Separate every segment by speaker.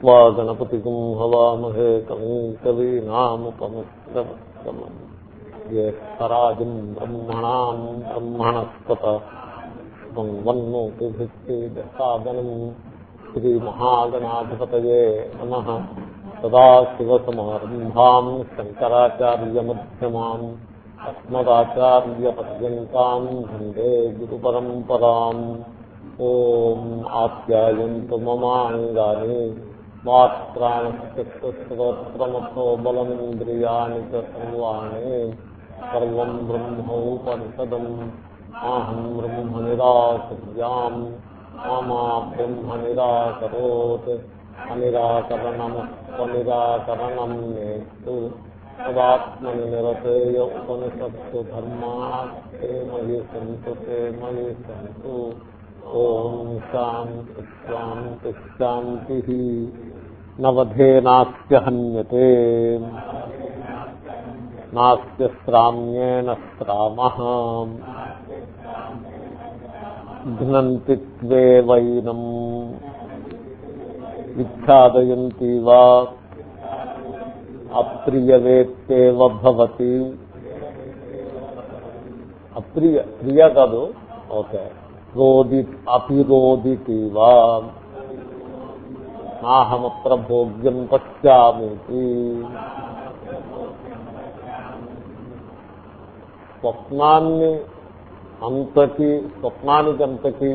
Speaker 1: त्वा गणपतिगुं हवामहे कविं कवीनामुपमुक्तमस्तमम् ज्येष्ठराजम् ब्रह्मणाम् ब्रह्मणस्पत वन्नोतिभित्तिदसादनम् श्रीमहागणाधिपतये नमः सदाशिवसमारम्भाम् शङ्कराचार्यमध्यमाम् अस्मदाचार्यपर्यन्ताम् वन्दे गुरुपरम्पराम् ఓం ఆప్యాయంతమాంగాని మాత్రాణశ్చోత్రమతో బలమింద్రియాణి సర్వాణి సర్వం బ్రహ్మోపనిషదం. అహం బ్రహ్మ నిరాకర్యాం మామా బ్రహ్మ నిరాకరోత్ అనిరాకరణముపనిరాకరణం నేస్తు. తదాత్మని నిరతేయ ఉపనిషత్తు ధర్మాణే మయి సంతు మయి సంతు. ఓం శాంతి శాంతి శాంతి వైనం. విచ్ఛాదయంతి వా. అప్రియవేత్తేవ అప్రియ ప్రియా కాదు. ఓకే. రోది అపిరోదితి వా నాహమత్ర భోగ్యం పశ్యామితి. స్వప్నాన్ని అంతకి స్వప్నానికి అంతకి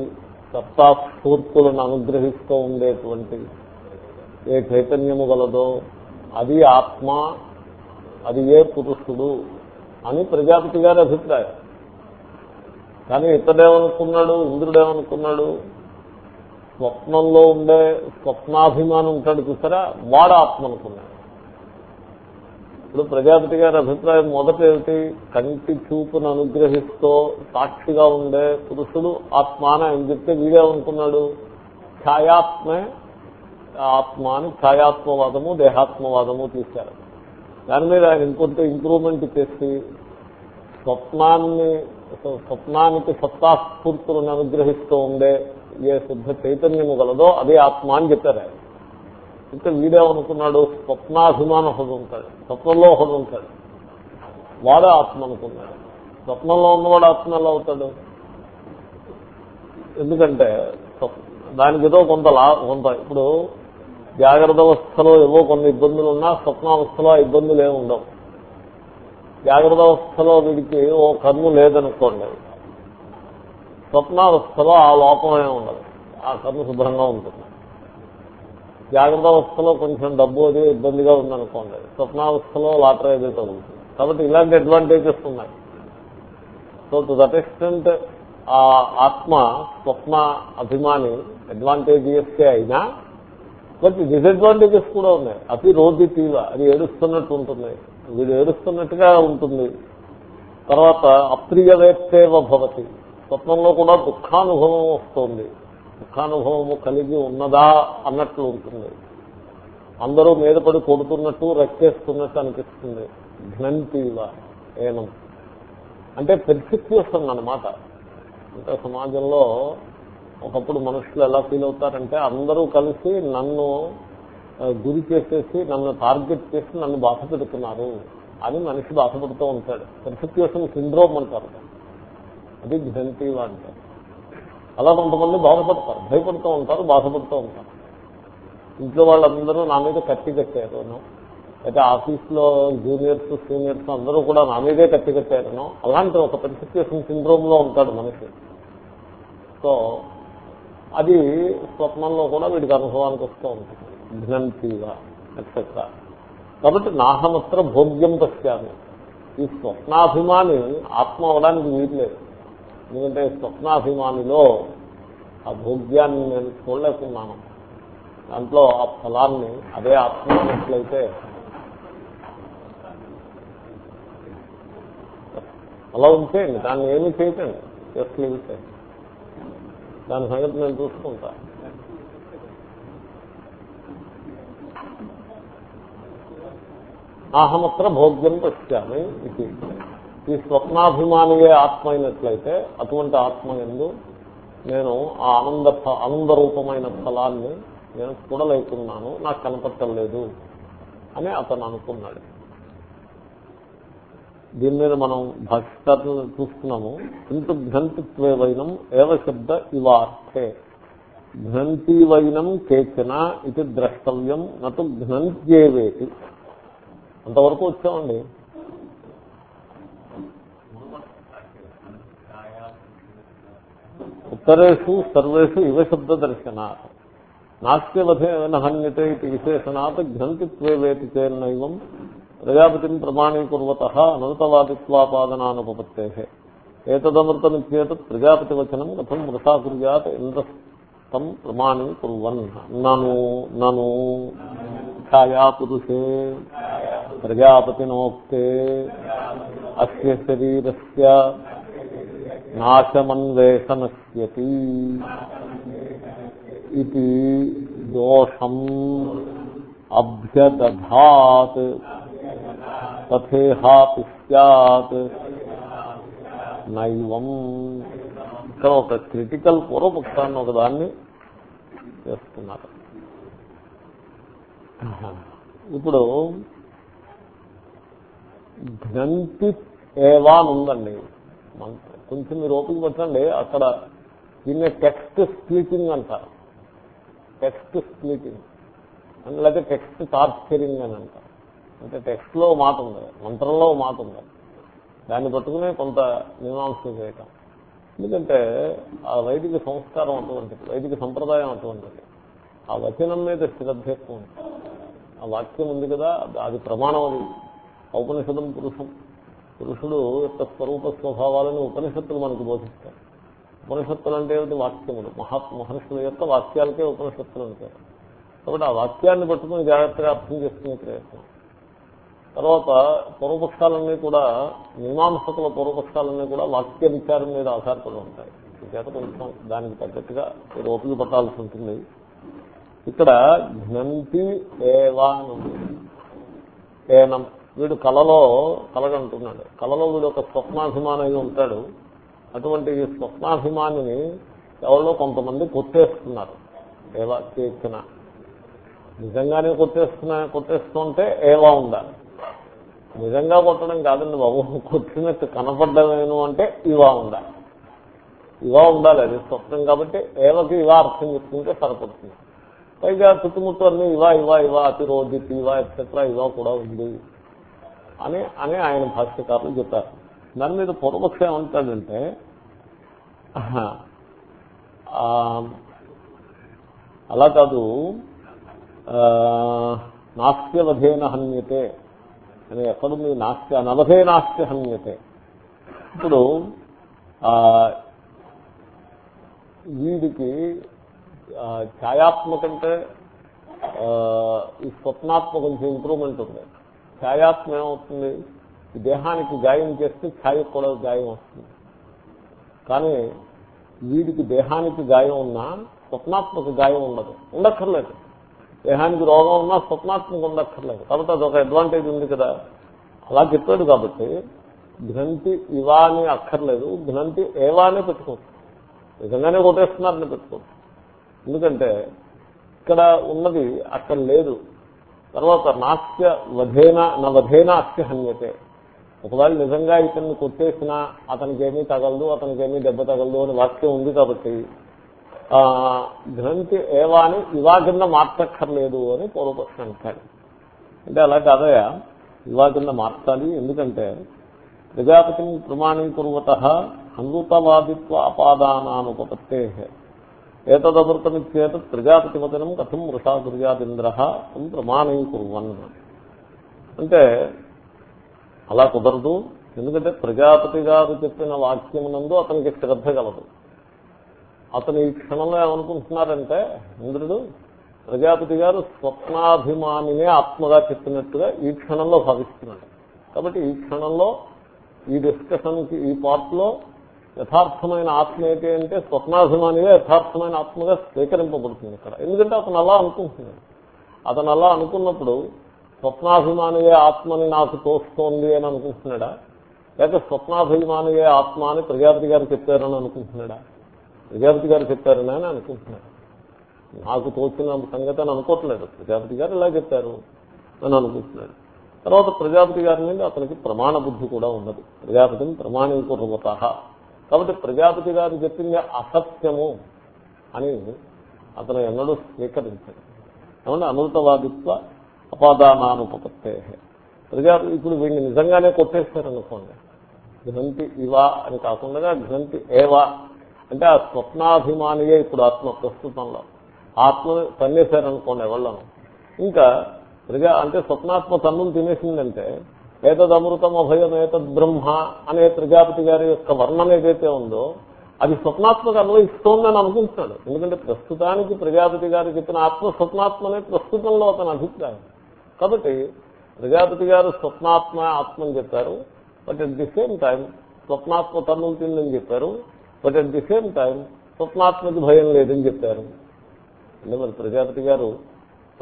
Speaker 1: సత్తాస్ఫూర్తులను అనుగ్రహిస్తూ ఉండేటువంటి ఏ చైతన్యము గలదో అది ఆత్మ అది ఏ పురుషుడు అని ప్రజాపతి గారి అభిప్రాయం. కానీ ఇతడేమనుకున్నాడు? ఇంద్రుడేమనుకున్నాడు? స్వప్నంలో ఉండే స్వప్నాభిమానం ఉంటాడు చూసారా? వాడు ఆత్మ అనుకున్నాడు ఇప్పుడు ప్రజాపతి గారి అభిప్రాయం మొదట ఏమిటి కంటి చూపును అనుగ్రహిస్తూ సాక్షిగా ఉండే పురుషుడు ఆత్మ అని ఆయన చెప్తే వీడేమనుకున్నాడు? ఛాయాత్మే ఆత్మ అని ఛాయాత్మవాదము దేహాత్మవాదము తీశారు. దాని మీద ఆయన ఇంకొంత ఇంప్రూవ్మెంట్ చేసి స్వప్నాన్ని స్వప్నానికి సత్తాస్ఫూర్తులను అనుగ్రహిస్తూ ఉండే ఏ శుద్ధ చైతన్యము గలదో అదే ఆత్మ అని చెప్పారు ఆయన. ఇంకా వీడేమనుకున్నాడు స్వప్నాభిమానం ఒకడు ఉంటాడు స్వప్నంలో ఒకడు ఉంటాడు. వాడే ఆత్మ అనుకున్నాడు. స్వప్నంలో ఉన్నవాడు ఆత్మ ఎలా అవుతాడు. ఎందుకంటే దానికి ఏదో కొంత లా కొంత ఇప్పుడు జాగ్రత్త అవస్థలో ఏవో కొన్ని ఇబ్బందులు ఉన్నా స్వప్నావస్థలో ఆ ఇబ్బందులు ఏమి ఉండవు. జాగ్రత్త అవస్థలో వీడికి ఓ కన్ను లేదనుకోండి. స్వప్నావస్థలో ఆ లోపమే ఉండదు. ఆ కన్ను శుభ్రంగా ఉంటుంది. జాగ్రత్త అవస్థలో కొంచెం డబ్బు అది ఇబ్బందిగా ఉందనుకోండి. స్వప్నావస్థలో లాటరీ అది తగులుతుంది. కాబట్టి ఇలాంటి అడ్వాంటేజెస్ ఉన్నాయి. సో టు దట్ ఎక్స్టెంట్ ఆ ఆత్మ స్వప్న అభిమాని అడ్వాంటేజియస్కే అయినా బట్ డిసడ్వాంటేజెస్ కూడా ఉన్నాయి. అతి రోజు తీవ అది ఏడుస్తున్నట్టు ఉంటుంది. వీడు ఏడుస్తున్నట్టుగా ఉంటుంది. తర్వాత అప్రియవేత్తేవ భవతి. స్వప్నంలో కూడా దుఃఖానుభవం వస్తుంది. దుఃఖానుభవము కలిగి ఉన్నదా అన్నట్లు ఉంటుంది. అందరూ మీద పడి కొడుతున్నట్టు రెక్కేస్తున్నట్టు అనిపిస్తుంది. ఘ్నంతీవ ఏనం. అంటే పెర్సిక్యూషన్ అన్నమాట అంటే సమాజంలో ఒకప్పుడు మనుషులు ఎలా ఫీల్ అవుతారంటే అందరూ కలిసి నన్ను గురి చేసేసి నన్ను టార్గెట్ చేసి నన్ను బాధ పెడుతున్నారు అని మనిషి బాధపడుతూ ఉంటాడు. పెర్సిక్యూషన్ సిండ్రోమ్ అంటారు. అది ఘంటీవ అంటారు. అలా కొంతమంది బాధపడతారు. భయపడుతూ ఉంటారు బాధపడుతూ ఉంటారు. ఇంట్లో వాళ్ళందరూ నా మీద కత్తి కట్టారు. అయితే ఆఫీస్లో జూనియర్స్ సీనియర్స్ అందరూ కూడా నా మీదే కత్తి కట్టారనో అలాంటి ఒక పెర్సిక్యూషన్ సిండ్రోమ్లో ఉంటాడు మనిషి. సో అది స్వప్నంలో కూడా వీడికి అనుభవానికి వస్తూ ఉంటుంది. ఘ్నంతిగా ఎక్సెట్రా కాబట్టి నాహమత్ర భోగ్యం పశ్చామి ఈ స్వప్నాభిమాని ఆత్మ అవడానికి వీల్లేదు. ఎందుకంటే స్వప్నాభిమానిలో ఆ భోగ్యాన్ని నేను చూడలేకున్నాను. దాంట్లో ఆ ఫలాన్ని అదే ఆత్మ అన్నట్లయితే అలా ఉంచేయండి దాన్ని ఏమి చేయకండి జస్ట్ లిమిటే దాని సంగతి నేను చూసుకుంటాను నాహమత్ర భోగ్యం పశ్చామి ఇది. ఈ స్వప్నాభిమానియే ఆత్మ అయినట్లయితే అటువంటి ఆత్మ ఎందు నేను ఆ ఆనంద ఆనంద రూపమైన ఫలాన్ని నేను చూడలేకున్నాను నాకు కనపట్టలేదు అని అతను అనుకున్నాడు. దీని మీద మనం భాష్యాన్ని చూస్తున్నాము. ఇంత ఘంటిత్వేవైనం ఏవ శబ్ద ఇవార్థే. భ్రంతివైనం కేచన ఇది ద్రష్టవ్యం నటు ఘంత్యేవేటి అంతవరకు వచ్చామండి. ఉత్తరేషు సర్వేషు ఇవ శబ్ద దర్శనాత్. నాస్త్యవధేన హన్యతే ఇది విశేషణాత్ ఘంటిత్వేవేటి చేన్నైవం ప్రజాపతిని ప్రమాణీకుర్వత అనృతవాదిత్వాపాదనానుపత్తే ఏతదమృతమిచ్చేత ప్రజాపతివచనం కథం వృథా కుర్యాత్ ఇంద్రస్థం ప్రమాణీ కుర్వన్ నను నను ఛాయాపురుషే ప్రజాపతినోక్తే అస్య శరీరస్య నాశమన్వేషణస్యతి ఇది దోషం అభ్యదధాత్ తథేహాపి సత్ నైవం ఇక్కడ ఒక క్రిటికల్ పూర్వపక్షాన్ని ఒకదాన్ని చేస్తున్నారు. ఇప్పుడు ఘంటి ఏవా అని ఉందండి కొంచెం మీరు ఓపిక పెట్టండి అక్కడ దీన్ని టెక్స్ట్ స్ప్లిటింగ్ అంటారు టెక్స్ట్ స్ప్లిటింగ్ అని లేకపోతే టెక్స్ట్ టార్చరింగ్ అని అంటారు అంటే టెక్స్ట్లో మాట ఉంది మంత్రంలో మాట ఉంది. దాన్ని పట్టుకునే కొంత మీమాంస చేయటం. ఎందుకంటే ఆ వైదిక సంస్కారం అటువంటిది వైదిక సంప్రదాయం అటువంటిది. ఆ వచనం మీద శ్రద్ధ ఎక్కువ ఉంటుంది. ఆ వాక్యం ఉంది కదా అది ప్రమాణం అది. ఔపనిషదం పురుషం. పురుషుడు యొక్క స్వరూప స్వభావాలను ఉపనిషత్తులు మనకు బోధిస్తాయి ఉపనిషత్తులు అంటే ఏమిటి? వాక్యములు. మహాత్ మహర్షుల యొక్క వాక్యాలకే ఉపనిషత్తులు అంటారు. కాబట్టి ఆ వాక్యాన్ని పట్టుకుని జాగ్రత్తగా అర్థం చేసుకునే ప్రయత్నం. తర్వాత పూర్వపక్షాలన్నీ కూడా మీమాంసకుల పూర్వపక్షాలన్నీ కూడా వాక్య విచారం మీద ఆధారపడి ఉంటాయి. చేత కొంచెం దానికి తగ్గట్టుగా మీరు ఓపిక పట్టాల్సి ఉంటుంది. ఇక్కడ ఘ్నంతి ఏవా ఏనం. వీడు కళలో కలగంటున్నాడు. కళలో వీడు ఒక స్వప్నాభిమాని ఉంటాడు. అటువంటి ఈ స్వప్నాభిమానిని ఎవరిలో కొంతమంది కొట్టేస్తున్నారు. ఏవా చేసిన. నిజంగానే కొట్టేస్తున్నా కొట్టేస్తుంటే ఏవా ఉండాలి? నిజంగా కొట్టడం కాదండి బాబు కొట్టినట్టు కనపడ్డమేను అంటే ఇవా ఉండాలి. ఇవా ఉండాలి అది స్వప్నం కాబట్టి ఏవకి ఇవా అర్థం చేసుకుంటే సరిపడుతుంది. పైగా చుట్టుముట్టు అన్ని ఇవా ఇవా ఇవా అతిరోధిత్ ఇవా ఎక్సెట్రా ఇవా కూడా ఉంది. అని అని ఆయన భాష్యకారులు చెప్పారు. దాని మీద పూర్వపక్షం ఏమంటాడంటే అలా కాదు నాస్యవధేన హన్యతే అని ఎక్కడుంది నాస్య నలభై నాస్య హన్యతే. ఇప్పుడు వీడికి ఛాయాత్మకంటే ఈ స్వప్నాత్మ కొంచెం ఇంప్రూవ్మెంట్ ఉంది. ఛాయాత్మ ఏమవుతుంది ఈ దేహానికి గాయం చేస్తే ఛాయకు కూడా గాయం వస్తుంది కానీ వీడికి దేహానికి గాయం ఉన్నా స్వప్నాత్మక గాయం ఉండదు. ఉండక్కర్లేదు. దేహానికి రోగం ఉన్నా స్వప్నాత్మక ఉండక్కర్లేదు. కాబట్టి అదొక అడ్వాంటేజ్ ఉంది కదా. అలా చెప్పాడు కాబట్టి ఘ్నంతి ఇవా అని అక్కర్లేదు. ఘ్నంతి ఏవా అనే పెట్టుకోవచ్చు నిజంగానే కొట్టేస్తున్నారని పెట్టుకోవచ్చు ఎందుకంటే ఇక్కడ ఉన్నది అక్కడ లేదు. తర్వాత నాస్య వధేన నా వధేన అస్య హన్యతే. ఒకవేళ నిజంగా ఇతన్ని కొట్టేసినా అతనికేమీ తగలదు అతనికేమీ దెబ్బ తగలదు అని వాక్యం ఉంది కాబట్టి గ్రంథి ఏవా అని ఇవా కింద మార్చక్కర్లేదు అని పూర్వపక్షం అంటాడు అంటే అలా కాదయా ఇవా కింద మార్చాలి. ఎందుకంటే ప్రజాపతిని ప్రమాణీకుర్వత అనృతవాదిత్వ అపాదానానుపత్తే ఏతదమృతమిచ్చేత ప్రజాపతివచనం కథం వృషా ప్రమాణం ప్రమాణీకుర్వన్ అంటే అలా కుదరదు. ఎందుకంటే ప్రజాపతి గారు చెప్పిన వాక్యమునందు అతనికి శ్రద్ధ కలదు. అతను ఈ క్షణంలో ఏమనుకుంటున్నారంటే ఇంద్రుడు ప్రజాపతి గారు స్వప్నాభిమానినే ఆత్మగా చెప్పినట్టుగా ఈ క్షణంలో భావిస్తున్నాడు. కాబట్టి ఈ క్షణంలో ఈ డిస్కషన్కి ఈ పార్ట్లో యథార్థమైన ఆత్మ ఏంటి అంటే స్వప్నాభిమానిగా యథార్థమైన ఆత్మగా స్వీకరింపబడుతుంది ఇక్కడ. ఎందుకంటే అతను అలా అనుకుంటున్నాడు. అతను అలా అనుకున్నప్పుడు స్వప్నాభిమానియే ఆత్మని నాకు తోస్తోంది అని అనుకుంటున్నాడా? లేక స్వప్నాభిమానియే ఆత్మ అని ప్రజాపతి గారు చెప్పారని అనుకుంటున్నాడా? ప్రజాపతి గారు చెప్పారని అని అనుకుంటున్నాడు. నాకు తోచిన సంగతి అని అనుకోవట్లేదు. ప్రజాపతి గారు ఇలా చెప్పారు అని అనుకుంటున్నాడు. తర్వాత ప్రజాపతి గారి నుండి అతనికి ప్రమాణ బుద్ధి కూడా ఉన్నది. ప్రజాపతిని ప్రమాణీకృత కాబట్టి ప్రజాపతి గారు చెప్పింది అసత్యము అని అతను ఎన్నడూ స్వీకరించాడు ఏమంటే అనృతవాదిత్వ అపాదానానుపత్తే ప్రజాపతి ఇప్పుడు వీడిని నిజంగానే కొట్టేస్తారనుకోండి గ్రంథి ఇవా అని కాకుండా గ్రంథి ఏవా అంటే ఆ స్వప్నాభిమానియే ఇప్పుడు ఆత్మ ప్రస్తుతంలో. ఆత్మ తన్నేశారనుకోండి ఎవళ్ళను. ఇంకా ప్రజా అంటే స్వప్నాత్మ తన్నులు తినేసిందంటే ఏతద్ అభయం ఏతద్ బ్రహ్మ అనే ప్రజాపతి గారి యొక్క వర్ణన ఏదైతే ఉందో అది స్వప్నాత్మకు అన్వయిస్తోందని అనుకుంటున్నాడు. ఎందుకంటే ప్రస్తుతానికి ప్రజాపతి గారు చెప్పిన ఆత్మ స్వప్నాత్మనే ప్రస్తుతంలో అతని అభిప్రాయం. కాబట్టి ప్రజాపతి గారు స్వప్నాత్మ ఆత్మ అని చెప్పారు. But at the same time స్వప్నాత్మ తన్నులు చెప్పారు. But at the same time స్వప్నాత్మకి భయం లేదని చెప్పారు. అంటే మరి ప్రజాపతి గారు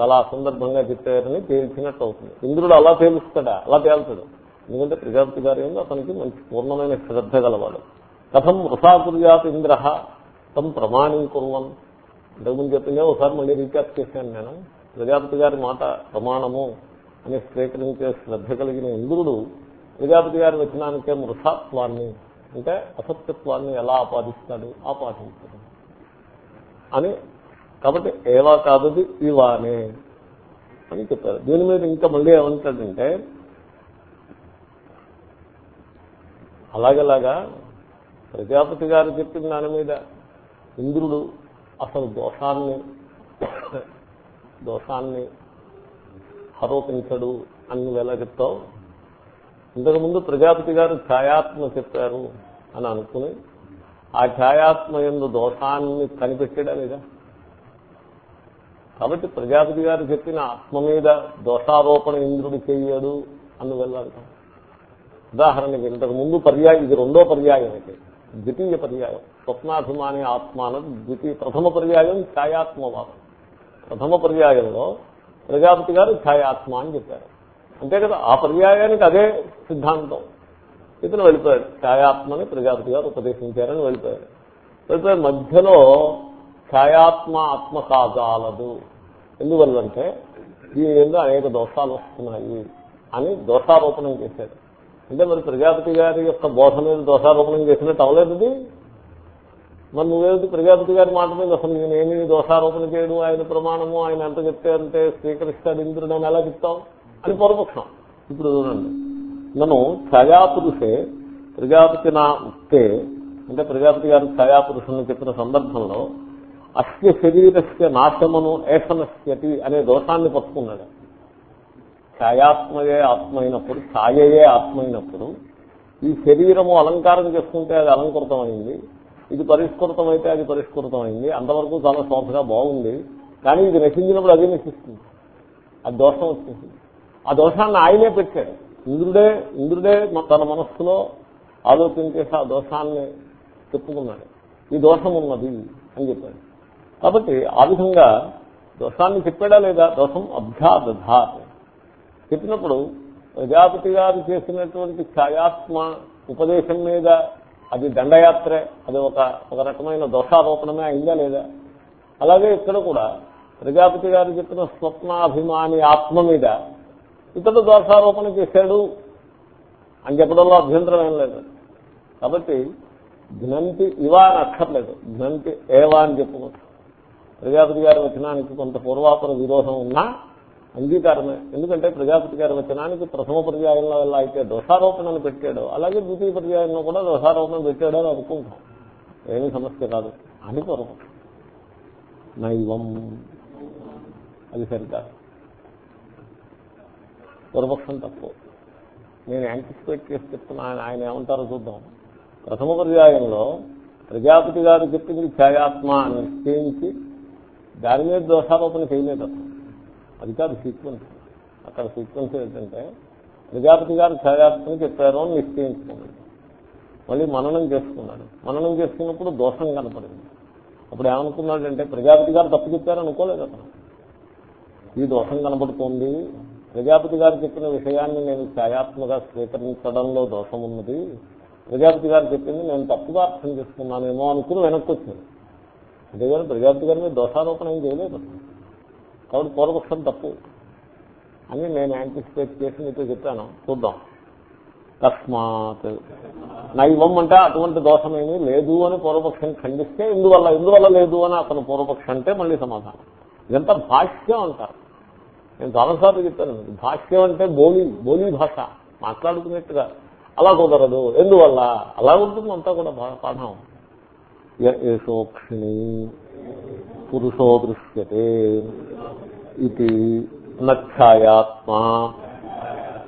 Speaker 1: చాలా అసందర్భంగా చెప్పారని తేల్చినట్టు అవుతుంది ఇంద్రుడు అలా తేలుస్తాడా? అలా తేల్చడు. ఎందుకంటే ప్రజాపతి గారి ఏందో అతనికి మంచి పూర్ణమైన శ్రద్ధ గలవాడు. కథం వృషా కుర్యాత్ ఇంద్ర తం ప్రమాణీకుర్వన్ ఇంతకుముందు చెప్పిందే ఒకసారి మళ్ళీ రీక్యాప్ చేశాను నేను. ప్రజాపతి గారి మాట ప్రమాణము అని స్వీకరించే శ్రద్ధ కలిగిన ఇంద్రుడు ప్రజాపతి గారి వచనానికే మృషాత్వాన్ని అంటే అసత్యత్వాన్ని ఎలా ఆపాదిస్తాడు? ఆపాదించాడు. అని కాబట్టి ఏవా కాదది ఇవానే అని చెప్పారు. దీని మీద ఇంకా మళ్ళీ ఏమంటాడంటే అలాగలాగా ప్రజాపతి గారు చెప్పిన దాని మీద ఇంద్రుడు అసలు దోషాన్ని దోషాన్ని ఆరోపించడు అని నువ్వు ఎలా చెప్తావు? ఇంతకుముందు ప్రజాపతి గారు ఛాయాత్మ చెప్పారు అని అనుకుని ఆ ఛాయాత్మ ఎందు దోషాన్ని కనిపెట్టాడా లేదా? కాబట్టి ప్రజాపతి గారు చెప్పిన ఆత్మ మీద దోషారోపణ ఇంద్రుడు చేయడు అని వెళ్ళాలి. ఉదాహరణకి ఇంతకు ముందు పర్యాయం ఇది రెండో పర్యాయం అయితే ద్వితీయ పర్యాయం. స్వప్నాభిమాని ఆత్మ అన్నది ద్వితీయ ప్రథమ పర్యాయం ఛాయాత్మవాదం. ప్రథమ పర్యాయంలో ప్రజాపతి గారు ఛాయాత్మ అని చెప్పారు. అంతే కదా ఆ పర్యాయానికి అదే సిద్ధాంతం. ఇతను వెళ్ళిపోయాడు. ఛాయాత్మని ప్రజాపతి గారు ఉపదేశించారని వెళ్ళిపోయాడు. వెళ్ళిపోయే మధ్యలో ఛాయాత్మ ఆత్మ కాగాలదు ఎందువల్లంటే దీని మీద అనేక దోషాలు వస్తున్నాయి అని దోషారోపణం చేశారు. అంటే మరి ప్రజాపతి గారి యొక్క బోధ మీద దోషారోపణం చేసినట్టు అవలేదు ఇది? మరి నువ్వేది ప్రజాపతి గారి మాట మీద అసలు నేనేమి దోషారోపణ చేయడు ఆయన ప్రమాణము ఆయన ఎంత చెప్తే అంతే స్వీకరిస్తాడు ఇంద్రుడు అని ఎలా చెప్తాం అని పూర్వపక్షం ఇప్పుడు చూడండి. నన్ను ఛాయాపురుషే ప్రజాపతి నా ఉత్తే అంటే ప్రజాపతి గారు ఛాయాపురుషుని చెప్పిన సందర్భంలో అస్య శరీరస్య నాశమను ఏషనస్యతి అనే దోషాన్ని పట్టుకున్నాడు. ఛాయాత్మయే ఆత్మ అయినప్పుడు ఛాయయే ఆత్మ అయినప్పుడు ఈ శరీరము అలంకారం చేసుకుంటే అది అలంకృతమైంది ఇది పరిష్కృతం అయితే అది పరిష్కృతం అయింది అంతవరకు చాలా శోభగా బాగుంది కానీ ఇది నశించినప్పుడు అది నశిస్తుంది. అది దోషం వచ్చింది ఆ దోషాన్ని ఆయనే పెట్టాడు. ఇంద్రుడే ఇంద్రుడే తన మనస్సులో ఆలోచించేసి ఆ దోషాన్ని చెప్పుకున్నాడు. ఈ దోషం ఉన్నది అని చెప్పాడు. కాబట్టి ఆ విధంగా దోషాన్ని చెప్పాడా లేదా? దోషం అభ్యాదధాత్. చెప్పినప్పుడు ప్రజాపతి గారు చేసినటువంటి ఛాయాత్మ ఉపదేశం మీద అది దండయాత్రే అది ఒక ఒక రకమైన దోషారోపణమే అయిందా లేదా? అలాగే ఇక్కడ కూడా ప్రజాపతి గారు చెప్పిన స్వప్నాభిమాని ఆత్మ మీద ఇతడు దోషారోపణ చేశాడు అని చెప్పడంలో అభ్యంతరం ఏం లేదు. కాబట్టి ఘ్నంతి ఇవా అని అక్కర్లేదు. ఘ్నంతి ఏవా అని చెప్పుకోవచ్చు ప్రజాపతి గారి వచనానికి కొంత పూర్వాపర విరోధం ఉన్నా అంగీకారమే. ఎందుకంటే ప్రజాపతి గారి వచనానికి ప్రథమ పర్యాయంలో ఎలా అయితే దోషారోపణను పెట్టాడో అలాగే ద్వితీయ పర్యాయంలో కూడా దోషారోపణ పెట్టాడో అని అనుకుంటాం. ఏమి సమస్య కాదు. అని పూర్వం నైవం. అది సరికాదు పూర్వపక్షం తప్పు. నేను యాంటిసిపేట్ చేసి చెప్తున్నా ఆయన ఆయన ఏమంటారో చూద్దాం. ప్రథమ పర్యాయంలో ప్రజాపతి గారు చెప్పింది ఛాయాత్మ అని నిశ్చయించి దాని మీద దోషారోపణ చేయలేదు అసలు. అది కాదు సీక్వెన్స్. అక్కడ సీక్వెన్స్ ఏంటంటే ప్రజాపతి గారు క్షయాత్మని చెప్పారు అని నిశ్చయించుకున్నాడు. మళ్ళీ మననం చేసుకున్నాడు. మననం చేసుకున్నప్పుడు దోషం కనపడింది. అప్పుడు ఏమనుకున్నాడంటే ప్రజాపతి గారు తప్పు చెప్పారు అనుకోలేదు అతను. ఈ దోషం కనపడుతోంది. ప్రజాపతి గారు చెప్పిన విషయాన్ని నేను ఛాయాత్మగా స్వీకరించడంలో దోషం ఉన్నది. ప్రజాపతి గారు చెప్పింది నేను తప్పుగా అర్థం చేసుకున్నానేమో అనుకుని వెనక్కి వచ్చాను అంతేగాని ప్రజాపతి గారి మీద దోషారోపణ ఏం చేయలేదు. కాబట్టి పూర్వపక్షం తప్పు. అని నేను యాంటిసిపేట్ చేసి మీతో చెప్పాను. చూద్దాం. తస్మాత్. నైవం అంటే అటువంటి దోషమేమీ లేదు అని పూర్వపక్షం ఖండిస్తే ఇందువల్ల ఇందువల్ల లేదు అని అతను పూర్వపక్షం అంటే మళ్ళీ సమాధానం. ఇదంతా భాష్యం అంటారు. నేను చాలాసార్లు చెప్పాను. భాష్యం అంటే బోలి బోలి భాష. మాట్లాడుకునేట్టుగా అలా కుదరదు. ఎందువల్ల? అలా ఉంటుంది అంతా కూడా పాఠం. ఏషోక్షిణి పురుషో దృశ్యతే ఇది నఛాయాత్మ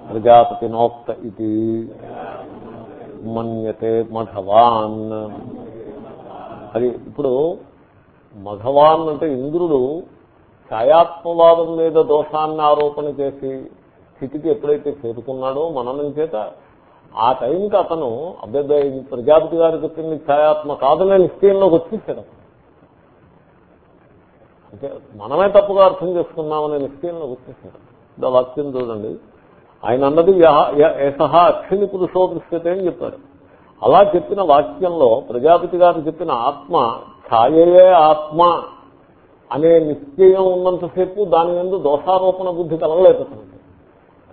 Speaker 1: ప్రజాపతినోక్త ఇది మన్యతే మఘవాన్ అది ఇప్పుడు మఘవాన్ అంటే ఇంద్రుడు ఛాయాత్మవాదం మీద దోషాన్ని ఆరోపణ చేసి స్థితికి ఎప్పుడైతే చేరుకున్నాడో మననం చేత ఆ టైంకి అతను అభ్యర్థి ప్రజాపతి గారు చెప్పింది ఛాయాత్మ కాదనే నిశ్చయంలోకి వచ్చేసాడు. అంటే మనమే తప్పుగా అర్థం చేసుకున్నామని నిశ్చయంలోకి వచ్చేసాడు. వాక్యం చూడండి. ఆయన అన్నది ఏసహ అక్షిని పురుషో దృశ్యతే అని చెప్పారు అలా చెప్పిన వాక్యంలో ప్రజాపతి గారు చెప్పిన ఆత్మ ఛాయయే ఆత్మ అనే నిశ్చయం ఉన్నంతసేపు దాని ఎందు దోషారోపణ బుద్ధి కలగలేదు అతను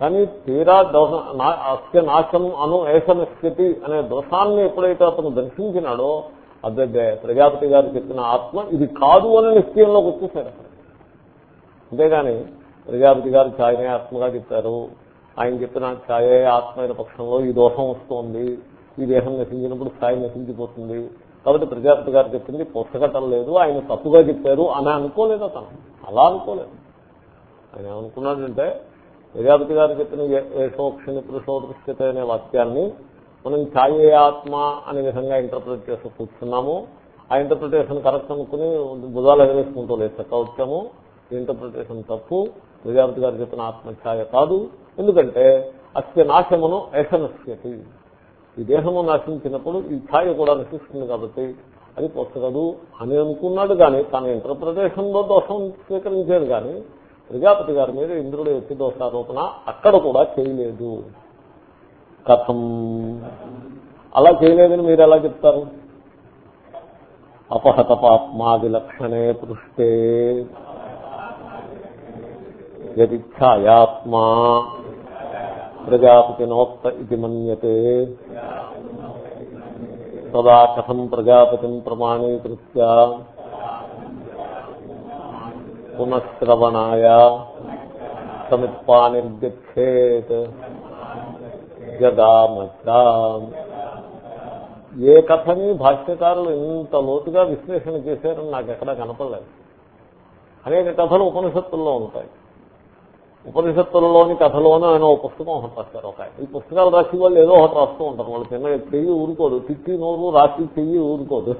Speaker 1: కానీ తీరా దోష నా- అస్య నాశం అను ఏషనిస్థితి అనే దోషాన్ని ఎప్పుడైతే అతను దర్శించినాడో అదే ప్రజాపతి గారు చెప్పిన ఆత్మ ఇది కాదు అనే నిశ్చయంలోకి వచ్చేసాడు అక్కడ అంతేగాని ప్రజాపతి గారు ఛాయనే ఆత్మగా చెప్పారు. ఆయన చెప్పిన ఛాయే ఆత్మ అయిన పక్షంలో ఈ దోషం వస్తోంది. ఈ దేహం నశించినప్పుడు ఛాయ నశించిపోతుంది. కాబట్టి ప్రజాపతి గారు చెప్పింది పుస్తకటం లేదు ఆయన తప్పుగా చెప్పారు అని అనుకోలేదు అతను. అలా అనుకోలేదు. ఆయన ఏమనుకున్నాడంటే ప్రజాపతి గారు చెప్పిన ఏషోక్షిని పురుషో అనే వాక్యాన్ని మనం ఛాయే ఆత్మ అనే విధంగా ఇంటర్ప్రిట్ చేస్తూ కూర్చున్నాము. ఆ ఇంటర్ప్రిటేషన్ కరెక్ట్ అనుకుని బుధాలు ఎగరేసుకుంటూ లేదు చక్క వచ్చాము ఇంటర్ప్రిటేషన్ తప్పు. ప్రజాపతి గారు చెప్పిన ఆత్మ ఛాయ కాదు. ఎందుకంటే అస్య నాశమును ఏషనస్యతి ఈ దేహము నాశించినప్పుడు ఈ ఛాయ కూడా నశిస్తుంది కాబట్టి అది పొచ్చగదు అని అనుకున్నాడు కానీ తన ఇంటర్ప్రిటేషన్లో దోషం స్వీకరించాడు కానీ ప్రజాపతి గారి మీద ఇంద్రుడు ఎత్తి దోషారోపణ అక్కడ కూడా చేయలేదు. కథం. అలా చేయలేదని మీరు ఎలా చెప్తారు? అపహత పాప్మాది లక్షణే పృష్టే. యదిచ్ఛాయాత్మా ప్రజాపతినోక్త ఇది మన్యతే. తదా కథం ప్రజాపతిం ప్రమాణీకృత్య. పునఃశ్రవణాయ సమిత్పానిర్గచ్చేత్ జగామచ్చా ఏ కథని భాష్యకారులు ఇంత లోతుగా విశ్లేషణ చేశారని నాకు ఎక్కడా కనపడలేదు. అనేక కథలు ఉపనిషత్తుల్లో ఉంటాయి. ఉపనిషత్తులలోని కథలోనే ఆయన ఒక పుస్తకం ఒకటి రాస్తారు ఒక ఈ పుస్తకాలు రాసి వాళ్ళు ఏదో ఒకటి రాస్తూ ఉంటారు. వాళ్ళు చిన్న చెయ్యి ఊరుకోదు. తిట్టి నోరు రాసి చెయ్యి ఊరుకోదు.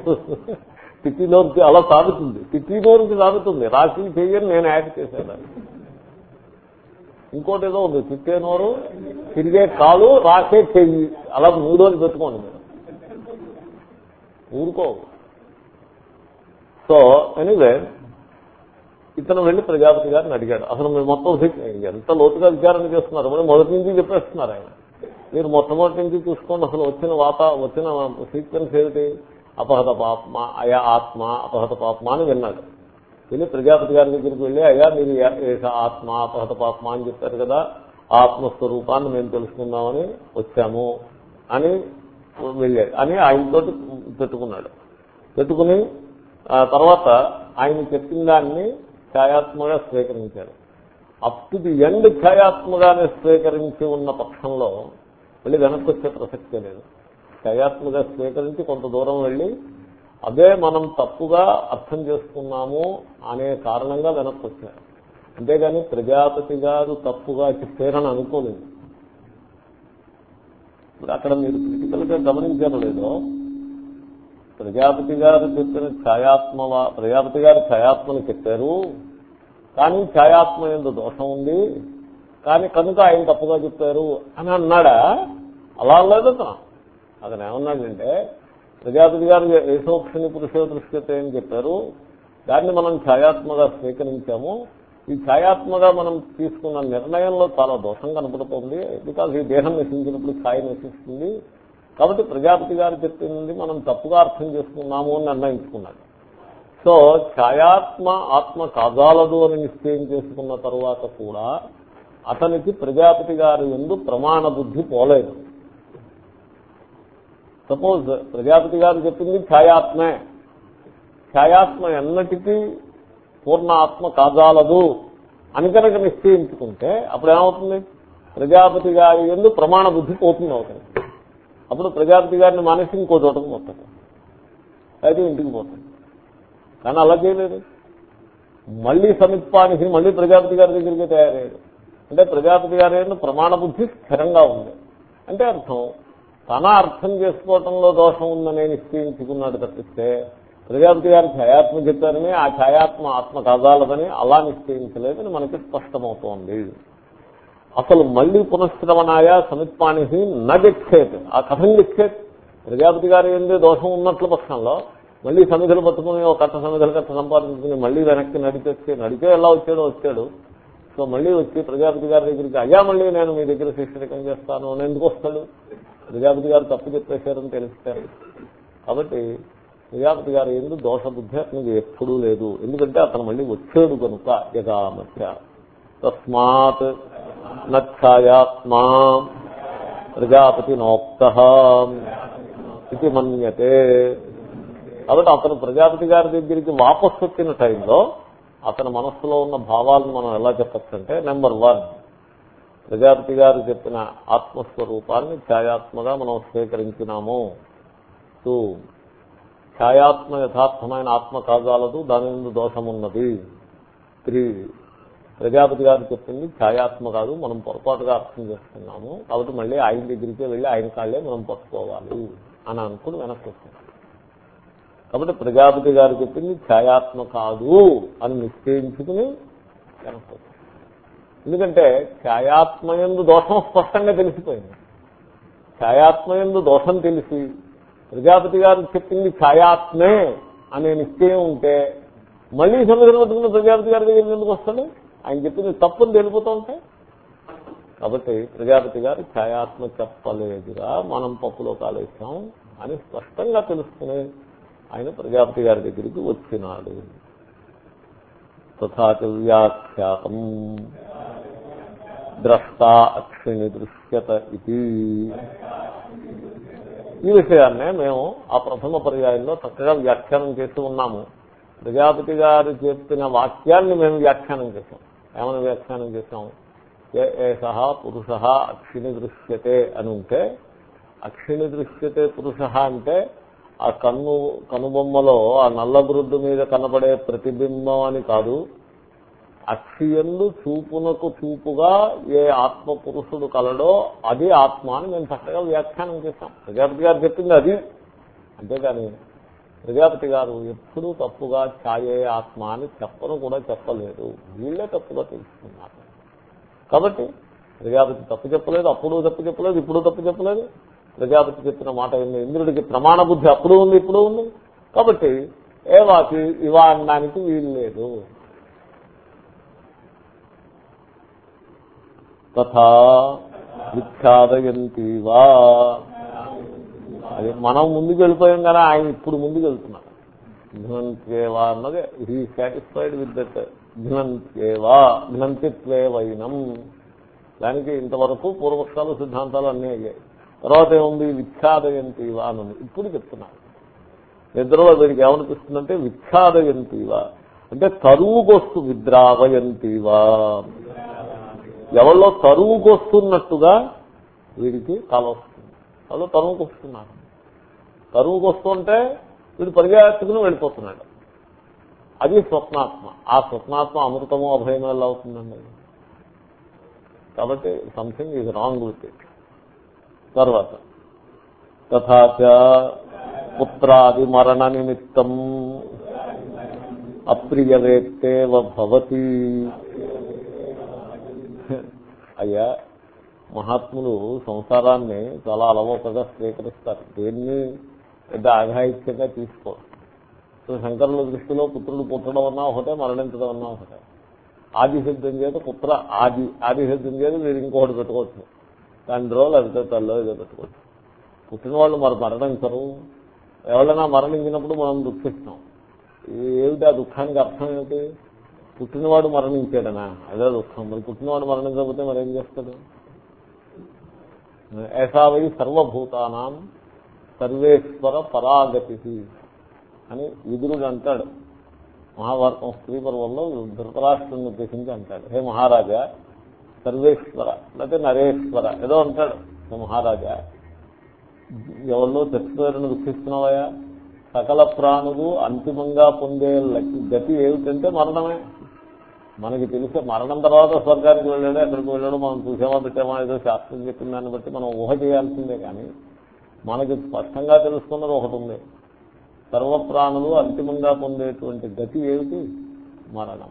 Speaker 1: తిట్టినోరికి అలా సాగుతుంది. తిట్టినోరికి సాగుతుంది. రాసి చెయ్యని నేను యాడ్ చేశాను. ఇంకోటి ఏదో ఉంది. తిట్టే నోరు తిరిగే కాలు రాసే చెయ్యి అలా మూడోని పెట్టుకోండి మీరు. ఊరుకో సో ఎనీవే ఇతను వెళ్ళి ప్రజాపతి గారిని అడిగాడు. అసలు మీరు మొత్తం ఎంత లోతుగా విచారణ చేస్తున్నారు? మరి మొదటి నుంచి చెప్పేస్తున్నారు ఆయన. మీరు మొట్టమొదటి నుంచి చూసుకోండి. అసలు వచ్చిన వాత వచ్చిన సీక్వెన్స్ ఏమిటి? అపహత పాప్మ అయా ఆత్మ అపహత పాప్మ అని విన్నాడు. విని ప్రజాపతి గారి దగ్గరికి వెళ్ళి అయ్యా మీరు ఏష ఆత్మ అపహత పాప్మ అని చెప్పారు కదా ఆత్మస్వరూపాన్ని మేము తెలుసుకుందామని వచ్చాము అని వెళ్ళాడు. అని ఆయనతో పెట్టుకున్నాడు. పెట్టుకుని తర్వాత ఆయన చెప్పిన దాన్ని ఛాయాత్మగా స్వీకరించారు అప్ టు ది ఎండ్ ఛాయాత్మగానే స్వీకరించి ఉన్న పక్షంలో మళ్ళీ వెనక్కి వచ్చే ప్రసక్తే లేదు. ఛాయాత్మగా స్వీకరించి కొంత దూరం వెళ్ళి అదే మనం తప్పుగా అర్థం చేసుకున్నాము అనే కారణంగా వెనక్కి వచ్చారు. అంతేగాని ప్రజాపతి గారు తప్పుగా చెప్పారని అనుకోలేదు. ఇప్పుడు అక్కడ మీరు క్రిటికల్గా గమనించారు లేదో ప్రజాపతి గారు చెప్పిన ఛాయాత్మ ప్రజాపతి గారు ఛాయాత్మని చెప్పారు కానీ ఛాయాత్మ ఎందు దోషం ఉంది కానీ కనుక ఆయన తప్పుగా చెప్పారు అని అన్నాడా? అలా లేదు అతను ఏమన్నాడంటే ప్రజాపతి గారు ఏసోక్షిని పురుషో దృష్టితే అని చెప్పారు. దాన్ని మనం ఛాయాత్మగా స్వీకరించాము. ఈ ఛాయాత్మగా మనం తీసుకున్న నిర్ణయంలో చాలా దోషం కనపడుతోంది. బికాజ్ ఈ దేహం నశించినప్పుడు ఛాయ నశిస్తుంది. కాబట్టి ప్రజాపతి గారు చెప్పింది మనం తప్పుగా అర్థం చేసుకున్నాము అని నిర్ణయించుకున్నాడు. సో ఛాయాత్మ ఆత్మ కాదాలదు అని నిశ్చయం చేసుకున్న తరువాత కూడా అతనికి ప్రజాపతి గారి ఎందు ప్రమాణ బుద్ధి పోలేదు. సపోజ్ ప్రజాపతి గారు చెప్పింది ఛాయాత్మే. ఛాయాత్మ ఎన్నటికీ పూర్ణ ఆత్మ అని కనుక నిశ్చయించుకుంటే అప్పుడు ఏమవుతుంది ప్రజాపతి గారి ఎందు ప్రమాణ బుద్ధి పోతుంది అవుతుంది అప్పుడు ప్రజాపతి గారిని మానేసి ఇంకో చోటకు పోతుంది అయితే ఇంటికి పోతుంది కానీ అలా చేయలేదు. మళ్ళీ సమిత్పానికి మళ్ళీ ప్రజాపతి గారి దగ్గరికి తయారయ్యాడు. అంటే ప్రజాపతి గారి ప్రమాణ బుద్ధి స్థిరంగా ఉంది. అంటే అర్థం తన అర్థం చేసుకోవటంలో దోషం ఉందని నిశ్చయించుకున్నాడు తప్పిస్తే ప్రజాపతి గారు ఛాయాత్మ చెప్పారని ఆ ఛాయాత్మ ఆత్మ కాదాలదని అలా నిశ్చయించలేదని మనకి స్పష్టమవుతోంది. అసలు మళ్ళీ పునఃశ్రవణాయ సమిత్పాణి నగచ్చేత్. ఆ కథం గచ్చేత్ ప్రజాపతి గారి ఏంది? దోషం ఉన్నట్లు పక్షంలో మళ్ళీ సమిధులు పట్టుకుని ఒక కథ సమిధులు కథ సంపాదించుకుని మళ్ళీ వెనక్కి నడిచొచ్చి నడిచే ఎలా వచ్చాడో వచ్చాడు. సో మళ్ళీ వచ్చి ప్రజాపతి గారి దగ్గరికి అయ్యా మళ్ళీ నేను మీ దగ్గర శిక్షణ చేస్తాను అని ఎందుకు వస్తాడు? ప్రజాపతి గారు తప్పు చెప్పేశారని తెలుస్తారు కాబట్టి ప్రజాపతి గారు ఎందుకు దోషబుద్ధి అతనికి ఎప్పుడూ లేదు. ఎందుకంటే అతను మళ్ళీ వచ్చాడు కనుక యథామత్య తస్మాత్ నచ్చాయాత్మా ప్రజాపతి నోక్త ఇది మన్యతే. కాబట్టి అతను ప్రజాపతి గారి దగ్గరికి వాపసు వచ్చిన టైంలో అతని మనస్సులో ఉన్న భావాలను మనం ఎలా చెప్పచ్చంటే నెంబర్ వన్ ప్రజాపతి గారు చెప్పిన ఆత్మస్వరూపాన్ని ఛాయాత్మగా మనం స్వీకరించినాము. టూ ఛాయాత్మ యథార్థమైన ఆత్మ కాజాలదు దాని ముందు దోషం ఉన్నది త్రీ. ప్రజాపతి గారు చెప్పింది ఛాయాత్మ కాదు మనం పొరపాటుగా అర్థం చేస్తున్నాము కాబట్టి మళ్ళీ ఆయన దగ్గరికే వెళ్ళి ఆయన కాళ్ళే మనం పట్టుకోవాలి అని అనుకుని వెనక్కి కాబట్టి ప్రజాపతి గారు చెప్పింది ఛాయాత్మ కాదు అని నిశ్చయించుకుని వెనక్కి ఎందుకంటే ఛాయాత్మయందు దోషం స్పష్టంగా తెలిసిపోయింది. ఛాయాత్మయందు దోషం తెలిసి ప్రజాపతి గారు చెప్పింది ఛాయాత్మే అనే నిశ్చయం ఉంటే మళ్ళీ సముద్రం పట్టుకున్న ప్రజాపతి గారి దగ్గర ఎందుకు వస్తాడు? ఆయన చెప్పింది తప్పుని తెలిపోతూ ఉంటాయి. కాబట్టి ప్రజాపతి గారు ఛాయాత్మ చెప్పలేదురా మనం పప్పులో కాలేసాం అని స్పష్టంగా తెలుసుకుని ఆయన ప్రజాపతి గారి దగ్గరికి వచ్చినాడు. తథాచ వ్యాఖ్యాతం. ద్రష్ట అక్షిని దృశ్యత ఇది. ఈ విషయాన్నే మేము ఆ ప్రథమ పర్యాయంలో చక్కగా వ్యాఖ్యానం చేస్తూ ఉన్నాము. ప్రజాపతి గారు చెప్పిన వాక్యాన్ని మేము వ్యాఖ్యానం చేసాం ఏమైనా వ్యాఖ్యానం చేసాం ఏ ఏష పురుష అక్షిని దృశ్యతే అని ఉంటే అక్షిని దృశ్యతే పురుష అంటే ఆ కన్ను కనుబొమ్మలో ఆ నల్ల నల్లబురుడ్డు మీద కనబడే ప్రతిబింబం అని కాదు. అక్షియందు చూపునకు చూపుగా ఏ ఆత్మ పురుషుడు కలడో అది ఆత్మ అని మేము చక్కగా వ్యాఖ్యానం చేస్తాం ప్రజాపతి గారు చెప్పింది అది. అంతేగాని ప్రజాపతి గారు ఎప్పుడూ తప్పుగా ఛాయే ఆత్మ అని చెప్పను కూడా చెప్పలేదు. వీళ్ళే తప్పుగా తెలుసుకున్నారు. కాబట్టి ప్రజాపతి తప్పు చెప్పలేదు అప్పుడు తప్పు చెప్పలేదు ఇప్పుడు తప్పు చెప్పలేదు. ప్రజాపతి చెప్పిన మాట ఏంది ఇంద్రుడికి ప్రమాణ బుద్ధి అప్పుడు ఉంది ఇప్పుడు ఉంది. కాబట్టి ఏ వాకి ఇవా అనడానికి వీలు లేదు తథా విఖ్యాదయంతి వా. అది మనం ముందుకు వెళ్ళిపోయాం కదా ఆయన ఇప్పుడు ముందుకు వెళ్తున్నారు. ఘ్నంత్యేవా అన్నదే హీ సాటిస్ఫైడ్ విత్ దట్ ఘ్నంత్యేవా ఘ్నంతిత్వేవైనం దానికి ఇంతవరకు పూర్వపక్షాలు సిద్ధాంతాలు అన్నీ అయ్యాయి. తర్వాత ఏముంది? విఖ్యాదయంతివా అని ఇప్పుడు చెప్తున్నారు. నిద్రలో వీరికి ఏమనిపిస్తుందంటే విఖ్యాదయంతివా అంటే తరువుకొస్తూ విద్రావయంతివా ఎవరిలో తరువుకొస్తున్నట్టుగా వీడికి కళ వస్తుంది. వాళ్ళు తరువుకు తరువుకొస్తుంటే వీడు పరిగెత్తుకుని వెళ్ళిపోతున్నాడు. అది స్వప్నాత్మ. ఆ స్వప్నాత్మ అమృతము అభయము ఎలా అవుతుందండి? కాబట్టి something is wrong with it తర్వాత తథాచ పుత్రాది మరణ నిమిత్తం అప్రియవేత్తేవ భవతి. అయ్యా మహాత్ములు సంసారాన్ని చాలా అలవోకగా స్వీకరిస్తారు. దేన్ని పెద్ద ఆఘాయిత్యంగా తీసుకోరు సో శంకరుల దృష్టిలో పుత్రుడు పుట్టడం అన్నా ఒకటే మరణించడం అన్నా ఒకటే. ఆదిశబ్దం చేత పుత్ర ఆది ఆదిశబ్దం చేత మీరు ఇంకొకటి పెట్టుకోవచ్చు. తండ్రో లేకపోతే తల్లో ఏదో పెట్టుకోవచ్చు. పుట్టిన వాళ్ళు మరి మరణించరు. ఎవరైనా మరణించినప్పుడు మనం దుఃఖిస్తాం. ఏమిటి ఆ దుఃఖానికి అర్థం ఏమిటి? పుట్టినవాడు మరణించాడనా? అదే దుఃఖం. మరి పుట్టినవాడు మరణించకపోతే మరి ఏం చేస్తాడు? ఏసావై సర్వభూతానాం సర్వేశ్వర పరాగతి అని విదురుడు అంటాడు. మహాభారతం స్త్రీ పర్వంలో ధృతరాష్ట్రుని ఉద్దేశించి అంటాడు. హే మహారాజా సర్వేశ్వర లేకపోతే నరేశ్వర ఏదో అంటాడు. హే మహారాజా ఎవరిలో చచ్చిపోయారని దుఃఖిస్తున్నావయా సకల ప్రాణులు అంతిమంగా పొందే గతి ఏమిటంటే మరణమే. మనకి తెలిసే మరణం తర్వాత స్వర్గానికి వెళ్ళాడు ఎక్కడికి వెళ్ళాడు మనం చూసామా పెట్టామా ఏదో శాస్త్రం చెప్పిన దాన్ని బట్టి మనం ఊహ చేయాల్సిందే కానీ మనకి స్పష్టంగా తెలుసుకున్నది ఒకటి ఉంది. సర్వప్రాణులు అంతిమంగా పొందేటువంటి గతి ఏమిటి? మరణం.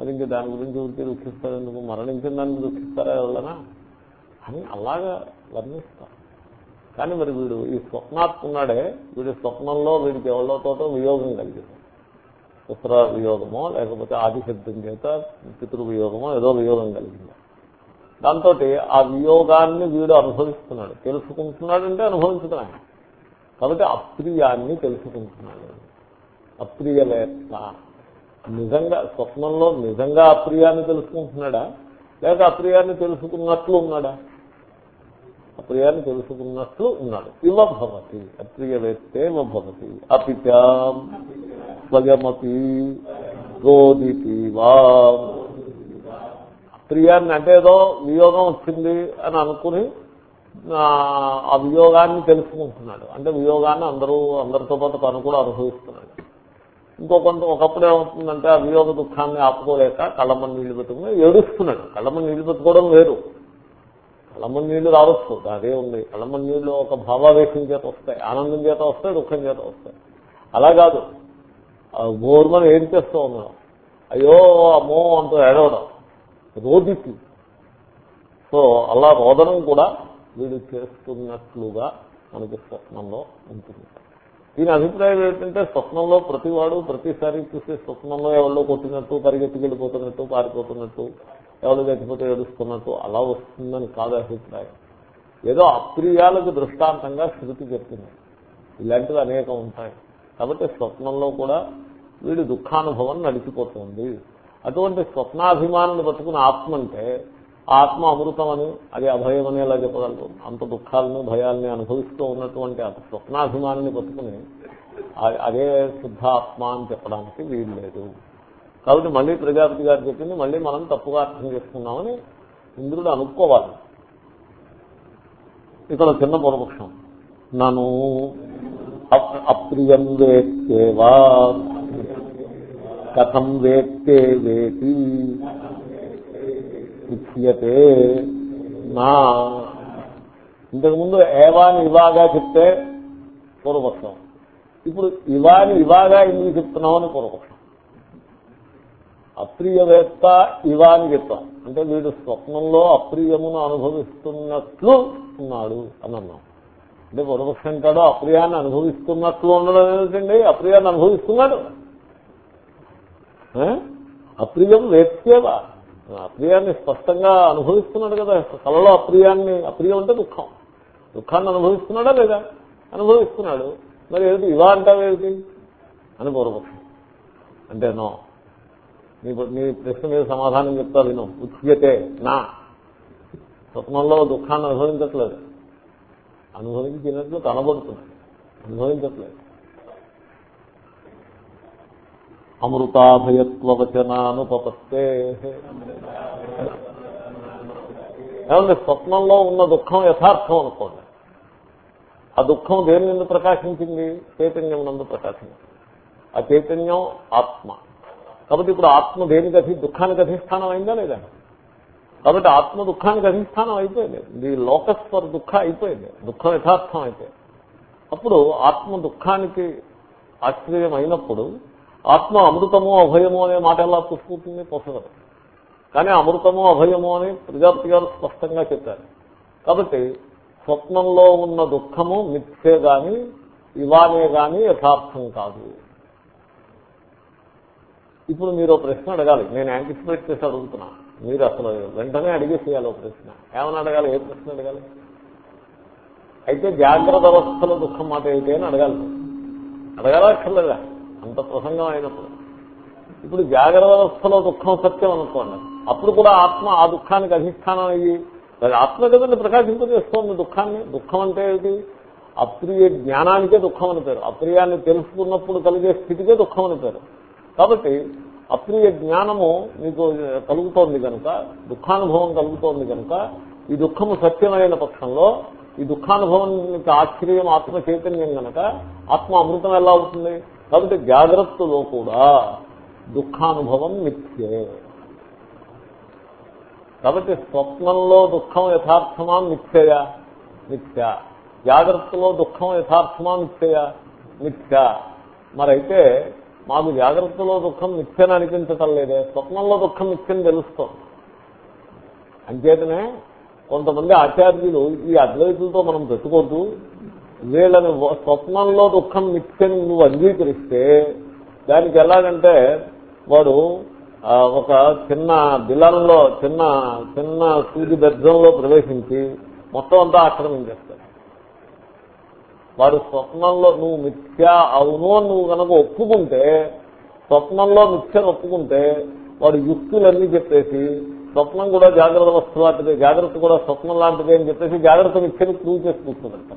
Speaker 1: మరి ఇంక దాని గురించి ఉంటే దుఃఖిస్తారు? ఎందుకు మరణించిన దానికి దుఃఖిస్తారా ఎవరైనా? అని అలాగా వర్ణిస్తారు. కానీ మరి వీడు ఈ స్వప్నాత్మున్నాడే వీడి స్వప్నంలో వీడికి ఎవరితోటో వియోగం కలిగింది. పుత్ర వియోగమో లేకపోతే ఆదిశబ్దం చేత పితృవియోగమో ఏదో వియోగం కలిగింది. దాంతో ఆ వియోగాన్ని వీడు అనుభవిస్తున్నాడు. తెలుసుకుంటున్నాడంటే అనుభవించడం ఆయన కాబట్టి అప్రియాన్ని తెలుసుకుంటున్నాడు. అప్రియవేత్త. నిజంగా స్వప్నంలో నిజంగా అప్రియాన్ని తెలుసుకుంటున్నాడా? లేక అప్రియాన్ని తెలుసుకున్నట్లు ఉన్నాడా? అప్రియాన్ని తెలుసుకున్నట్లు ఉన్నాడు. ఇవ్వ భవతి. అప్రియవేత్తే భవతి. అపిత స్వయమపి రోదితి వా. ప్రియాన్ని అంటే ఏదో వియోగం వచ్చింది అని అనుకుని ఆ, ఆ వియోగాన్ని తెలుసుకుంటున్నాడు. అంటే వియోగాన్ని అందరూ అందరితో పాటు తను కూడా అనుభవిస్తున్నాడు. ఇంకో కొంత ఒకప్పుడు ఏమవుతుందంటే ఆ వియోగ దుఃఖాన్ని ఆపుకోలేక కళ్ళమని నీళ్ళు పెట్టుకుని ఏడుస్తున్నాడు. కళ్ళమని నీళ్ళు పెట్టుకోవడం వేరు. కళ్ళమని నీళ్ళు రావచ్చు అదే ఉంది. కళ్ళమని నీళ్ళు ఒక భావావేశం చేత వస్తాయి ఆనందం చేత వస్తాయి దుఃఖం చేత వస్తాయి. అలా కాదు. గోర్మని ఏం చేస్తూ ఉన్నాడు అయ్యో అమ్మో అంటూ ఏడవడం. రోదికి సో అలా రోదనం కూడా వీడు చేస్తున్నట్లుగా మనకి స్వప్నంలో ఉంటుంది. దీని అభిప్రాయం ఏంటంటే స్వప్నంలో ప్రతివాడు ప్రతిసారి చూసే స్వప్నంలో ఎవరో కొట్టినట్టు పరిగెత్తికెళ్ళిపోతున్నట్టు పారిపోతున్నట్టు ఎవరు చచ్చిపోతే ఏడుస్తున్నట్టు అలా వస్తుందని కాదు అభిప్రాయం. ఏదో అప్రియాలకు దృష్టాంతంగా శృతి చెప్తుంది ఇలాంటివి అనేకం ఉంటాయి. కాబట్టి స్వప్నంలో కూడా వీడి దుఃఖానుభవం నడిచిపోతుంది. అటువంటి స్వప్నాభిమానాన్ని పట్టుకుని ఆత్మ అంటే ఆత్మ అమృతం అని అది అభయం అని ఎలా చెప్పగలరు? అంత దుఃఖాలను భయాల్ని అనుభవిస్తూ ఉన్నటువంటి ఆ స్వప్నాభిమానాన్ని పట్టుకుని అదే శుద్ధ ఆత్మ అని చెప్పడానికి వీలు లేదు. కాబట్టి మళ్ళీ ప్రజాపతి గారు చెప్పింది మళ్ళీ మనం తప్పుగా అర్థం చేసుకున్నామని ఇంద్రుడు అనుకోవాలి. ఇక్కడ చిన్న పూర్వపక్షం నను అప్రియం వేత్తేవా కథం వేత్తే వేతి. ఇచ్యతే నా. ఇంతకుముందు ఏవాని ఇవాగా చెప్తే పూర్వపక్షం. ఇప్పుడు ఇవాని ఇవాగా ఎందుకు చెప్తున్నామని పూర్వపక్షం. అప్రియవేత్త ఇవాని చెప్తాం. అంటే వీడు స్వప్నంలో అప్రియమును అనుభవిస్తున్నట్లు ఉన్నాడు అని అన్నాం. అంటే పూర్వపక్షం అంటాడు అప్రియాన్ని అనుభవిస్తున్నట్లు ఉండడం ఏమిటండి అప్రియాన్ని అనుభవిస్తున్నాడు. అప్రియం వేత్యేవా. అప్రియాన్ని స్పష్టంగా అనుభవిస్తున్నాడు కదా. కళలో అప్రియాన్ని అప్రియం అంటే దుఃఖం. దుఃఖాన్ని అనుభవిస్తున్నాడా లేదా? అనుభవిస్తున్నాడు. మరి ఏమిటి? ఇవా అంటావేమిటి అని పూర్వపక్షం. అంటే నో. నీ నీ ప్రశ్న మీద సమాధానం చెప్తా విను. ఉచ్యతే నా. స్వప్నంలో దుఃఖాన్ని అనుభవించట్లేదు. అనుభవించినట్లు కనబడుతుంది అనుభవించట్లేదు. అమృతాభయత్వచనానుపత్తే ఏమంటే స్వప్నంలో ఉన్న దుఃఖం యథార్థం అనుకోండి. ఆ దుఃఖం దేని నుండి ప్రకాశించింది? చైతన్యం నందు ప్రకాశించింది. ఆ చైతన్యం ఆత్మ. కాబట్టి ఇప్పుడు ఆత్మ దేనికి అధి దుఃఖానికి అధిష్టానం అయిందా లేదా? కాబట్టి ఆత్మ దుఃఖానికి అధిష్టానం అయిపోయింది. ది లోకస్ ఫర్ దుఃఖ అయిపోయింది. దుఃఖం యథార్థం అయిపోయింది. అప్పుడు ఆత్మ దుఃఖానికి ఆశ్చర్యం అయినప్పుడు ఆత్మ అమృతము అభయము అనే మాట ఎలా పుష్పుతుంది పొసగదు కానీ అమృతము అభయము అని ప్రజాపతి గారు స్పష్టంగా చెప్పారు. కాబట్టి స్వప్నంలో ఉన్న దుఃఖము మిథ్యే గాని ఇవానే గాని యథార్థం కాదు. ఇప్పుడు మీరు ప్రశ్న అడగాలి. నేను యాంటిసిపేట్ చేసి అడుగుతున్నా. మీరు అసలు వెంటనే అడిగేసేయాలి ఒక ప్రశ్న. ఏమని అడగాలి? ఏ ప్రశ్న అడగాలి? అయితే జాగ్రత్త అవస్థలో దుఃఖం మాట ఏమిటి అని అడగాలి. అడగాలక్కర్లేదా? అంత ప్రసంగం అయినప్పుడు. ఇప్పుడు జాగ్రత్త అవస్థలో దుఃఖం సత్యం అనుకోండి. అప్పుడు కూడా ఆత్మ ఆ దుఃఖానికి అధిష్టానం అయ్యి ఆత్మ కదండి ప్రకాశింపజేస్తోంది దుఃఖాన్ని? దుఃఖం అంటే ఏమిటి? అప్రియ జ్ఞానానికే దుఃఖం అని పేరు. అప్రియాన్ని తెలుసుకున్నప్పుడు కలిగే స్థితికే దుఃఖం అని పేరు. కాబట్టి అప్రియ జ్ఞానము మీకు కలుగుతోంది కనుక దుఃఖానుభవం కలుగుతోంది కనుక ఈ దుఃఖము సత్యమైన పక్షంలో ఈ దుఃఖానుభవానికి ఆశ్చర్యం ఆత్మ చైతన్యం కనుక ఆత్మ అమృతం ఎలా అవుతుంది? కాబట్టి జాగ్రత్తలో కూడా దుఃఖానుభవం మిథ్యే. కాబట్టి స్వప్నంలో దుఃఖం యథార్థమా మిథ్యయా? మిథ్య. జాగ్రత్తలో దుఃఖం యథార్థమా మిథ్యయా? మిథ్య. మరైతే మాకు జాగ్రత్తలో దుఃఖం మిథ్యని అనిపించటం లేదే స్వప్నంలో దుఃఖం మిథ్యని తెలుస్తోంది. అంచేతనే కొంతమంది ఆచార్యులు ఈ అద్వైతులతో మనం పెట్టుకోద్దు వీళ్ళని స్వప్నంలో దుఃఖం మిథ్యని నువ్వు అంగీకరిస్తే దానికి ఎలాగంటే వాడు ఒక చిన్న బిలంలో చిన్న చిన్న సూది బెజ్జంలో ప్రవేశించి మొత్తం అంతా ఆక్రమించేస్తాడు. వాడు స్వప్నంలో నువ్వు మిథ్య అవును అని నువ్వు కనుక ఒప్పుకుంటే స్వప్నంలో మిథ్యను ఒప్పుకుంటే వాడు యుక్తులన్నీ చెప్పేసి స్వప్నం కూడా జాగ్రత్త వస్తువు లాంటిదే జాగ్రత్త కూడా స్వప్నం లాంటిదే అని చెప్పేసి జాగ్రత్త మిథ్యను ప్రూవ్ చేసి కూర్చుందంట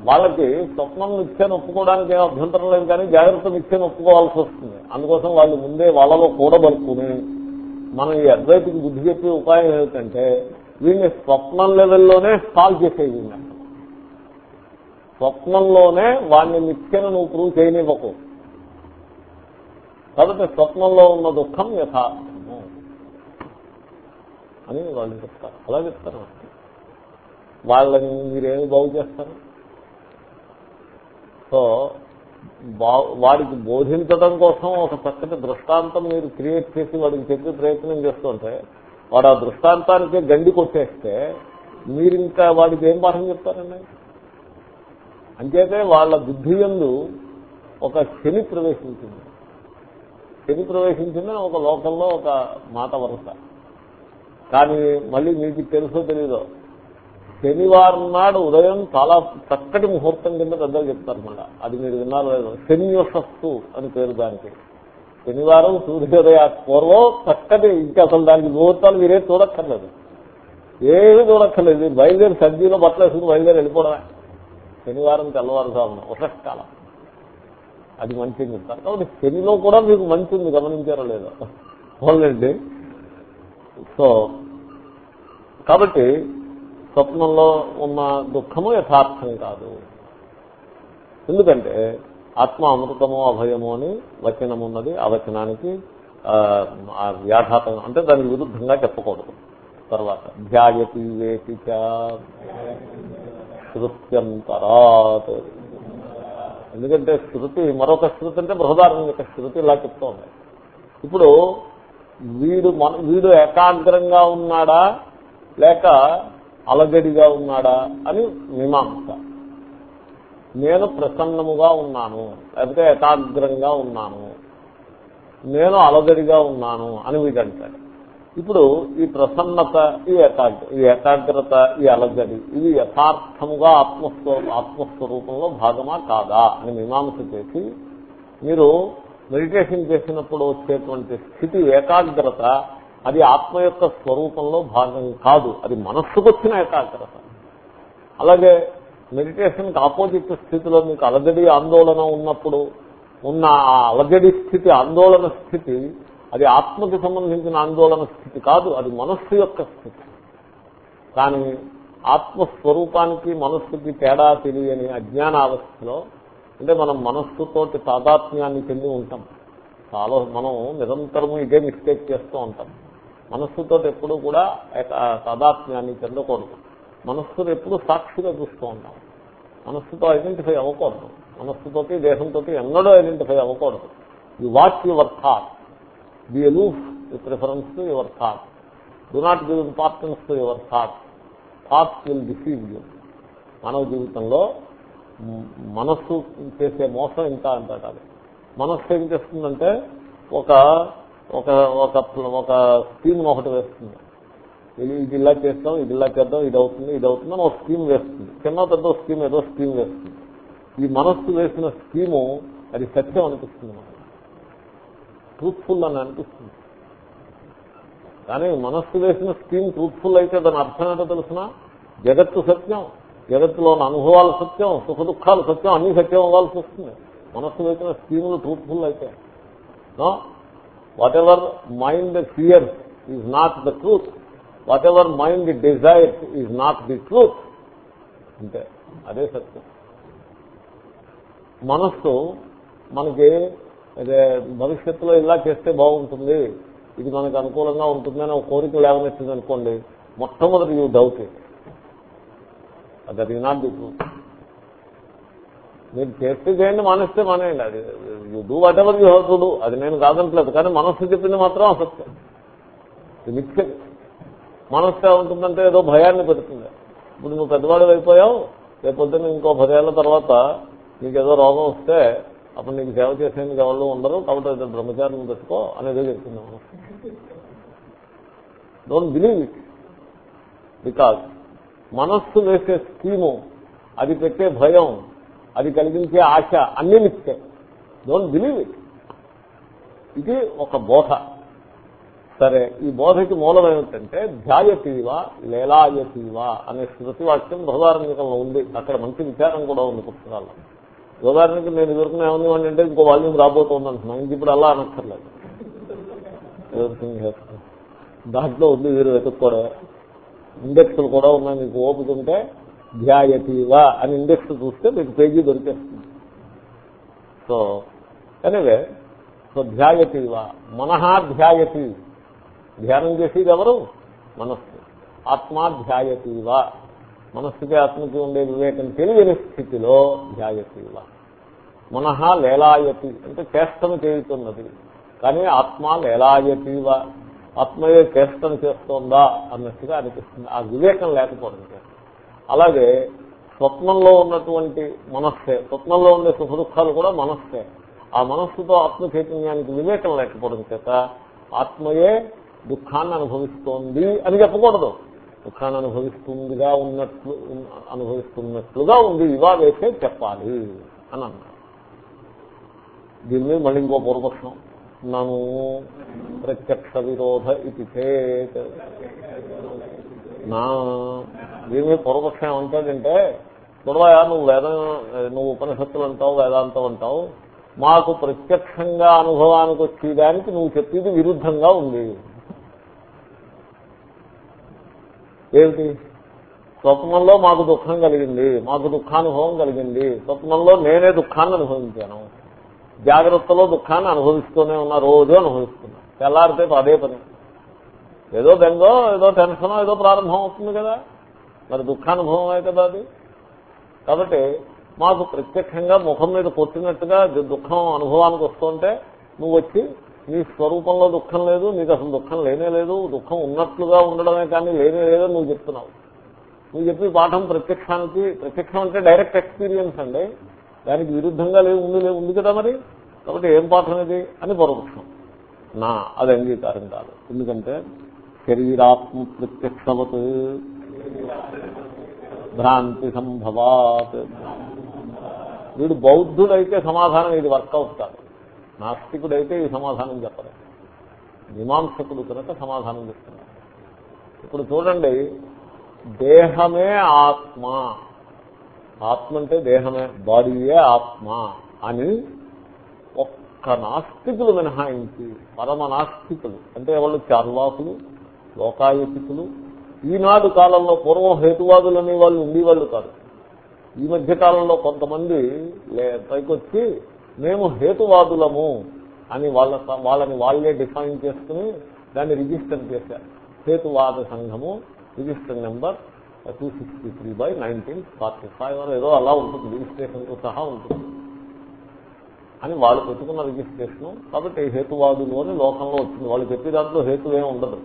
Speaker 1: వాళ్ళకి స్వప్నం మిథ్యను ఒప్పుకోవడానికి ఏం అభ్యంతరం లేదు కానీ జాగ్రత్త మిథ్యను ఒప్పుకోవాల్సి వస్తుంది. అందుకోసం వాళ్ళు ముందే వాళ్ళలో కూడబలుకుని మనం ఈ అద్వైతికి బుద్ధి చెప్పే ఉపాయం ఏమిటంటే వీడిని స్వప్నం లెవెల్లోనే సాల్వ్ చేసేది స్వప్నంలోనే వాడిని నిత్యను నువ్వు ప్రూవ్ చేయనివ్వకు. కాబట్టి స్వప్నంలో ఉన్న దుఃఖం యథార్థము అని వాళ్ళు చెప్తారు. అలా చెప్తారు వాళ్ళని మీరేమి బాగు చేస్తారు? సో వాడికి బోధించడం కోసం ఒక చక్కటి దృష్టాంతం మీరు క్రియేట్ చేసి వాడికి చెప్పే ప్రయత్నం చేస్తుంటే వాడు ఆ దృష్టాంతానికి గండి కొట్టేస్తే మీరు ఇంకా వాడికి ఏం పాఠం చెప్తారండి? అంచేతే వాళ్ళ బుద్ధి ఎందు ఒక శని ప్రవేశించింది. శని ప్రవేశించిందని ఒక లోకంలో ఒక మాట వరుస. కానీ మళ్ళీ మీకు తెలుసో తెలీదో శనివారం నాడు ఉదయం చాలా చక్కటి ముహూర్తం కింద పెద్దలు చెప్తారు మళ్ళీ. అది మీరు విన్నారు లేదు శనివసస్సు అని పేరు దానికి. శనివారం సూర్యోదయ పూర్వం చక్కటి ఇంకా అసలు దానికి ముహూర్తాలు మీరేం చూడక్కర్లేదు. ఏమీ చూడక్కర్లేదు. బయలుదేరి సర్జీలో బట్టలు వేసుకుని బయలుదేరి వెళ్ళిపోవడమే. శనివారం తెల్లవారుజామున ఉషకాలం. అది మంచిది. చెప్తారు కాబట్టి శనిలో కూడా మీకు మంచి ఉంది గమనించారో లేదో. అవునండి. సో కాబట్టి స్వప్నంలో ఉన్న దుఃఖము యథార్థం కాదు. ఎందుకంటే ఆత్మ అమృతము అభయము అని వచనం ఉన్నది. ఆ వచనానికి ఆ వ్యాఘాతం అంటే దాని విరుద్ధంగా చెప్పకూడదు. తర్వాత ధ్యాయతి వేటిక శృత్యంతరాత్ ఎందుకంటే శృతి మరొక శృతి అంటే బృహదారం యొక్క శృతి ఇలా చెప్తోంది ఇప్పుడు వీడు మన వీడు ఏకాగ్రంగా ఉన్నాడా లేక అలగడిగా ఉన్నాడా అని మీమాంస. నేను ప్రసన్నముగా ఉన్నాను లేకపోతే ఏకాగ్రంగా ఉన్నాను. నేను అలగడిగా ఉన్నాను అని వీడంటాడు. ఇప్పుడు ఈ ప్రసన్నత ఈ ఏకాగ్ర ఈ ఏకాగ్రత ఈ అలజడి ఇది యథార్థముగా ఆత్మస్వ ఆత్మస్వరూపంలో భాగమా కాదా అని మీమాంస చేసి మీరు మెడిటేషన్ చేసినప్పుడు వచ్చేటువంటి స్థితి ఏకాగ్రత అది ఆత్మ యొక్క స్వరూపంలో భాగం కాదు. అది మనస్సుకు వచ్చిన ఏకాగ్రత. అలాగే మెడిటేషన్కి ఆపోజిట్ స్థితిలో మీకు అలజడి ఆందోళన ఉన్నప్పుడు ఉన్న ఆ అలజడి స్థితి ఆందోళన స్థితి అది ఆత్మకి సంబంధించిన ఆందోళన స్థితి కాదు అది మనస్సు యొక్క స్థితి. కానీ ఆత్మస్వరూపానికి మనస్సుకి తేడా తెలియని అజ్ఞానావస్థలో అంటే మనం మనస్సుతోటి తాదాత్మ్యాన్ని చెంది ఉంటాం. చాలా మనం నిరంతరము ఇదే మిస్టేక్ చేస్తూ ఉంటాం. మనస్సుతో ఎప్పుడూ కూడా తాదాత్మ్యాన్ని చెందకూడదు. మనస్సును ఎప్పుడు సాక్షిగా చూస్తూ ఉంటాం. మనస్సుతో ఐడెంటిఫై అవ్వకూడదు. మనస్సుతోటి దేహంతో ఎన్నడూ ఐడెంటిఫై అవ్వకూడదు. ఈ watch your thought. Be aloof with reference to your thought do not give importance to your thought thoughts will deceive you మానవ జీవితంలో మనస్సు చేసే మోసం ఇంకా అంటాడు మనస్సు ఏం చేస్తుందంటే ఒక ఒక ఒక ఒక స్కీమ్ ఒకటి వేస్తుంది. ఇది ఇలా చేస్తాం ఇది ఇలా చేద్దాం ఇది అవుతుంది ఇది అవుతుంది అని ఒక స్కీమ్ వేస్తుంది. చిన్న పెద్ద స్కీమ్ ఏదో స్కీమ్ వేస్తుంది. ఈ మనస్సు వేసిన స్కీము అది సత్యం అనిపిస్తుంది మనకు. ట్రూత్ఫుల్ అని అనిపిస్తుంది. కానీ మనస్సు వేసిన స్కీమ్ ట్రూత్ఫుల్ అయితే దాని అర్థం ఏంటో తెలిసిన? జగత్తు సత్యం జగత్తులోని అనుభవాలు సత్యం సుఖ దుఃఖాలు సత్యం అన్ని సత్యం అవ్వాల్సి వస్తుంది. మనస్సు వేసిన స్కీములు ట్రూత్ఫుల్ అయితే. Whatever mind fears is not the truth whatever mind desire is not the truth అంతే. అదే సత్యం. మనస్సు మనకి అదే భవిష్యత్తులో ఇలా చేస్తే బాగుంటుంది. ఇది మనకు అనుకూలంగా ఉంటుందని ఒక కోరిక లేవనెత్తింది అనుకోండి మొట్టమొదటి యూ డౌట్ ఇట్ అది నాట్ ది ట్రూత్ మీరు చేస్తే చేయండి మానేస్తే మానేయండి. అది you do whatever you have to do అది నేను కాదనట్లేదు కానీ మనస్సు చెప్పింది మాత్రం అసత్యం. నిత్యం మనస్సు ఏముంటుందంటే ఏదో భయాన్ని పెడుతుంది. ఇప్పుడు నువ్వు పెద్దవాడు అయిపోయావు రేపొద్దున ఇంకో పదేళ్ళ తర్వాత నీకు ఏదో రోగం వస్తే అప్పుడు నీకు సేవ చేసేందుకు ఎవరు ఉండరు కాబట్టి ఏదో బ్రహ్మచారిని పెట్టుకో అనేది చెప్తున్నాం డోంట్ బిలీవ్ ఇట్ బికాజ్ మనస్సు వేసే స్కీము అది పెట్టే భయం అది కలిగించే ఆశ అన్ని మిత్తే. డోంట్ బిలీవ్ ఇట్ ఇది ఒక బోధ. సరే ఈ బోధకి మూలం ఏమిటంటే ధ్యాయతీవా లేలాయతీవా అనే శృతి వాక్యం బృహదారంగంలో ఉంది. అక్కడ మంచి విచారం కూడా ఉంది పుస్తకాల్లో. ఉదాహరణకి నేను ఎదుర్కొన్న ఏమని అంటే ఇంకో వాల్యూమ్ రాబోతుంది అంటున్నాను ఇంక ఇప్పుడు అలా అనక్కర్లేదు. దాంట్లో ఉంది మీరు వెతుక్కోవడం. ఇండెక్స్లు కూడా ఉన్నాయి. మీకు ఓపిక ఉంటే ధ్యాయతీవ అని ఇండెక్స్ చూస్తే మీకు పేజీ దొరికేస్తుంది. సో ఎనివే సో ధ్యాయతీవా. మనహా ధ్యాయతి. ధ్యానం చేసేది ఎవరు? మనస్సు. ఆత్మా ధ్యాయతీవ. మనస్సుకి ఆత్మకి ఉండే వివేకం తెలియని స్థితిలో ధ్యాయతీవ మనహ లేలాయతి అంటే చేష్టను చేయుతున్నది. కానీ ఆత్మ లేలాయతివ ఆత్మయే చేష్టను చేస్తోందా అన్నట్టుగా అనిపిస్తుంది. ఆ వివేకం లేకపోవడం చేత అలాగే స్వప్నంలో ఉన్నటువంటి మనస్సే స్వప్నంలో ఉండే సుఖ దుఃఖాలు కూడా మనస్సే. ఆ మనస్సుతో ఆత్మ చైతన్యానికి వివేకం లేకపోవడం చేత ఆత్మయే దుఃఖాన్ని అనుభవిస్తోంది అని చెప్పకూడదు. దుఃఖాన్ని అనుభవిస్తుందిగా ఉన్నట్లు అనుభవిస్తున్నట్లుగా ఉంది ఇవా వేసే చెప్పాలి అని అన్నారు. దీని మీద మళ్ళీ ఇంకో పూర్వపక్షం. నను ప్రత్యక్ష విరోధ ఇది చేత్. నా దీని మీద పూర్వపక్షం ఏమంటాడంటే చూడవయా నువ్వు వేదం నువ్వు ఉపనిషత్తులు అంటావు వేదాంతం అంటావు. మాకు ప్రత్యక్షంగా అనుభవానికి వచ్చేదానికి నువ్వు చెప్పేది విరుద్ధంగా ఉంది. ఏమిటి? స్వప్నంలో మాకు దుఃఖం కలిగింది మాకు దుఃఖానుభవం కలిగింది. స్వప్నంలో నేనే దుఃఖాన్ని అనుభవించాను. జాగ్రత్తలో దుఃఖాన్ని అనుభవిస్తూనే ఉన్నా రోజు అనుభవిస్తున్నా. తెల్లారితే అదే పని. ఏదో బెంగో ఏదో టెన్షనో ఏదో ప్రారంభం అవుతుంది కదా. మరి దుఃఖానుభవమే కదా అది? కాబట్టి మాకు ప్రత్యక్షంగా ముఖం మీద కొట్టినట్టుగా దుఃఖం అనుభవానికి వస్తుంటే నువ్వు వచ్చి నీ స్వరూపంలో దుఃఖం లేదు నీకు అసలు దుఃఖం లేనే లేదు దుఃఖం ఉన్నట్లుగా ఉండడమే కానీ లేనే లేదని నువ్వు చెప్తున్నావు. నువ్వు చెప్పి పాఠం ప్రత్యక్షానికి ప్రత్యక్షం అంటే డైరెక్ట్ ఎక్స్పీరియన్స్ అండి. దానికి విరుద్ధంగా లేదు ఉంది లేదు ఉంది కదా మరి? కాబట్టి ఏం పాఠం ఇది? అని పరోక్షం. నా అది అంగీకారం కాదు. ఎందుకంటే శరీరాత్మ ప్రత్యక్షవత్ భ్రాంతి సంభవాత్. వీడు బౌద్ధుడైతే సమాధానం ఇది వర్కౌట్ కాదు. నాస్తికుడైతే ఈ సమాధానం చెప్పలేదు మీమాంసకుడు కనుక సమాధానం చెప్తున్నారు. ఇప్పుడు చూడండి దేహమే ఆత్మ. ఆత్మ అంటే దేహమే బాడీయే ఆత్మ అని ఒక్క నాస్తికులు మినహాయించి పరమ నాస్తికులు అంటే వాళ్ళు చార్వాకులు లోకాయతికులు ఈనాడు కాలంలో పూర్వం హేతువాదులు అనే వాళ్ళు ఉండేవాళ్ళు కాదు. ఈ మధ్య కాలంలో కొంతమంది పైకొచ్చి మేము హేతువాదులము అని వాళ్ళ వాళ్ళని వాళ్ళే డిఫైన్ చేసుకుని దాన్ని రిజిస్టర్ చేశారు. హేతువాద సంఘము register number two sixty three by nineteen forty five ఏదో అలా ఉంటుంది. రిజిస్ట్రేషన్తో సహా ఉంటుంది. అని వాళ్ళు పెట్టుకున్న రిజిస్ట్రేషన్ కాబట్టి హేతువాదులు అని లోకంలో వచ్చింది. వాళ్ళు చెప్పే దాంట్లో హేతు ఏమి ఉండదు.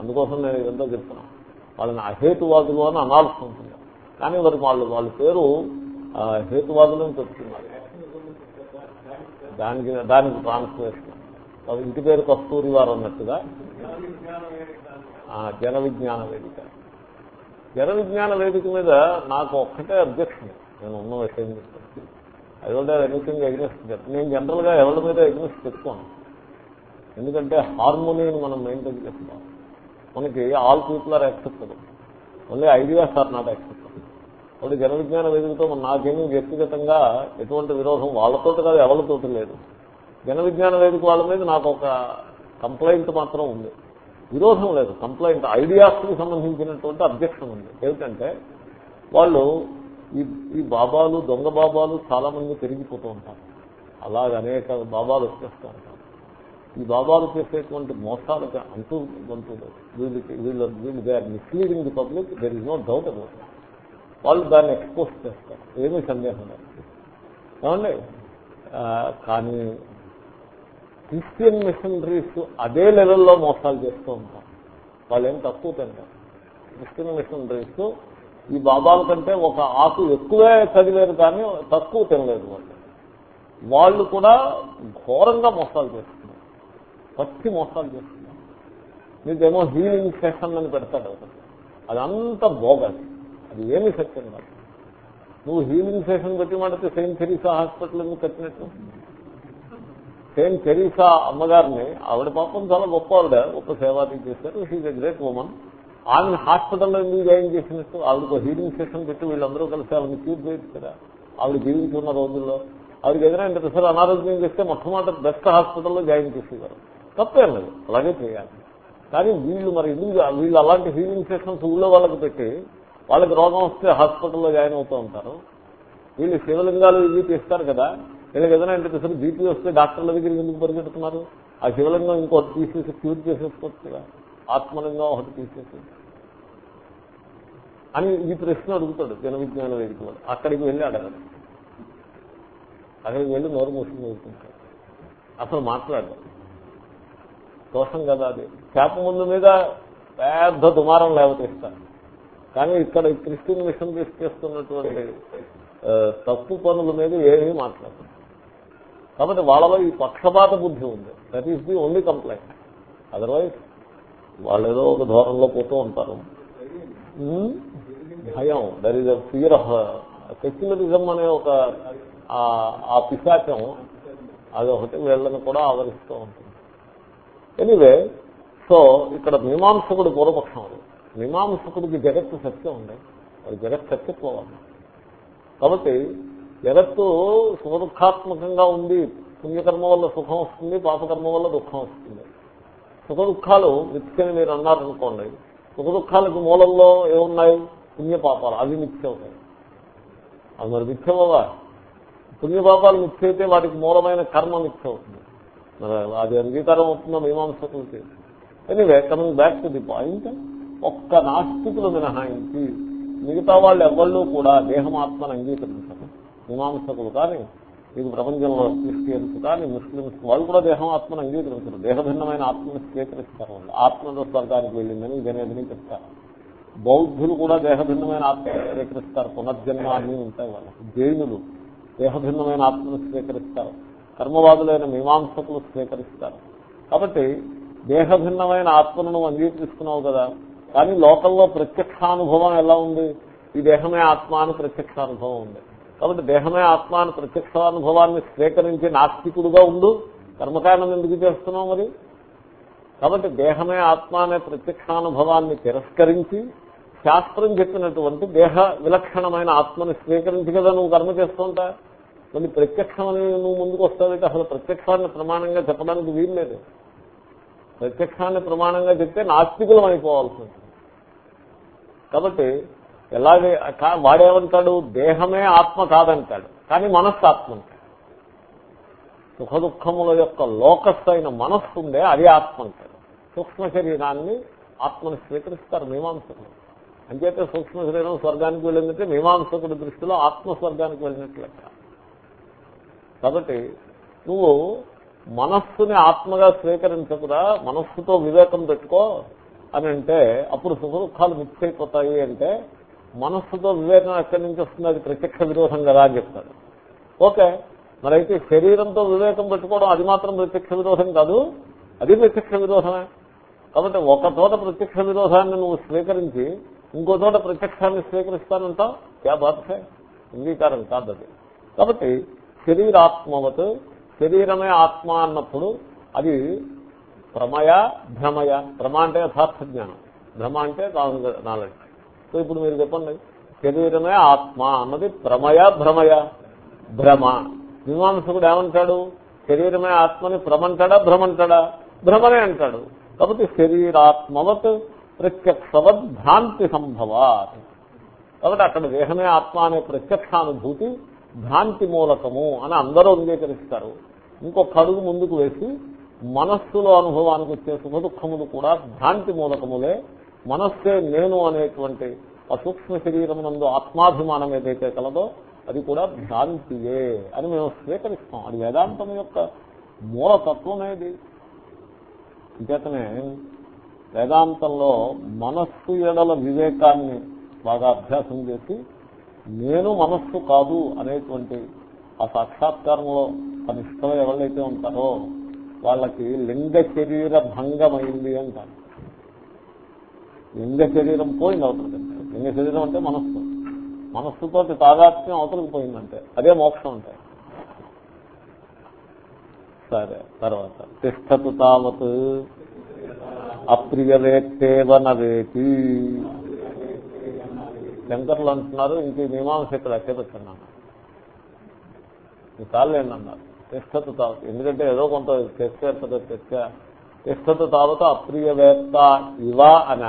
Speaker 1: అందుకోసం నేను ఇదంతా చెప్తున్నాను వాళ్ళని అహేతువాదులు అని అనాల్సి ఉంటుంది. కానీ మరి వాళ్ళు వాళ్ళ పేరు uh, హేతువాదులు అని చెప్తున్నారు. దానికి దానికి ట్రాన్స్లేషన్ ఇంటి పేరు కస్తూరి వారు అన్నట్టుగా. జన విజ్ఞాన వేదిక. జన విజ్ఞాన వేదిక మీద నాకు ఒక్కటే అబ్జెక్షన్ నేను ఉన్న విషయం చెప్తాను. I don't have anything against నేను జనరల్గా ఎవరి మీద ఎగ్నెస్ట్ పెట్టుకోను ఎందుకంటే హార్మోనియన్ మనం మెయింటైన్ చేస్తున్నాం మనకి all people are acceptable only ideas are not acceptable కాబట్టి జన విజ్ఞాన వేదికతో నాకేమీ వ్యక్తిగతంగా ఎటువంటి విరోధం వాళ్ళతో కాదు ఎవరితో లేదు. జన విజ్ఞాన వేదిక వాళ్ళ మీద నాకు ఒక కంప్లైంట్ మాత్రం ఉంది. విరోధం లేదు కంప్లైంట్ ఐడియాస్కి సంబంధించినటువంటి అబ్జెక్షన్ ఉంది. ఏమిటంటే వాళ్ళు ఈ ఈ బాబాలు దొంగ బాబాలు చాలా మంది పెరిగిపోతూ ఉంటారు. అలాగ అనేక బాబాలు వచ్చేస్తూ ఉంటారు. ఈ బాబాలు చేసేటువంటి మోసాలకు అంటూ అంటూ లేదు. వీళ్ళకి వీళ్ళ వీళ్ళు they are misleading the public there is no doubt about వాళ్ళు దాన్ని ఎక్స్పోజ్ చేస్తారు. ఏమీ సందేహం లేదు. ఏమండి? కానీ క్రిస్టియన్ మిషనరీస్ అదే లెవెల్లో మోసాలు చేస్తూ ఉంటారు. వాళ్ళు ఏం తక్కువ తింటారు. క్రిస్టియన్ మిషనరీస్ ఈ బాబాల కంటే ఒక ఆకు ఎక్కువే చదివారు కానీ తక్కువ తినలేదు వాళ్ళు. వాళ్ళు కూడా ఘోరంగా మోసాలు చేస్తున్నారు. పచ్చి మోసాలు చేస్తున్నారు. మీకేమో హీలింగ్ సెషన్ అని పెడతాడు అదంతా బోగస్ అది ఏమి సత్యం కాదు. నువ్వు హీలింగ్ సెషన్ పెట్టి మాడితే సెయింట్ థెరీసా హాస్పిటల్ ఎందుకు కట్టినట్టు? సెయింట్ థెరీసా అమ్మగారిని ఆవిడ పాపం చాలా గొప్ప ఆవిడ గొప్ప సేవాది చేశారు. షీజ్ ఎ గ్రేట్ ఉమెన్ ఆమె హాస్పిటల్లో ఎందుకు జాయిన్ చేసినట్టు? ఆవిడకు హీలింగ్ సెషన్ పెట్టి వీళ్ళందరూ కలిసి ఆవిడని క్యూర్ చేయొచ్చు కదా ఆవిడ జీవించున్న రోజుల్లో ఆవిడకి ఏదైనా ఇంత అనారోగ్యం చేస్తే మొట్టమొదటి బెస్ట్ హాస్పిటల్లో జాయిన్ చేసేవారు. తప్పేం లేదు. అలాగే చేయాలి. కానీ వీళ్ళు మరి ఎందుకు వీళ్ళు అలాంటి హీలింగ్ సెషన్స్ ఊళ్ళో వాళ్ళకి పెట్టి వాళ్ళకి రోగం వస్తే హాస్పిటల్లో జాయిన్ అవుతూ ఉంటారు. వీళ్ళు శివలింగాలు ఇవి తీస్తారు కదా. వీళ్ళకి ఏదైనా అంటే బీపీ వస్తే డాక్టర్ల దగ్గరికి ఎందుకు పరిగెడుతున్నారు? ఆ శివలింగం ఇంకోటి తీసేసి క్యూర్ చేసేసుకోవచ్చు కదా. ఆత్మలింగం ఒకటి తీసేసి. అని ఈ ప్రశ్న అడుగుతాడు జన విజ్ఞాన వేదికలో. అక్కడికి వెళ్ళి అడగదు. అక్కడికి వెళ్ళి నోరు మూసుకుని ఊరుకుంటాడు అసలు మాట్లాడదు. దోషం కదా అది. చేప ముందు మీద పెద్ద దుమారం లేవతీస్తాను కానీ ఇక్కడ ఈ క్రిస్టియన్ మిషన్ చేస్తున్నటువంటి తప్పు పనుల మీద ఏమీ మాట్లాడదు కాబట్టి వాళ్ళలో ఈ పక్షపాత బుద్ధి ఉంది. That is the only complaint otherwise వాళ్ళు ఏదో ఒక ధోరణిలో పోతూ ఉంటారు. Hmm? భయం. There is a fear of secularism అనే ఒక ఆ- పిశాచం అది ఒకటి వీళ్ళని కూడా ఆవరిస్తూ ఉంటుంది. ఎనివే సో ఇక్కడ మీమాంసకుడు పూర్వపక్షం అది. మీమాంసకుడికి జగత్తు సత్యం ఉంది. అది జగత్ సత్యపోవాలి కాబట్టి జగత్తు సుఖదుఖాత్మకంగా ఉంది. పుణ్యకర్మ వల్ల సుఖం వస్తుంది పాపకర్మ వల్ల దుఃఖం వస్తుంది. సుఖ దుఃఖాలు మిథ్యని మీరు అన్నారనుకోండి సుఖ దుఃఖాలకు మూలంలో ఏమున్నాయి? పుణ్యపాపాలు. అవి మిథ్య అవుతాయి అది మరి మిథ్యవా పుణ్యపాపాలు మిథ్య అయితే వాటికి మూలమైన కర్మ మిథ్య అవుతుంది మరి అది అంగీకారం అవుతుందో మీమాంసకులకి anyway coming back to the point. ఒక్క నాస్తికులు మినహాయించి మిగతా వాళ్ళు ఎవళ్ళు కూడా దేహమాత్మను అంగీకరించరు. మీమాంసకులు కానీ మీకు ప్రపంచంలో క్రిస్టియన్స్ కానీ ముస్లిమ్స్ వాళ్ళు కూడా దేహం ఆత్మను అంగీకరించరు. దేహభిన్నమైన ఆత్మను స్వీకరిస్తారు వాళ్ళు. ఆత్మలో స్వర్గానికి వెళ్ళిందని ఇదనేదని చెప్తారు. బౌద్ధులు కూడా దేహభిన్నమైన ఆత్మను స్వీకరిస్తారు. పునర్జన్మ ఉంటాయి వాళ్ళకి జైనులు దేహభిన్నమైన ఆత్మను స్వీకరిస్తారు. కర్మవాదులైన మీమాంసకులు స్వీకరిస్తారు. కాబట్టి దేహభిన్నమైన ఆత్మను నువ్వు అంగీకరిస్తున్నావు కదా కానీ లోకల్లో ప్రత్యక్షానుభవం ఎలా ఉంది? ఈ దేహమే ఆత్మ అని ప్రత్యక్షానుభవం ఉంది. కాబట్టి దేహమే ఆత్మ అని ప్రత్యక్షానుభవాన్ని స్వీకరించి నాస్తికుడుగా ఉండు. కర్మకాండం ఎందుకు చేస్తున్నావు మరి? కాబట్టి దేహమే ఆత్మ అనే ప్రత్యక్షానుభవాన్ని తిరస్కరించి శాస్త్రం చెప్పినటువంటి దేహ విలక్షణమైన ఆత్మని స్వీకరించి కదా నువ్వు కర్మ చేస్తుంటా? మళ్ళీ ప్రత్యక్షం అనేది నువ్వు ముందుకు వస్తావంటే? అసలు ప్రత్యక్షాన్ని ప్రమాణంగా చెప్పడానికి వీల్లేదు. ప్రత్యక్షాన్ని ప్రమాణంగా చెప్తే నాస్తికులం అయిపోవాల్సి ఉంటుంది. కాబట్టి ఎలాగే వాడేమంటాడు? దేహమే ఆత్మ కాదంటాడు. కానీ మనస్సు ఆత్మ అంటాడు సుఖ దుఃఖముల యొక్క లోకస్ అయిన మనస్సు ఉందే అది ఆత్మ అంటాడు. సూక్ష్మ శరీరాన్ని ఆత్మను స్వీకరిస్తారు మీమాంసకులు అంచేతే సూక్ష్మ శరీరం స్వర్గానికి వెళ్ళిందంటే మీమాంసకుడి దృష్టిలో ఆత్మ స్వర్గానికి వెళ్ళినట్లు లెక్క. కాబట్టి నువ్వు మనస్సుని ఆత్మగా స్వీకరించకురా మనస్సుతో వివేకం పెట్టుకో అని అంటే అప్పుడు సుఖ దుఃఖాలు మిక్స్ అయిపోతాయి అంటే మనస్సుతో వివేకం ఎక్కడి నుంచి వస్తుంది? అది ప్రత్యక్ష విరోధం కదా అని చెప్తాడు. ఓకే మరైతే శరీరంతో వివేకం పెట్టుకోవడం అది మాత్రం ప్రత్యక్ష విరోధం కాదు అది ప్రత్యక్ష విరోధమే. కాబట్టి ఒక చోట ప్రత్యక్ష విరోధాన్ని నువ్వు స్వీకరించి ఇంకో చోట ప్రత్యక్షాన్ని స్వీకరిస్తానంటావు? క్యా బాధే అంగీకారం కాదు అది. కాబట్టి శరీరాత్మవత్ శరీరమే ఆత్మ అన్నప్పుడు అది ప్రమయ భ్రమయ. భ్రమ అంటే యథార్థ జ్ఞానం. భ్రమ అంటే నాలెడ్జ్ సో ఇప్పుడు మీరు చెప్పండి. శరీరమే ఆత్మ అన్నది ప్రమయ భ్రమయ. భ్రమ. మీమాంసకుడు ఏమంటాడు? శరీరమే ఆత్మని భ్రమంటాడా భ్రమంటాడా? భ్రమనే అంటాడు. కాబట్టి శరీరాత్మవత్ ప్రత్యక్షవత్ భ్రాంతి సంభవాత్. కాబట్టి అక్కడ దేహమే ఆత్మ అనే ప్రత్యక్షానుభూతి భ్రాంతి మూలకము అని అందరూ అంగీకరిస్తారు. ఇంకొక అడుగు ముందుకు వేసి మనస్సులో అనుభవానికి వచ్చే సుఖ దుఃఖములు కూడా భ్రాంతి మూలకములే. మనస్సే నేను అనేటువంటి ఆ సూక్ష్మ శరీరం నందు ఆత్మాభిమానం ఏదైతే కలదో అది కూడా భ్రాంతియే అని మేము స్వీకరిస్తాం. అది వేదాంతం యొక్క మూలతత్వమేది. ఇంకేతనే వేదాంతంలో మనస్సు ఎడల వివేకాన్ని బాగా అభ్యాసం చేసి నేను మనస్సు కాదు అనేటువంటి ఆ సాక్షాత్కారంలో నిష్టలో ఎవరైతే ఉంటారో వాళ్ళకి లింగ శరీర భంగమైంది అంటారు. లింగ శరీరం పోయింది అవుతుంది లింగ శరీరం అంటే మనస్సు. మనస్సుతో తాదాత్మ్యం అవతలకు పోయిందంటే అదే మోక్షం అంటే. సరే తర్వాత. తిష్టతు తావత్ అప్రియవేత్తేవన వేతి శంకర్లు అంటున్నారు ఇంక మీమాంస ఇక్కడ అక్కడ ఈ కాళ్ళు ఏంటన్నారు? తిష్టత తావత్ ఎందుకంటే ఏదో కొంత తెచ్చారు తెచ్చ తిష్టత తిష్టతు తావత అప్రియవేత్త ఇవా అన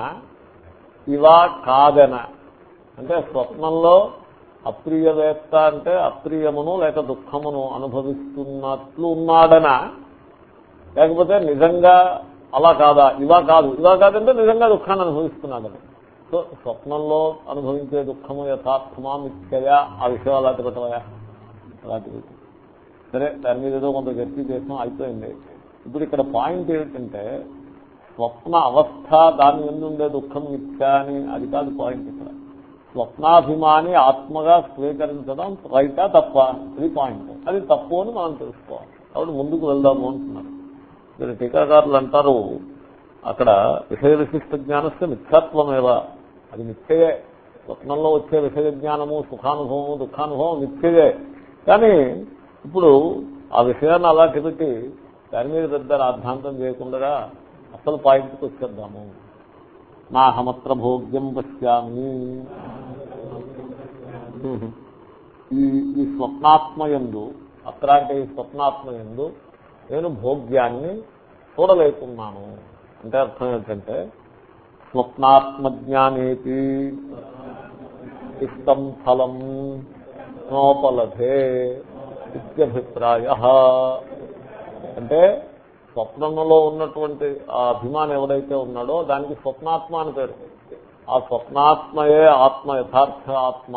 Speaker 1: ఇవా కాదన. అంటే స్వప్నంలో అప్రియవేత్త అంటే అప్రియమును లేక దుఃఖమును అనుభవిస్తున్నట్లు ఉన్నాడన. లేకపోతే నిజంగా అలా కాదా ఇవా కాదు. ఇలా కాదంటే నిజంగా దుఃఖాన్ని అనుభవిస్తున్నాడని సో స్వప్నంలో అనుభవించే దుఃఖము యథార్థమా మిథ్యయా? ఆ విషయం అలాంటి పెట్టవయా అలాంటివి సరే దాని మీద ఏదో కొంత గట్టి చేసినా అయిపోయింది. ఇప్పుడు ఇక్కడ పాయింట్ ఏమిటంటే స్వప్న అవస్థ దాని ఎందుండే దుఃఖం మిథ్యా అని అది కాదు పాయింట్ ఇక్కడ. స్వప్నాభిమాని ఆత్మగా స్వీకరించడం రైటా తప్ప? అది పాయింట్. అది తప్పు అని మనం తెలుసుకోవాలి. కాబట్టి ముందుకు వెళ్దాము అంటున్నారు. మీరు టీకాకారులు అంటారు అక్కడ విషయ విశిష్ట జ్ఞానస్తే మిథ్యాత్వమేవా? అది మిథ్యయే. స్వప్నంలో వచ్చే విషయ జ్ఞానము సుఖానుభవము దుఃఖానుభవం మిథ్యయే. కానీ ఇప్పుడు ఆ విషయాన్ని అలా పెట్టి దాని మీద పెద్ద రాద్ధాంతం చేయకుండా అసలు పాయింట్కి వచ్చేద్దాము. నాహమత్ర భోగ్యం పశ్యామి. ఈ ఈ స్వప్నాత్మయందు అత్ర అంటే ఈ స్వప్నాత్మయందు నేను భోగ్యాన్ని చూడలేకున్నాను. అంటే అర్థం ఏంటంటే స్వప్నాత్మజ్ఞానేతి ఇష్టం ఫలం నోపలభే ఇత్యభిప్రాయ. అంటే స్వప్నంలో ఉన్నటువంటి ఆ అభిమానం ఎవడైతే ఉన్నాడో దానికి స్వప్నాత్మ అని పేరు. ఆ స్వప్నాత్మయే ఆత్మ యథార్థ ఆత్మ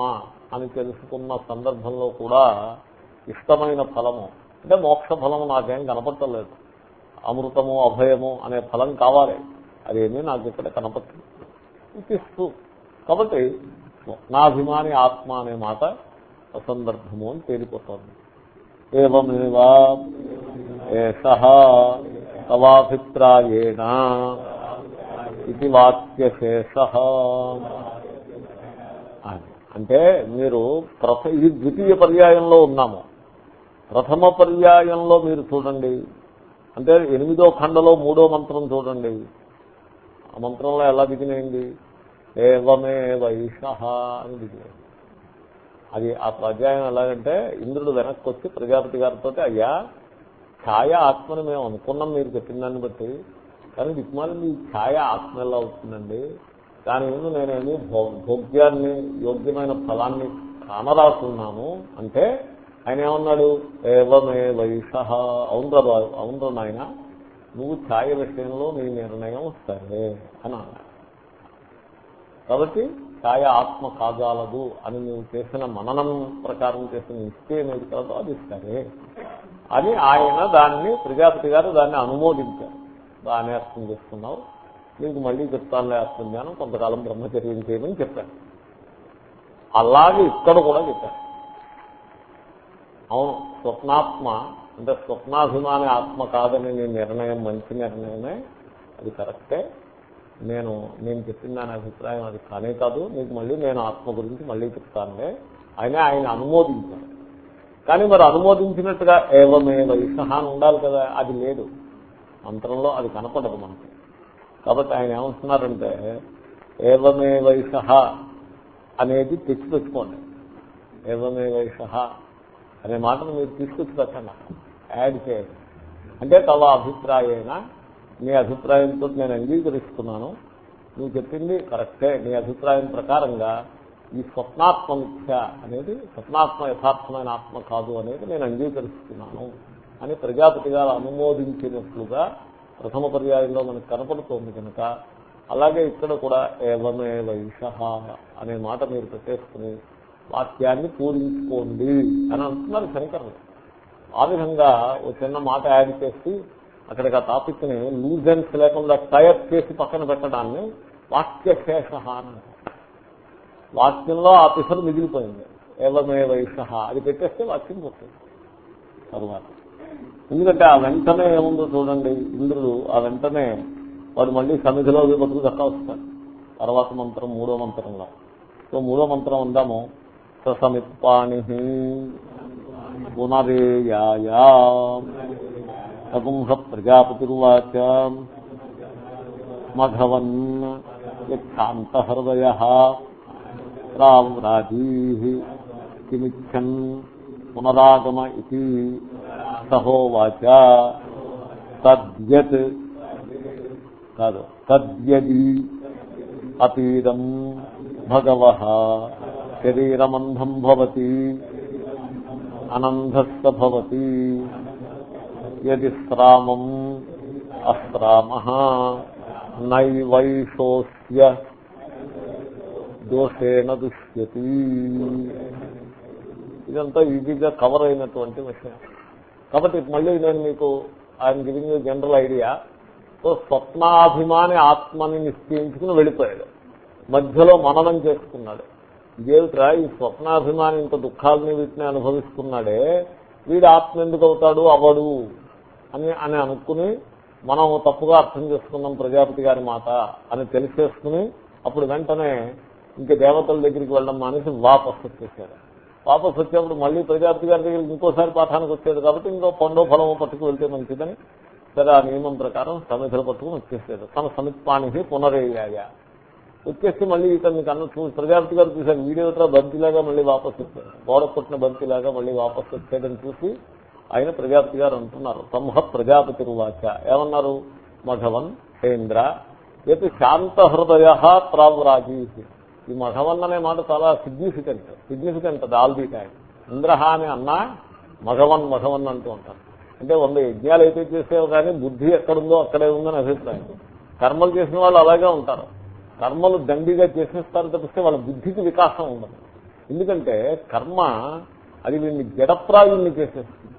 Speaker 1: అని తెలుసుకున్న సందర్భంలో కూడా ఇష్టమైన ఫలము అంటే మోక్ష ఫలము నాకేం కనపట్టలేదు. అమృతము అభయము అనే ఫలం కావాలి. అదేమీ నాకు ఇక్కడ కనపడుతుంది ఇస్తూ కాబట్టి స్వప్నాభిమాని ఆత్మ అనే మాట అసందర్భము అని తేలిపోతుంది. ఏమేవా ఏష తవాభిప్రాయేణ ఇది వాక్యశేష అంటే మీరు ప్రథ ఇది ద్వితీయ పర్యాయంలో ఉన్నాము. ప్రథమ పర్యాయంలో మీరు చూడండి. అంటే ఎనిమిదో ఖండలో మూడో మంత్రం చూడండి. ఆ మంత్రంలో ఎలా దిగినాయింది ఏవమే వైష అని దిగినాయి అది ఆ పర్యాయం ఎలాగంటే ఇంద్రుడు వెనక్కి వచ్చి ప్రజాపతి గారితో అయ్యా ఛాయ ఆత్మని మేము అనుకున్నాం మీరు చెప్పిన దాన్ని బట్టి కానీ దిక్మాలి మీ ఛాయ ఆత్మ ఎలా అవుతుందండి దాని ముందు నేనేమి భోగ్యాన్ని యోగ్యమైన ఫలాన్ని కానరాకున్నాను. అంటే ఆయన ఏమన్నాడు? ఏవమే వైష అవునరా బాబు అవునరా నాయన నువ్వు ఛాయ విషయంలో నీ నిర్ణయం సరే అని అన్నాడు. కాబట్టి కాయ ఆత్మ కాజాలదు అని నువ్వు చేసిన మననం ప్రకారం చేసిన ఇస్తే ఏది కలదో అది సరే అని ఆయన దాన్ని ప్రజాపతి గారు దాన్ని అనుమోదించారు. బాగానే అర్థం చేసుకున్నావు. నీకు మళ్ళీ చెప్తానులే అర్థం జ్ఞానం కొంతకాలం బ్రహ్మచర్యం చేయమని చెప్పాను అలాగే ఇక్కడ కూడా చెప్పాను అవును స్వప్నాత్మ అంటే స్వప్నాభిమాని ఆత్మ కాదని నీ నిర్ణయం మంచి నిర్ణయమే. అది కరెక్టే. నేను నేను చెప్పిన దాని అభిప్రాయం అది కానే కాదు. మీకు మళ్ళీ నేను ఆత్మ గురించి మళ్ళీ చెప్తానులే. అయినా ఆయన అనుమోదించాను కానీ మరి అనుమోదించినట్టుగా ఏవమే వైష అని ఉండాలి కదా అది లేదు. మంత్రంలో అది కనపడదు మనకి. కాబట్టి ఆయన ఏమంటున్నారంటే ఏవమే వైష అనేది తెచ్చిపెట్టుకోండి. ఏవమే వైష అనే మాటను మీరు తీసుకొచ్చి పెట్టండి. యాడ్ చేయండి. అంటే తవ అభిప్రాయేనా? నీ అభిప్రాయంతో నేను అంగీకరిస్తున్నాను. నువ్వు చెప్పింది కరెక్టే. నీ అభిప్రాయం ప్రకారంగా ఈ స్వప్నాత్మ మిథ్య అనేది స్వప్నాత్మ యథార్థమైన ఆత్మ కాదు అనేది నేను అంగీకరిస్తున్నాను అని ప్రజాపతి గారు అనుమోదించినట్లుగా ప్రథమ పర్యాయంలో మనకు కనపడుతోంది కనుక అలాగే ఇక్కడ కూడా ఏవమేవ వైష అనే మాట మీరు పెట్టేసుకుని వాక్యాన్ని పూరించుకోండి అని అంటున్నారు శంకరులు. ఆ విధంగా ఒక చిన్న మాట యాడ్ చేసి అక్కడికి ఆ టాపిక్ని లూజెన్స్ లేకుండా టైప్ చేసి పక్కన పెట్టడాన్ని వాక్యశేష అని వాక్యంలో ఆ పిసరు మిగిలిపోయింది. ఏవమే వైష అది పెట్టేస్తే వాక్యం పోతుంది తరువాత. ఎందుకంటే ఆ వెంటనే ఏముందో చూడండి. ఇంద్రుడు ఆ వెంటనే వాడు మళ్ళీ సన్నిధిలో బతుకు దక్క వస్తాడు. తర్వాత మంత్రం మూడో మంత్రంలో. సో మూడో మంత్రం ఉందాము. ససమిత్పాణి పునరేయాయా నపుంస ప్రజాపతిర్వాచ మఘవన్ శాంతహృదయ రాజీ కిమిచ్చన్ పునరాగమ ఇది సహోవాచ తద్యత్ కాదు తద్యది అతీరం భగవ శరీరమంధం భవతి అనంధస్థ భవతి యది అస్రామ అశ్రామ నైవైషోస్య దోషేణ దుష్యతి ఇదంతా ఈజీగా కవర్ అయినటువంటి విషయం. కాబట్టి మళ్ళీ నేను మీకు ఆయన గివింగ్ జనరల్ ఐడియా సో స్వప్నాభిమాని ఆత్మని నిశ్చయించుకుని వెళ్ళిపోయాడు. మధ్యలో మననం చేసుకున్నాడు. ఇదేమిట్రా ఈ స్వప్నాభిమాని ఇంత దుఃఖాలని వీటిని అనుభవిస్తున్నాడే? వీడు ఆత్మ ఎందుకు అవుతాడు? అవడు. అని అని అనుకుని మనం తప్పుగా అర్థం చేసుకున్నాం ప్రజాపతి గారి మాట అని తెలిసేసుకుని అప్పుడు వెంటనే ఇంక దేవతల దగ్గరికి వెళ్ళడం మానేసి వాపస్ వచ్చేసారు. వాపస్ వచ్చేప్పుడు మళ్ళీ ప్రజాపతి గారి దగ్గర ఇంకోసారి పాఠానికి వచ్చాడు కాబట్టి ఇంకో పండో ఫలమో పట్టుకు వెళ్తే మంచిదని సరే ఆ నియమం ప్రకారం సమిధులు పట్టుకుని వచ్చేసాడు తన సమిత్పానికి పునరేయాయ. వచ్చేసి మళ్ళీ ఇతన్ని కన్ను చూసి ప్రజాపతి గారు చూశారు వీడియోతో బంతిలాగా మళ్ళీ వాపస్ వచ్చాడు. గోడ కొట్టిన బంతిలాగా మళ్ళీ వాపస్ వచ్చాడని చూసి ఆయన ప్రజాపతి గారు అంటున్నారు. సంహ ప్రజాపతి రువాచ ఏమన్నారు? మఘవన్ హేంద్ర. ఎటు శాంత హృదయ ప్రావరాజీ ఈ మఘవన్ అనే మాట చాలా సిగ్నిఫికెంట్ సిగ్నిఫికెంట్ అది ఆల్ ది టైం ఇంద్ర అని అన్నా మఘవన్ మఘవన్ అంటూ ఉంటారు. అంటే వంద యజ్ఞాలు అయితే చేసేవి కానీ బుద్ధి ఎక్కడుందో అక్కడే ఉందని అభిప్రాయం. కర్మలు చేసిన వాళ్ళు అలాగే ఉంటారు. కర్మలు దండిగా చేసేస్తారు తప్పిస్తే వాళ్ళ బుద్ధికి వికాసం ఉండదు. ఎందుకంటే కర్మ అది వీడిని జడప్రాయుణ్ణి చేసేస్తుంది.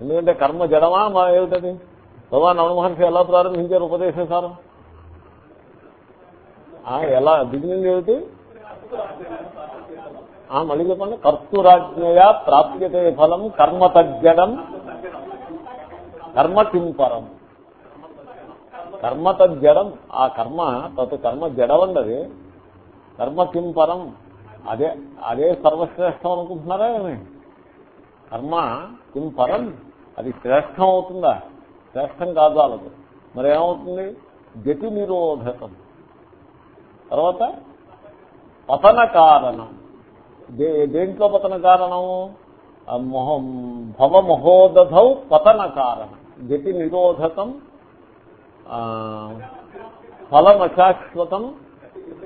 Speaker 1: ఎందుకంటే కర్మ జడమా మా ఏమిటది? భగవాన్ రమణ మహర్షి ఎలా ప్రారంభించారు ఉపదేశసారం ఆ, ఎలా బిగినింగ్ ఏమిటి? ఆ, మళ్ళీ చెప్పండి. కర్తురాజ్ఞయ ప్రాప్యతే ఫలం కర్మ తజ్జడం. కర్మ కింపరం కర్మ తజ్జడం. ఆ కర్మ తత్ కర్మ జడవండది. కర్మ కింపరం అదే అదే సర్వశ్రేష్టం అనుకుంటున్నారా ఏమి? కర్మ కిం పరం? అది శ్రేష్టం అవుతుందా? శ్రేష్టం కాదు వాళ్ళకు మరి ఏమవుతుంది గతి నిరోధకం. తర్వాత పతన కారణం. దే- దేంట్లో పతన కారణము మొహం భవమహోదధౌ పతన కారణం. గతి నిరోధకం ఆ, ఫలమశాశ్వతం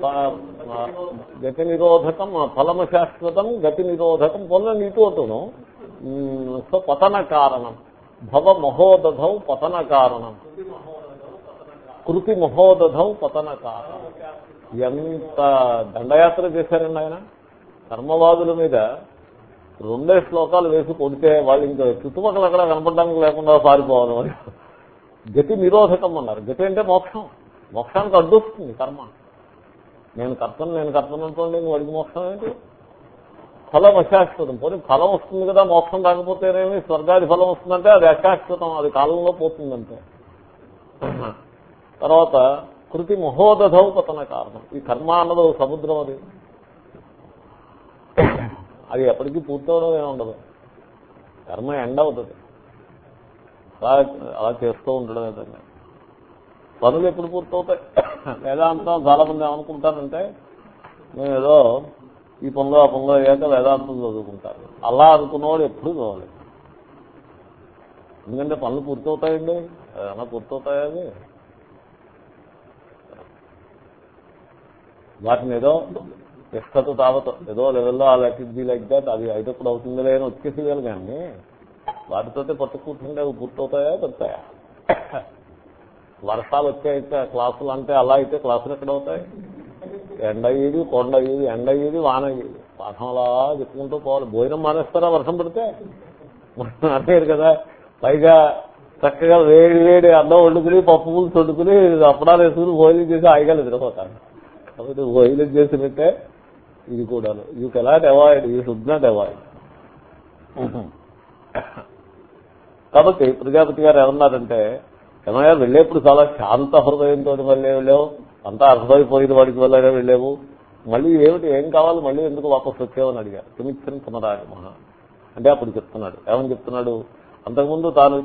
Speaker 1: ప- గతి నిరోధకం ఫలమశాశ్వతం గతి నిరోధకం పొందని ఇటు సో పతన కారణం. భవ మహోదధౌ పతన కారణం. కృతి మహోదధౌ పతన కారణం. ఎంత దండయాత్ర చేశారండి ఆయన? కర్మవాదుల మీద రెండే శ్లోకాలు వేసి కొడితే వాళ్ళు ఇంకా చుట్టుపక్కల అక్కడ కనపడడానికి లేకుండా పారిపోవాలి. వాళ్ళు గతి నిరోధకం అన్నారు. గతి అంటే మోక్షం. మోక్షానికి అడ్డొస్తుంది కర్మ. నేను కర్తను నేను కర్తను అంటుండే వాడికి మోక్షం ఏంటి? ఫలం అశాశ్వతం. పోనీ ఫలం వస్తుంది కదా మోక్షం రాకపోతేనేమి స్వర్గాది ఫలం వస్తుందంటే అది అశాశ్వతం అది కాలంలో పోతుందంటే. తర్వాత కృతి మహోదధౌ పతన కారణం. ఈ కర్మ అన్నది సముద్రం అది. అది ఎప్పటికీ పూర్తవడం ఏమి ఉండదు. కర్మ ఎండ్ అవుతుంది. అలా అలా చేస్తూ ఉండడం ఏదన్నా పనులు ఎప్పుడు పూర్తవుతాయి? వేదాంతం చాలా మంది ఏమనుకుంటారంటే మేము ఏదో ఈ పనులు ఆ పనులు అయ్యాక వేదాంతం చదువుకుంటారు. అలా అనుకున్నవాడు ఎప్పుడు చదవలేదు. ఎందుకంటే పనులు పూర్తవుతాయండి. ఏదైనా పూర్తవుతాయా అది వాటిని ఏదో ఇష్టత తావత ఏదో లెవెల్లో ఆ లెట్ బి లైక్ దాట్ అది అయినప్పుడు అవుతుంది లేని వచ్చేసేయాలి కానీ వాటితోటే పట్టు కూర్చుంటే అవి పూర్తవుతాయా పెడతాయా వర్షాలు వచ్చాయితే క్లాసులు అంటే అలా అయితే క్లాసులు ఎక్కడ అవుతాయి? ఎండ అయ్యేది కొండ అయ్యేది ఎండ అయ్యేది వాన అయ్యేది పాఠం అలా చెప్పుకుంటూ పోవాలి. భోజనం మానేస్తారా వర్షం పడితే? అదే కదా. పైగా చక్కగా వేడి వేడి అన్నం వండుకుని పప్పు పులుసు వండుకుని అప్పడాలు వేసుకుని భోజనం చేసి ఆయిగా నిద్రపోతాను కాబట్టి భోజనం చేసినట్టే ఇది కూడా you can't avoid you should not avoid కాబట్టి ప్రజాపతి గారు ఏమన్నారంటే ఏమయ్యా వెళ్ళేప్పుడు చాలా శాంత హృదయంతో మళ్ళీ వెళ్ళావు? అంతా అర్థమైపోయింది వాడికి వల్లనే వెళ్ళాము. మళ్ళీ ఏమిటి ఏం కావాలి మళ్ళీ ఎందుకు వాపసు వచ్చావని అడిగారు సుమిత్రం పునరాగమ అంటే అప్పుడు చెప్తున్నాడు. ఏమని చెప్తున్నాడు? అంతకుముందు తాను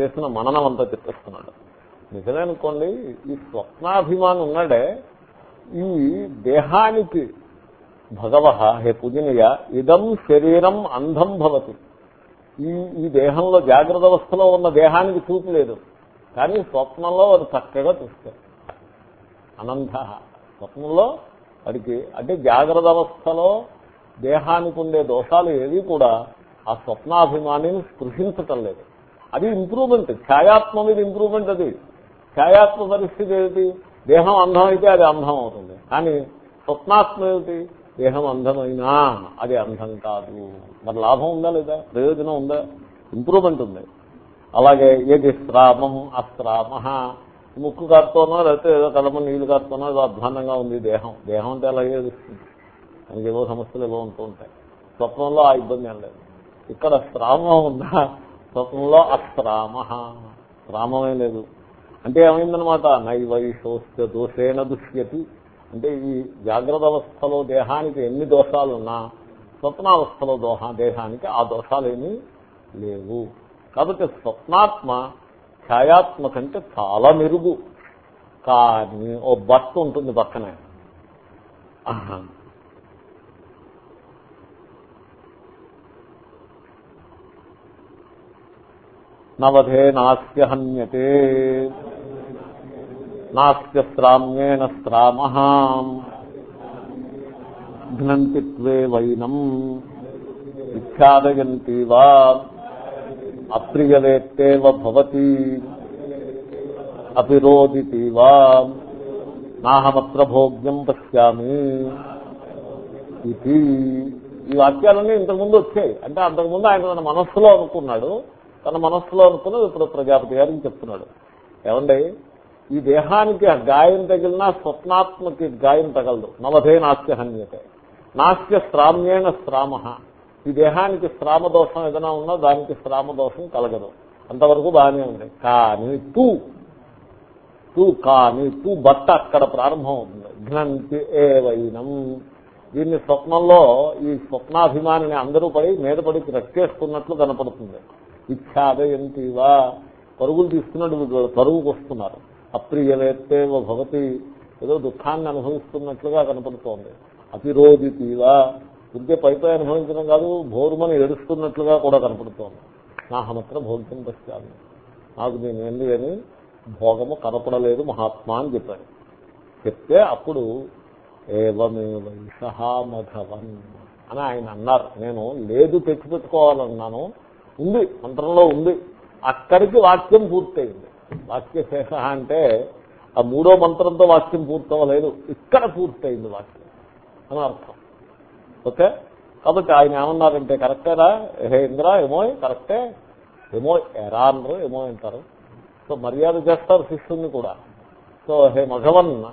Speaker 1: చేసిన మననం అంతా చెప్పేస్తున్నాడు. నిజమే అనుకోండి ఈ స్వప్నాభిమానం ఉన్నాడే ఈ దేహానికి భగవ హే పూజనీయ ఇదం శరీరం అంధం భవతి. ఈ ఈ దేహంలో జాగ్రత్త అవస్థలో ఉన్న దేహానికి చూపు లేదు. కానీ స్వప్నంలో వారు చక్కగా చూస్తారు అనంత. స్వప్నంలో వాడికి అంటే జాగ్రత్త అవస్థలో దేహానికి ఉండే దోషాలు ఏవి కూడా ఆ స్వప్నాభిమానిని స్పృశించటం లేదు. అది ఇంప్రూవ్మెంట్ ఛాయాత్మ మీద ఇంప్రూవ్మెంట్ అది. ఛాయాత్మ పరిస్థితి ఏమిటి? దేహం అంధం అయితే అది అంధం అవుతుంది. కానీ స్వప్నాత్మ ఏమిటి? దేహం అంధమైనా అది అంధం కాదు. మరి లాభం ఉందా లేదా? ప్రయోజనం ఉందా? ఇంప్రూవ్మెంట్ ఉంది. అలాగే ఏది శ్రామం అశ్రామ ముక్కు కారుతోనో లేకపోతే ఏదో కలమ నీళ్ళు కారుతోనో ఏదో అధ్వానంగా ఉంది దేహం. దేహం అంటే అలాగే ఏడుస్తుంది దానికి ఏవో సమస్యలు ఏవో ఉంటూ ఉంటాయి. స్వప్నంలో ఆ ఇబ్బంది ఏం లేదు. ఇక్కడ శ్రామం ఉందా? స్వప్నంలో అశ్రామ శ్రామమే లేదు. అంటే ఏమైందనమాట నైవైశోస్య దోషేణ దుష్యతి. అంటే ఈ జాగ్రత్త అవస్థలో దేహానికి ఎన్ని దోషాలున్నా స్వప్నావస్థలో దోహ దేహానికి ఆ దోషాలేమీ లేవు. కాబట్టి స్వప్నాత్మ ఛాయాత్మ కంటే చాలా మెరుగు. కానీ ఓ బట్ట ఉంటుంది పక్కనే. నవధే నాస్య హన్యతే నాస్య శ్రామ్యేణ శ్రామ ఘ్నంతి వైనం. విఖ్యాదయంతి వా అప్రియవేత్తేవ భవతి. అపిరోదితి వా. నాహమత్ర భోగ్యం పశ్యామి. ఇది. ఈ వాక్యాలన్నీ ఇంతకుముందు వచ్చాయి. అంటే అంతకుముందు ఆయన తన మనస్సులో అనుకున్నాడు. తన మనస్సులో అనుకున్నది ఇప్పుడు ప్రజాపతి గారికి చెప్తున్నాడు. ఏమండి? ఈ దేహానికి గాయం తగిలినా స్వప్నాత్మకి గాయం తగలదు. నవధే నాస్య హన్యతే. నాస్య శ్రామ్యేణ శ్రామ. ఈ దేహానికి శ్రామ దోషం ఏదైనా ఉన్నా దానికి శ్రామ దోషం కలగదు. అంతవరకు బాగానే ఉంది. కానీ తూ తూ కానీ తూ బట్ట అక్కడ ప్రారంభం అవుతుంది ఘ్నంతి ఏ దీన్ని స్వప్నంలో ఈ స్వప్నాభిమానిని అందరూ పడి మీద పడి రక్కేసుకున్నట్లు కనపడుతుంది. ఇచ్చాదయంతివా పరుగులు తీస్తున్నట్టు వీళ్ళు పరుగుకు వస్తున్నారు. అప్రియవేత్తేవ భవతి. ఏదో దుఃఖాన్ని అనుభవిస్తున్నట్లుగా కనపడుతోంది. అతిరోధితీవా ఉద్య పైపై అనుభవించడం కాదు భోరుమని ఏడుస్తున్నట్లుగా కూడా కనపడుతోంది. నా హమత్ర భోగ్యం పశ్చాను నాకు నేను ఎందుకని భోగము కనపడలేదు మహాత్మా అని చెప్పారు. చెప్తే అప్పుడు ఏవమేవైష అని ఆయన అన్నారు. నేను లేదు తెచ్చిపెట్టుకోవాలన్నాను ఉంది మంత్రంలో ఉంది. అక్కడికి వాక్యం పూర్తయింది. వాక్య శేష అంటే ఆ మూడో మంత్రంతో వాక్యం పూర్తవలేదు. ఇక్కడ పూర్తయింది వాక్యం. అని అర్థం. ఓకే? కాబట్టి ఆయన ఏమన్నారంటే కరెక్టేరా హే ఇంద్ర ఏమో కరెక్టే. ఏమో ఎరా అన్నారు ఏమో అంటారు. సో మర్యాద చేస్తారు శిష్యుని కూడా. సో హే మఘవన్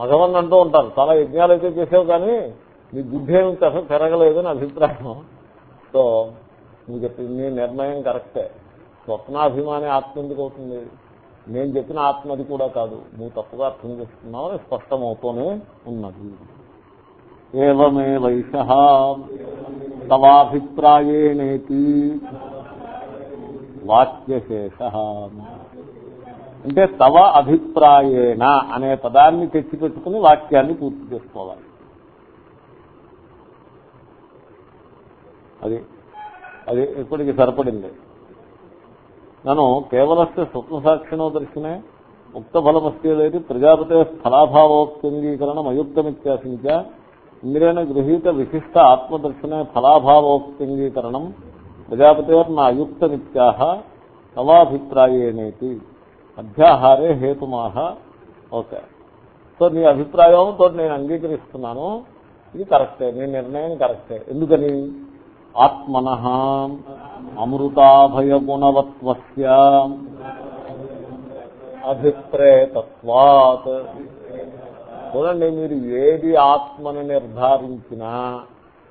Speaker 1: మఘవన్ అంటూ ఉంటారు. చాలా యజ్ఞాలు అయితే చేసావు కానీ నీ బుద్ధి ఏమి అసలు పెరగలేదు అని అభిప్రాయం. సో నువ్వు చెప్పిన నిర్ణయం కరెక్టే. స్వప్నాభిమాని ఆత్మ ఎందుకు అవుతుంది? నేను చెప్పిన ఆత్మది కూడా కాదు. నువ్వు తప్పుగా అర్థం చేస్తున్నావు అని స్పష్టమవుతూనే ఉన్నది. ఏవమే వైష తవాభిప్రాయేణేతి. వాక్యశేష. అంటే తవ అభిప్రాయేణ అనే పదాన్ని తెచ్చిపెట్టుకుని వాక్యాన్ని పూర్తి చేసుకోవాలి. అది అది ఇప్పటికి సరిపడింది. నన్ను కేవలస్య స్వప్నసాక్షిణో దర్శనే ముక్త ఫలమస్తి లేదు ప్రజాపతే ఫలాభావోక్తంగీకరణం అయుక్తమిత్యాసించ ఇంద్రేణ గృహీత విశిష్ట ఆత్మదర్శనే ఫలాభావోక్తంగీకరణం ప్రజాపతిర్న అయుక్తమిత్యాహ తవాభిప్రాయేనేతి. అధ్యాహారే హేతుమాహ. ఓకే. సో నీ అభిప్రాయంతో నేను అంగీకరిస్తున్నాను. ఇది కరెక్టే. నీ నిర్ణయం కరెక్టే. ఎందుకని? ఆత్మన అమృతాభయగుణవత్వస్య అభిప్రేతత్వాత్. చూడండి మీరు ఏది ఆత్మని నిర్ధారించినా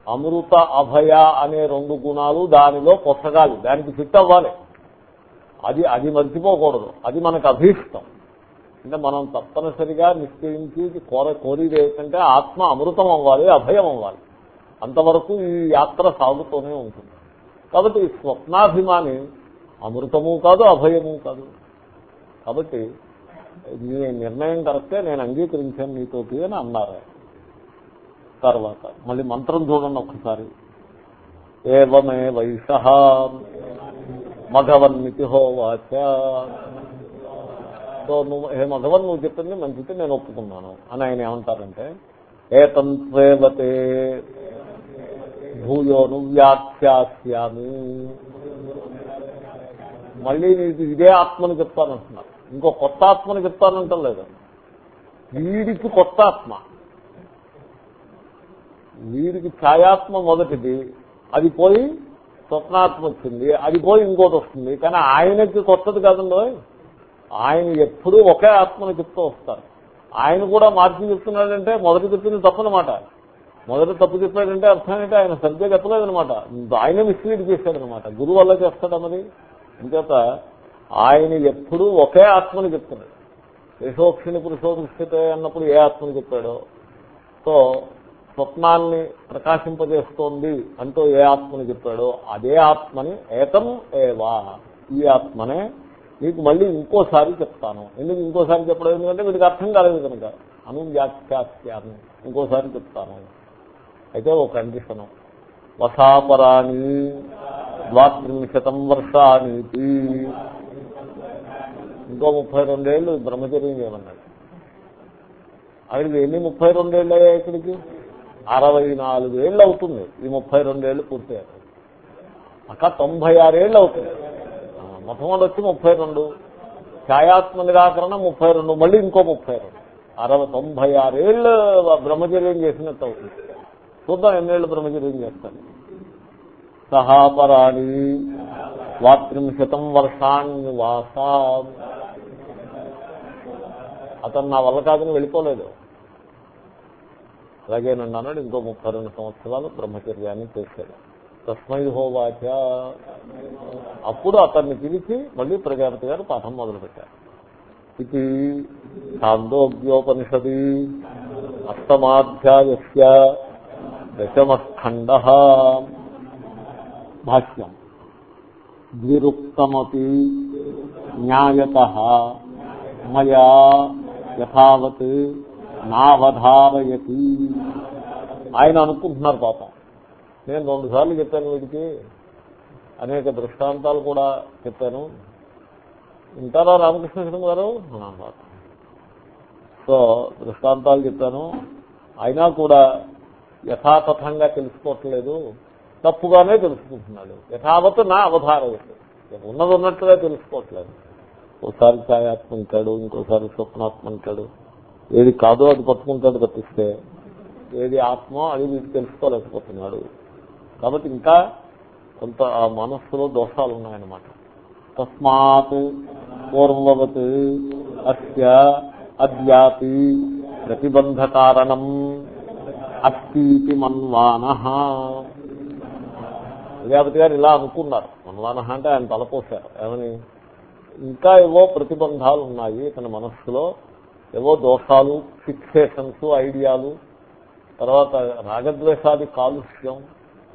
Speaker 1: అమృత అభయ అనే రెండు గుణాలు దానిలో పొసగాలి దానికి ఫిట్ అవ్వాలి. అది అది మర్చిపోకూడదు. అది మనకు అభీష్టం. అంటే మనం తప్పనిసరిగా నిశ్చయించి కోర కోరిది ఏంటంటే ఆత్మ అమృతం అవ్వాలి అభయం అవ్వాలి. అంతవరకు ఈ యాత్ర సాగుతూనే ఉంటుంది. కాబట్టి ఈ స్వప్నాభిమాని అమృతము కాదు అభయము కాదు. కాబట్టి నీ నిర్ణయం కరెక్టే నేను అంగీకరించాను నీతోటి అని అన్నారు. తర్వాత మళ్ళీ మంత్రం చూడండి ఒకసారి. ఏవమే వైష మఘవన్మితి హోవాచ సో నువ్వు హే మఘవన్ నువ్వు చెప్పింది మంచిది నేను ఒప్పుకున్నాను అని ఆయన ఏమంటారంటే ఏతంత్రేవతే భూయోను వ్యాఖ్యాస్యామి. మళ్ళీ నీకు ఇదే ఆత్మని చెప్తానంటున్నారు. ఇంకో కొత్త ఆత్మని చెప్తానంటాం లేదు. వీడికి కొత్త ఆత్మ. వీడికి ఛాయాత్మ మొదటిది. అది పోయి స్వప్నాత్మ వచ్చింది. అది పోయి ఇంకోటి వస్తుంది. కానీ ఆయనకి కొత్తది కాదండి ఆయన ఎప్పుడూ ఒకే ఆత్మని చెప్తూ వస్తారు. ఆయన కూడా మార్చి చెప్తున్నాడంటే మొదటి చెప్పింది తప్పనమాట. మొదటి తప్పు చెప్పాడంటే అర్థం ఏంటంటే ఆయన సరిగ్గా చెప్పలేదనమాట ఆయన మిస్లీడ్ చేశాడనమాట గురువు వల్ల చేస్తాడు మరి? ఇంకేత ఆయన ఎప్పుడూ ఒకే ఆత్మని చెప్తున్నాడు. యశోక్షిణి పురుషోదృష్టితే అన్నప్పుడు ఏ ఆత్మని చెప్పాడో? సో స్వప్నాన్ని ప్రకాశింపజేస్తోంది అంటూ ఏ ఆత్మని చెప్పాడో అదే ఆత్మని ఏతం ఏవా ఈ ఆత్మనే నీకు మళ్ళీ ఇంకోసారి చెప్తాను. ఎందుకు ఇంకోసారి చెప్పడం? ఎందుకంటే వీడికి అర్థం కాలేదు కనుక. అను వ్యాఖ్యాస్యాన్ని ఇంకోసారి చెప్తాను. అయితే ఒక కండిషను. వసాపరాణి ద్వాత్రింశతం వర్షానీతి ఇంకో ముప్పై రెండేళ్ళు బ్రహ్మచర్యం చేయమన్నాడు. ఆయనకి ఎన్ని ముప్పై రెండేళ్ళు అయ్యాయి ఇక్కడికి? అరవై నాలుగు ఏళ్ళు అవుతుంది ఈ ముప్పై రెండేళ్ళు పూర్తయ్యారు అక్క తొంభై ఆరేళ్ళు అవుతుంది మొట్టమొదటి వచ్చి ముప్పై రెండు. ఛాయాత్మ నిరాకరణ ముప్పై రెండు. మళ్ళీ ఇంకో ముప్పై రెండు. అరవై తొంభై ఆరేళ్ళు బ్రహ్మచర్యం చేసినట్టు అవుతుంది చూద్దాం ఎన్నేళ్ళు బ్రహ్మచర్యం చేస్తాను సహాపరాణి వాత్రింశతం వర్షాన్ని వాసా అతను నా వల్ల కాదని వెళ్ళిపోలేదు. అలాగేనండి అన్నాడు ఇంకో ముప్పై రెండు సంవత్సరాలు బ్రహ్మచర్యాన్ని చేశాడు. తస్మై హోవాచ. అప్పుడు అతన్ని పిలిచి మళ్ళీ ప్రజాపతి గారు పాఠం మొదలుపెట్టారు. ఇది ఛాందోగ్యోపనిషది అష్టమాధ్యాయ దశమఖండ భాష్యం. ద్విరుక్తమపి న్యాయత మయా యథావత్ నావధారయతి. ఆయన అనుకుంటున్నారు పాపం. నేను రెండు సార్లు చెప్పాను వీడికి. అనేక దృష్టాంతాలు కూడా చెప్పాను. వింటారా రామకృష్ణ గారు? సో దృష్టాంతాలు చెప్పాను. అయినా కూడా యథాతథంగా తెలుసుకోవట్లేదు. తప్పుగానే తెలుసుకుంటున్నాడు. యథావత్ నా అవధారవత్ ఉన్నది ఉన్నట్టుగా తెలుసుకోవట్లేదు. ఒకసారి ఛాయాత్మంటాడు ఇంకోసారి స్వప్నాత్మంటాడు ఏది కాదో అది పట్టుకుంటాడు తప్పిస్తే ఏది ఆత్మో అది వీడు తెలుసుకోలేకపోతున్నాడు. కాబట్టి ఇంకా కొంత ఆ మనస్సులో దోషాలు ఉన్నాయన్నమాట తస్మాత్ పూర్వవత్ అస్య అద్యాపి ప్రతిబంధ కారణం అస్తి మన్వాన. ప్రజాపతి గారు ఇలా అనుకున్నారు. మన్వాన అంటే ఆయన తలపోశారు. ఏమని? ఇంకా ఏవో ప్రతిబంధాలు ఉన్నాయి తన మనస్సులో. ఏవో దోషాలు ఫిక్సేషన్స్ ఐడియాలు తర్వాత రాగద్వేషాది కాలుష్యం.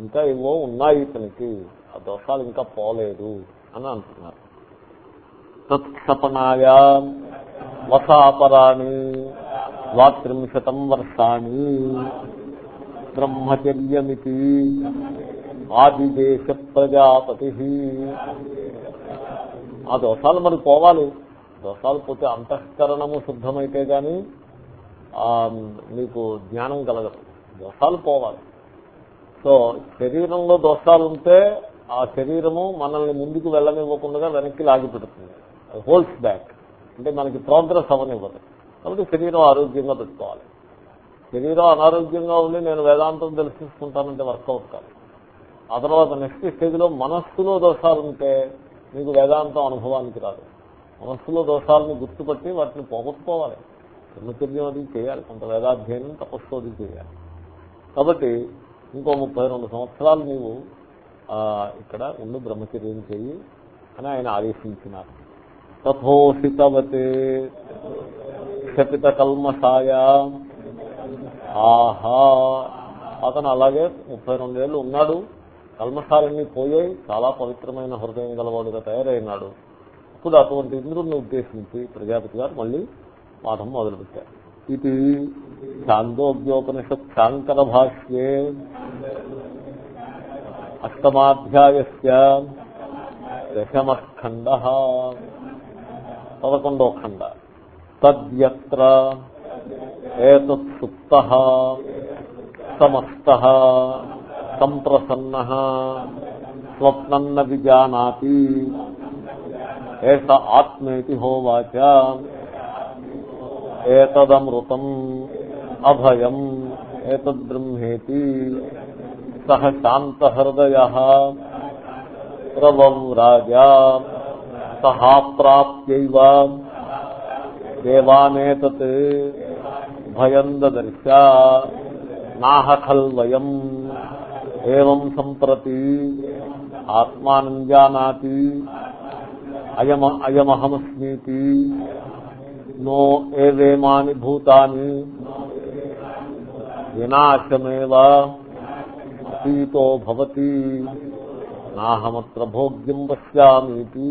Speaker 1: ఇంకా ఏవో ఉన్నాయి ఇతనికి ఆ దోషాలు ఇంకా పోలేదు అని అంటున్నారు. తత్క్షపణాయ వసాపరాణి ద్వాత్రింశతం వర్షాణి బ్రహ్మచర్యమితి ఆదిదేశ ప్రజాపతి. ఆ దోషాలు మరి పోవాలి. దోషాలు పోతే అంతఃకరణము శుద్ధమైతే కానీ మీకు నీకు జ్ఞానం కలగదు. దోషాలు పోవాలి. సో శరీరంలో దోషాలు ఉంటే ఆ శరీరము మనల్ని ముందుకు వెళ్ళనివ్వకుండా వెనక్కి లాగి పెడుతుంది. హోల్స్ బ్యాక్ అంటే మనకి ప్రోగ్రెస్ అవనివ్వదు కాబట్టి శరీరం ఆరోగ్యంగా పెట్టుకోవాలి. శరీరం అనారోగ్యంగా ఉండి నేను వేదాంతం తెలుసుకుంటానంటే వర్కౌట్ కాదు. ఆ తర్వాత నెక్స్ట్ స్టేజ్లో మనస్సులో దోషాలు ఉంటే మీకు వేదాంతం అనుభవానికి రాదు. మనస్సులో దోషాలను గుర్తుపట్టి వాటిని పోగొట్టుకోవాలి. బ్రహ్మచర్యం అది చేయాలి. కొంత వేదాధ్యయనం తపస్సు అది చేయాలి. కాబట్టి ఇంకో ముప్పై రెండు సంవత్సరాలు నీవు ఇక్కడ ఉండి బ్రహ్మచర్యం చెయ్యి అని ఆయన ఆదేశించినారు. తథోషితవతే క్షపిత కల్మసాయ ఆహా. అతను అలాగే ముప్పై రెండేళ్ళు ఉన్నాడు. కల్మషాలన్నీ పోయాయి. చాలా పవిత్రమైన హృదయం గలవాడుగా తయారైనాడు. అప్పుడు అటువంటి ఇంద్రుడిని ఉద్దేశించి ప్రజాపతి గారు మళ్ళీ పాఠం మొదలుపెట్టారు. ఇది ఛాందోగ్యోపనిషత్ శాంకర భాష్యే. అష్టమాధ్యాయస్య దశమఖండ. పదకొండో ఖండ. తద్యత్ర ఏతత్సుప్త సమస్త. సంప్రసన్న స్వప్నన్న విజానాతి ఏష ఆత్మేతి హోవాచ ఏతదమృతం అభయం ఏతద్బ్రహ్మేతి సహ శాంతహృదయ ప్రవవ్రాజా సహా ప్రాప్యైవ దేవానేతత్ భయం దదర్శ నాహ ఖల్వయం ఏం సంప్రతి ఆత్మానం జానాతి అయమ అయమహమస్మీతి నో ఏవేమాని భూతాని వినాశమేవ అతీతో భవతి నాహమత్ర భోగ్యం పశ్యామీతి.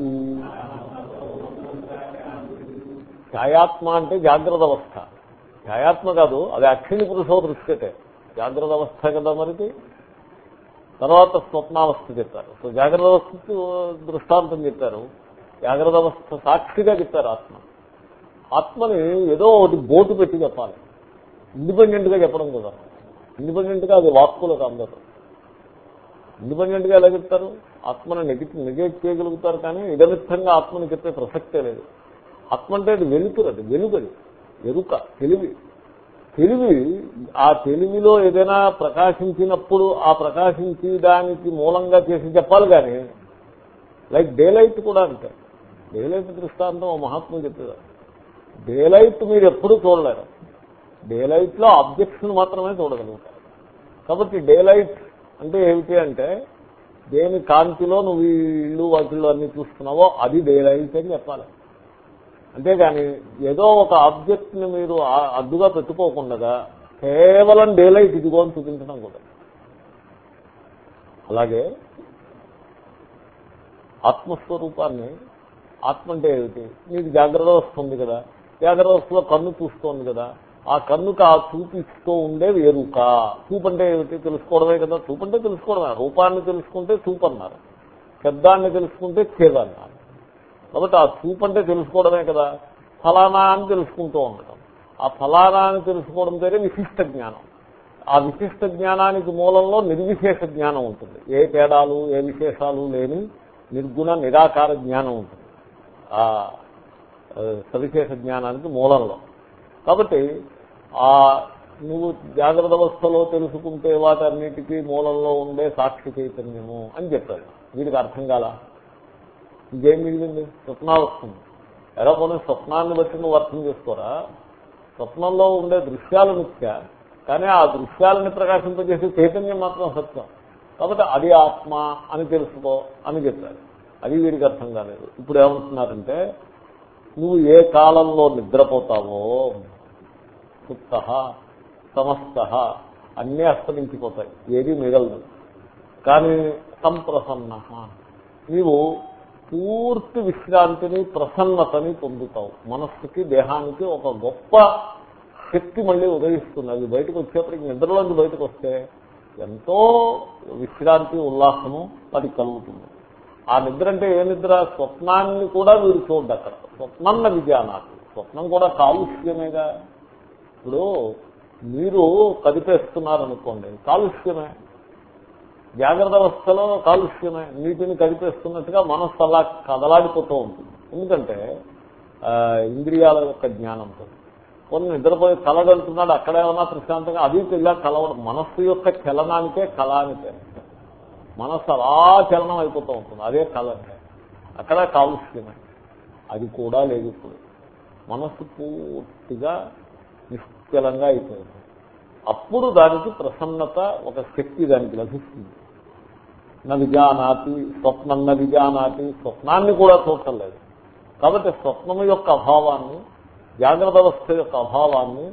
Speaker 1: ఛాయాత్మ అంటే జాగ్రత్త అవస్థ. ఛాయాత్మ కాదు అది అక్షిణి పురుషో దృశ్యతే. జాగ్రత్త అవస్థ కదా మరిది? తర్వాత స్వప్నావస్థ చెప్పారు. సో జాగ్రత్త అవస్థకు దృష్టాంతం చెప్పారు. జాగ్రత్త అవస్థ సాక్షిగా చెప్పారు ఆత్మ. ఆత్మని ఏదో ఒకటి బోటు పెట్టి చెప్పాలి. ఇండిపెండెంట్గా చెప్పడం కదా ఇండిపెండెంట్గా అది వాక్కులకు అందదు ఇండిపెండెంట్గా ఎలా చెప్తారు? ఆత్మను నెగిట్ నెగేట్ చేయగలుగుతారు కానీ ఇదమిత్తంగా ఆత్మని చెప్పే ప్రసక్తే లేదు. ఆత్మ అంటే అది వెలుతురు అది వెలుగది ఎరుక తెలివి. తెలివి ఆ తెలివిలో ఏదైనా ప్రకాశించినప్పుడు ఆ ప్రకాశించి దానికి మూలంగా చేసి చెప్పాలి కానీ లైక్ డే లైట్ కూడా అంతే. డే లైట్ దృష్టాంతం ఓ మహాత్ములు చెప్పేవారు డే లైట్ మీరు ఎప్పుడూ చూడలేరు. డే లైట్లో లో మాత్రమే చూడగలుగుతారు. కాబట్టి డే లైట్ అంటే ఏమిటి అంటే దేని కాంతిలో నువ్వు ఇల్లు వాటిల్లో అన్ని చూస్తున్నావో అది డే లైట్ అని చెప్పాలి. అంతేగాని ఏదో ఒక ఆబ్జెక్ట్ని మీరు అడ్డుగా పెట్టుకోకుండా కేవలం డేలైట్ ఇదిగో అని చూపించడం కూడా. అలాగే ఆత్మస్వరూపాన్ని ఆత్మ అంటే ఏమిటి? నీకు జాగ్రత్త వస్తుంది కదా. జాగ్రత్త వస్తులో కన్ను చూస్తోంది కదా. ఆ కన్నుకు ఆ చూపిస్తూ ఉండేది ఎరుక. చూపు అంటే ఏమిటి? తెలుసుకోవడమే కదా. చూపు అంటే తెలుసుకోవడమే. రూపాన్ని తెలుసుకుంటే చూపు అన్నారు శబ్దాన్ని తెలుసుకుంటే చేదన్నారు కాబట్టి ఆ చూపు అంటే తెలుసుకోవడమే కదా. ఫలానా అని తెలుసుకుంటూ ఉండటం. ఆ ఫలానా అని తెలుసుకోవడం పేరే విశిష్ట జ్ఞానం. ఆ విశిష్ట జ్ఞానానికి మూలంలో నిర్విశేష జ్ఞానం ఉంటుంది. ఏ తేడాలు ఏ విశేషాలు లేని నిర్గుణ నిరాకార జ్ఞానం ఉంటుంది. ఆ సవిశేష జ్ఞానానికి మూలంలో. కాబట్టి ఆ నువ్వు జాగ్రత్త అవస్థలో తెలుసుకుంటే వాటన్నిటికీ మూలంలో ఉండే సాక్షి చైతన్యము అని చెప్పాడు. వీడికి అర్థం కాలా? ఇంకేం మిగిలింది? స్వప్నావస్తుంది ఎలా పోనీ స్వప్నాన్ని బట్టి నువ్వు అర్థం చేసుకోరా? స్వప్నంలో ఉండే దృశ్యాలు ముఖ్య కానీ ఆ దృశ్యాలని ప్రకాశింపజేసే చైతన్యం మాత్రం సత్యం. కాబట్టి అది ఆత్మ అని తెలుసుకో అని చెప్పారు. అది వీడికి అర్థం కాలేదు. ఇప్పుడు ఏమంటున్నారంటే నువ్వు ఏ కాలంలో నిద్రపోతావో సుప్త సమస్త అన్నీ అస్తమించిపోతాయి. ఏది మిగలదు. కానీ సంప్రసన్న. నీవు పూర్తి విశ్రాంతిని ప్రసన్నతని పొందుతావు. మనస్సుకి దేహానికి ఒక గొప్ప శక్తి మళ్ళీ ఉదయిస్తుంది. అది బయటకు వచ్చేప్పటికి నిద్రలోంచి బయటకు వస్తే ఎంతో విశ్రాంతి ఉల్లాసము అది కలుగుతుంది. ఆ నిద్ర అంటే ఏ నిద్ర? స్వప్నాన్ని కూడా వీరు చూడండి అక్కడ. స్వప్నన్న నాకు. స్వప్నం కూడా కాలుష్యమేగా. ఇప్పుడు మీరు కదిపేస్తున్నారనుకోండి కాలుష్యమే. జాగ్రత్త అవస్థలో కాలుష్యమే నీటిని కదిపేస్తున్నట్టుగా మనస్సు అలా కదలాడిపోతూ ఉంటుంది. ఎందుకంటే ఆ, ఇంద్రియాల యొక్క జ్ఞానంతో కొన్ని నిద్రపోయి కలగలుతున్నాడు అక్కడేమన్నా ప్రశాంతంగా అది ఇలా కలవడం. మనస్సు యొక్క చలనానికే కళ అని మనస్సు అలా చలనం అయిపోతూ ఉంటుంది అదే కళ. అంటే అక్కడ కాలుష్యమే. అది కూడా లేదు ఇప్పుడు. మనస్సు పూర్తిగా నిశ్చలంగా అయిపోయింది. అప్పుడు దానికి ప్రసన్నత ఒక శక్తి దానికి లభిస్తుంది. నా విజానాతి స్వప్నం న విజానాతి స్వప్నాన్ని కూడా చూడటం లేదు. కాబట్టి స్వప్నము యొక్క అభావాన్ని జాగ్రత్త అవస్థ యొక్క అభావాన్ని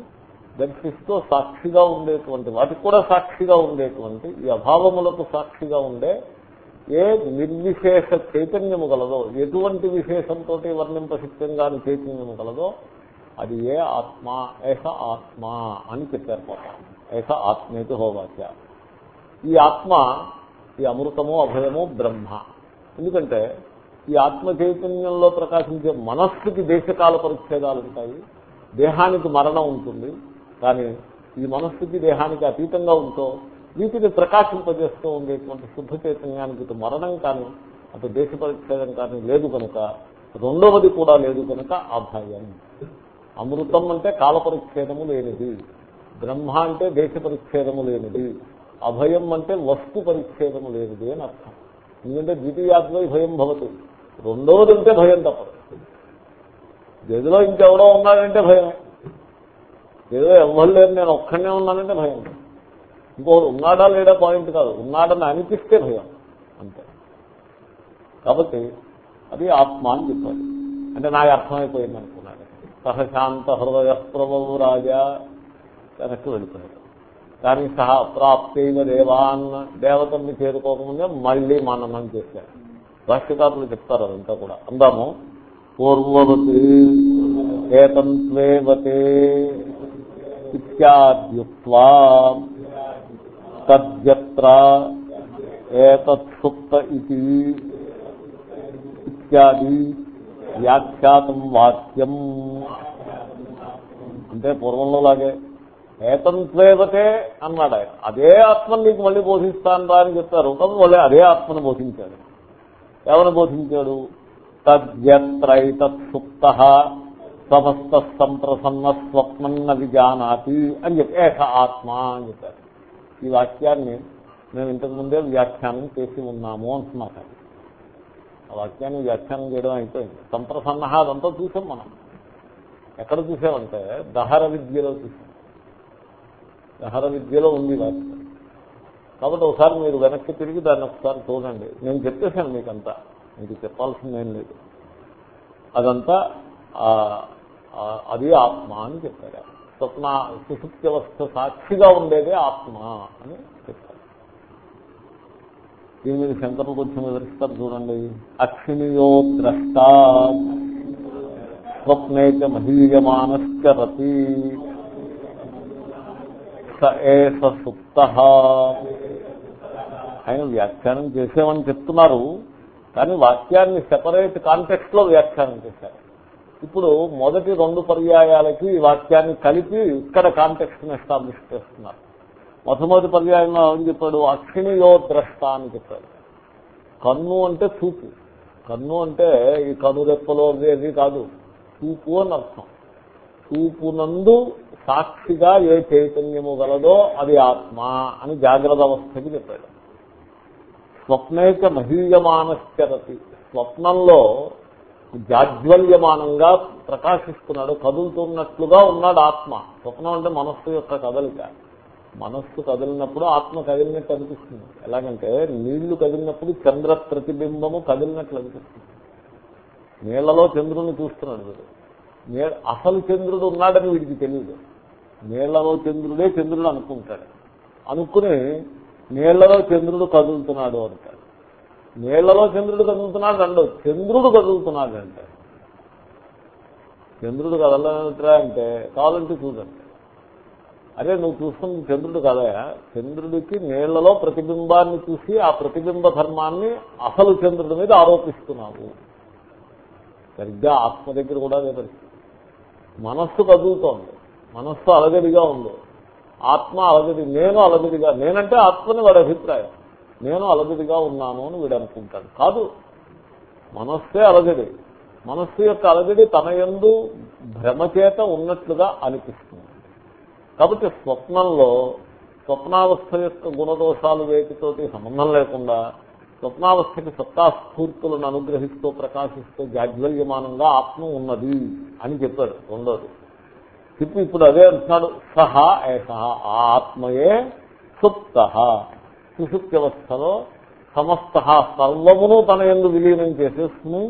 Speaker 1: దర్శిస్తూ సాక్షిగా ఉండేటువంటి వాటికి కూడా సాక్షిగా ఉండేటువంటి ఈ అభావములకు సాక్షిగా ఉండే ఏ నిర్విశేష చైతన్యము గలదో ఎటువంటి విశేషంతో వర్ణింపశక్తంగాని చైతన్యము గలదో అది ఏ ఆత్మ ఏష ఆత్మ అని చెప్పారు పాప ఏష ఆత్మేతి హోవాచ్య ఈ ఆత్మ ఈ అమృతము అభయము బ్రహ్మ. ఎందుకంటే ఈ ఆత్మ చైతన్యంలో ప్రకాశించే మనస్సుకి దేశకాల పరిచ్ఛేదాలు ఉంటాయి. దేహానికి మరణం ఉంటుంది. కానీ ఈ మనస్సుకి దేహానికి అతీతంగా ఉంటూ వీటిని ప్రకాశింపజేస్తూ ఉండేటువంటి శుద్ధ చైతన్యానికి ఇటు మరణం కానీ అటు దేశ పరిచ్ఛేదం కానీ లేదు కనుక రెండవది కూడా లేదు కనుక అభయం. అమృతం అంటే కాల పరిచ్ఛేదము లేనిది. బ్రహ్మ అంటే దేశ పరిచ్ఛేదము లేనిది. అభయం అంటే వస్తు పరిచ్ఛేదము లేనిది అని అర్థం. ఎందుకంటే ద్వితీయాత్మై భయం భవతి. రెండవది అంటే భయం తప్పదు. గదిలో ఇంకెవడో ఉన్నాడంటే భయం ఏదో ఎవరు లేరు నేను ఒక్కడనే ఉన్నానంటే భయం. ఇంకోడు ఉన్నాడా లేడా పాయింట్ కాదు. ఉన్నాడని అనిపిస్తే భయం. అంతే. కాబట్టి అది ఆత్మ అని చెప్పాలి. అంటే నాకు అర్థమైపోయింది అనుకున్నాడు సహశాంత హృదయ ప్రభు రాజా వెనక్కి వెళ్ళిపోయాడు. కానీ సహా అప్రాప్తైన దేవాన్ దేవతల్ని చేరుకోకముందే మళ్ళీ మననం చేశాడు భాష్యకారులు చెప్తారు అదంతా కూడా. అందాము పూర్వవతి ఏతంత్వేవతే ఇత్యాద్యుక్వా తద్యత్ర ఏతత్సుప్త ఇది ఇత్యాది వ్యాఖ్యాతం వాక్యం అంటే పూర్వంలో లాగే ఏతంత్వేవతే అన్నాడు ఆయన. అదే ఆత్మను నీకు మళ్ళీ బోధిస్తాను రా అని చెప్పారు. కాబట్టి మళ్ళీ అదే ఆత్మను బోధించాడు. ఎవరు బోధించాడు? తద్యత్రైతత్సుప్త సమస్త సంప్రసన్న స్వప్నన్న విజానాతి అని చెప్పి ఏక ఆత్మ అని చెప్పారు. ఈ వాక్యాన్ని మేము ఇంతకు ముందే వ్యాఖ్యానం చేసి ఉన్నాము అంటున్నారు ఆ వాక్యాన్ని వ్యాఖ్యానం చేయడం అయిపోయింది. సంప్రసన్న అదంతా చూసాం మనం. ఎక్కడ చూసామంటే దహర విద్యలో చూసాం. వ్యవహార విద్యలో ఉంది వాక్యం కాబట్టి ఒకసారి మీరు వెనక్కి తిరిగి దాన్ని ఒకసారి చూడండి. నేను చెప్పేశాను మీకంతా. మీకు చెప్పాల్సిందేం లేదు. అదంతా అది ఆత్మ అని చెప్పారు. స్వప్న సుశుక్తి అవస్థ సాక్షిగా ఉండేదే ఆత్మ అని చెప్పారు. దీని మీద శంకరులు కొంచెం వివరిస్తారు చూడండి. అక్షిణియో ద్రష్ట. స్వప్నేక మహీయమానశ్చరతి స ఏష సుప్త ఆయన వ్యాఖ్యానం చేసేమని చెప్తున్నారు కానీ వాక్యాన్ని సెపరేట్ కాంటెక్స్ట్లో వ్యాఖ్యానం చేశారు. ఇప్పుడు మొదటి రెండు పర్యాయాలకి ఈ వాక్యాన్ని కలిపి ఇక్కడ కాంటెక్స్ట్ని ఎస్టాబ్లిష్ చేస్తున్నారు. మొట్టమొదటి పర్యాయంలో ఏం చెప్పాడు? అక్షిణియో ద్రష్ట అని చెప్పాడు. కన్ను అంటే చూపు. కన్ను అంటే ఈ కనురెప్పలో అది కాదు. చూపు అని అర్థం. చూపునందు సాక్షిగా ఏ చైతన్యము గలదో అది ఆత్మ అని జాగ్రత్త అవస్థకి చెప్పాడు. స్వప్నేక మహీయమానశ్చరతి. స్వప్నంలో జాజ్వల్యమానంగా ప్రకాశిస్తున్నాడు కదులుతున్నట్లుగా ఉన్నాడు ఆత్మ. స్వప్నం అంటే మనస్సు యొక్క కదలిక. మనస్సు కదిలినప్పుడు ఆత్మ కదిలినట్టు అనిపిస్తుంది. ఎలాగంటే నీళ్ళు కదిలినప్పుడు చంద్ర ప్రతిబింబము కదిలినట్లు అనిపిస్తుంది. నీళ్ళలో చంద్రుని చూస్తున్నాడు అసలు చంద్రుడు ఉన్నాడని వీడికి తెలియదు నీళ్ళలో చంద్రుడే చంద్రుడు అనుకుంటాడు. అనుకుని నీళ్ళలో చంద్రుడు కదులుతున్నాడు అంటాడు. నీళ్ళలో చంద్రుడు కదులుతున్నాడు అండవు చంద్రుడు కదులుతున్నాడు అంటే చంద్రుడు కదలనట్రా అంటే కావాలంటే చూడండి. అదే నువ్వు చూస్తున్న చంద్రుడు కదయా చంద్రుడికి నీళ్ళలో ప్రతిబింబాన్ని చూసి ఆ ప్రతిబింబ ధర్మాన్ని అసలు చంద్రుడి మీద ఆరోపిస్తున్నావు. సరిగ్గా ఆత్మ దగ్గర కూడా అదే పరిస్థితి. మనస్సు కదులుతోంది. మనస్సు అలగదిగా ఉంది. ఆత్మ అలగడి నేను అలగదిగా నేనంటే ఆత్మని వాడి అభిప్రాయం. నేను అలగదిగా ఉన్నాను అని వీడు అనుకుంటాడు. కాదు మనస్సే అలగడి. మనస్సు యొక్క అలగడి తన ఎందు భ్రమచేత ఉన్నట్లుగా అనిపిస్తుంది. కాబట్టి స్వప్నంలో స్వప్నావస్థ యొక్క గుణదోషాలు వేటితోటి సంబంధం లేకుండా స్వప్నావస్థకి సత్తాస్ఫూర్తులను అనుగ్రహిస్తూ ప్రకాశిస్తూ జాజ్వల్యమానంగా ఆత్మ ఉన్నది అని చెప్పాడు రెండోది చెప్పి ఇప్పుడు అదే అంటున్నాడు సహా ఏష ఆ ఆత్మయే సుప్త. సుషుప్త్యవస్థలో సమస్త సర్వమును తన ఎందు విలీనం చేసేసుకుని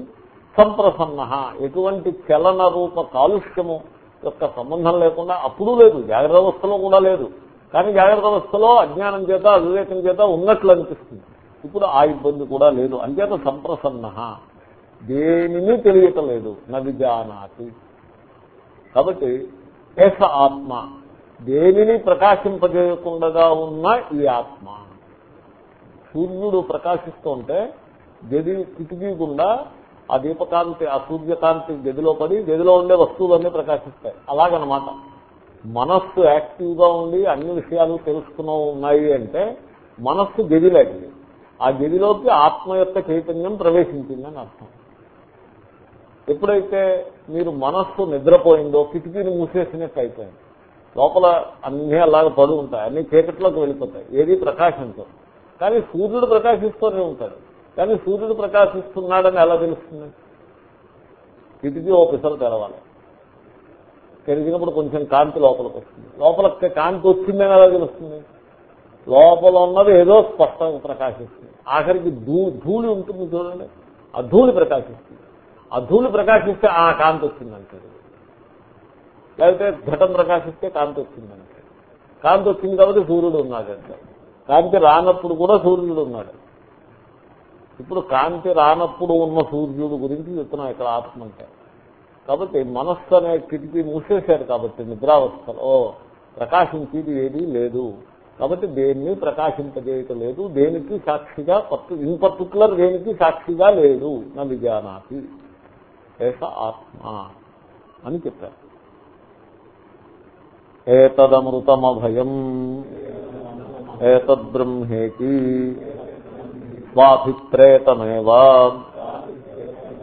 Speaker 1: సంప్రసన్న. ఎటువంటి చలన రూప కాలుష్యము యొక్క సంబంధం లేకుండా అప్పుడు లేదు జాగ్రత్త అవస్థలో కూడా లేదు. కానీ జాగ్రత్త అవస్థలో అజ్ఞానం చేత అవివేకం చేత ఉన్నట్లు అనిపిస్తుంది. ఇప్పుడు ఆ ఇబ్బంది కూడా లేదు. అంచేత సంప్రసన్న. దేనిని తెలియటలేదు. నవిజానాతి కాబట్టి ఏస ఆత్మ. దేనిని ప్రకాశింపజేయకుండా ఉన్న ఈ ఆత్మ. సూర్యుడు ప్రకాశిస్తుంటే గది కిటికీ గుండా ఆ దీపకాంతి ఆ సూర్యకాంతి గదిలో పడి గదిలో ఉండే వస్తువులన్నీ ప్రకాశిస్తాయి. అలాగనమాట. మనస్సు యాక్టివ్గా ఉండి అన్ని విషయాలు తెలుసుకున్న ఉన్నాయి అంటే మనస్సు గదిలాంటిది ఆ గదిలోకి ఆత్మ యొక్క చైతన్యం ప్రవేశించిందని అర్థం. ఎప్పుడైతే మీరు మనస్సు నిద్రపోయిందో కిటికీని మూసేసినట్టు అయిపోయింది. లోపల అన్నీ అలాగ పడు ఉంటాయి. అన్ని చీకట్లోకి వెళ్ళిపోతాయి. ఏది ప్రకాశించదు కానీ సూర్యుడు ప్రకాశిస్తూనే ఉంటాడు. కానీ సూర్యుడు ప్రకాశిస్తున్నాడని ఎలా తెలుస్తుంది? కిటికీ ఓ పిసలు తెరవాలి. తెరిచినప్పుడు కొంచెం కాంతి లోపలికి వస్తుంది. లోపల కాంతి వచ్చిందని ఎలా తెలుస్తుంది? లోపల ఉన్నది ఏదో స్పష్టంగా ప్రకాశిస్తుంది. ఆఖరికి ధూ ధూళి ఉంటుంది చూడండి. ఆ ధూళి ప్రకాశిస్తుంది. ఆ ధూళి ప్రకాశిస్తే ఆ కాంతి వచ్చిందంటే. లేకపోతే ఘటం ప్రకాశిస్తే కాంతి వచ్చిందంటే. కాంతి వచ్చింది కాబట్టి సూర్యుడు ఉన్నాడంటే. కాంతి రానప్పుడు కూడా సూర్యుడు ఉన్నాడు. ఇప్పుడు కాంతి రానప్పుడు ఉన్న సూర్యుడు గురించి చెప్తున్నాం ఇక్కడ ఆత్మ అంటే కాబట్టి మనస్సు అనే కిటికీ మూసేశారు కాబట్టి నిద్రావస్థలో. ప్రకాశించేది ఏదీ లేదు. కాబట్టి దేన్ని ప్రకాశింపజేయటం లేదు దేనికి సాక్షిగా ఇన్ పర్టికులర్ దేనికి సాక్షిగా లేదు నా విజానాతి ఏష ఆత్మ అని చెప్పారు. ఏతదమృతమభయం ఏతద్బ్రహ్మేతి స్వాభిప్రేతమేవా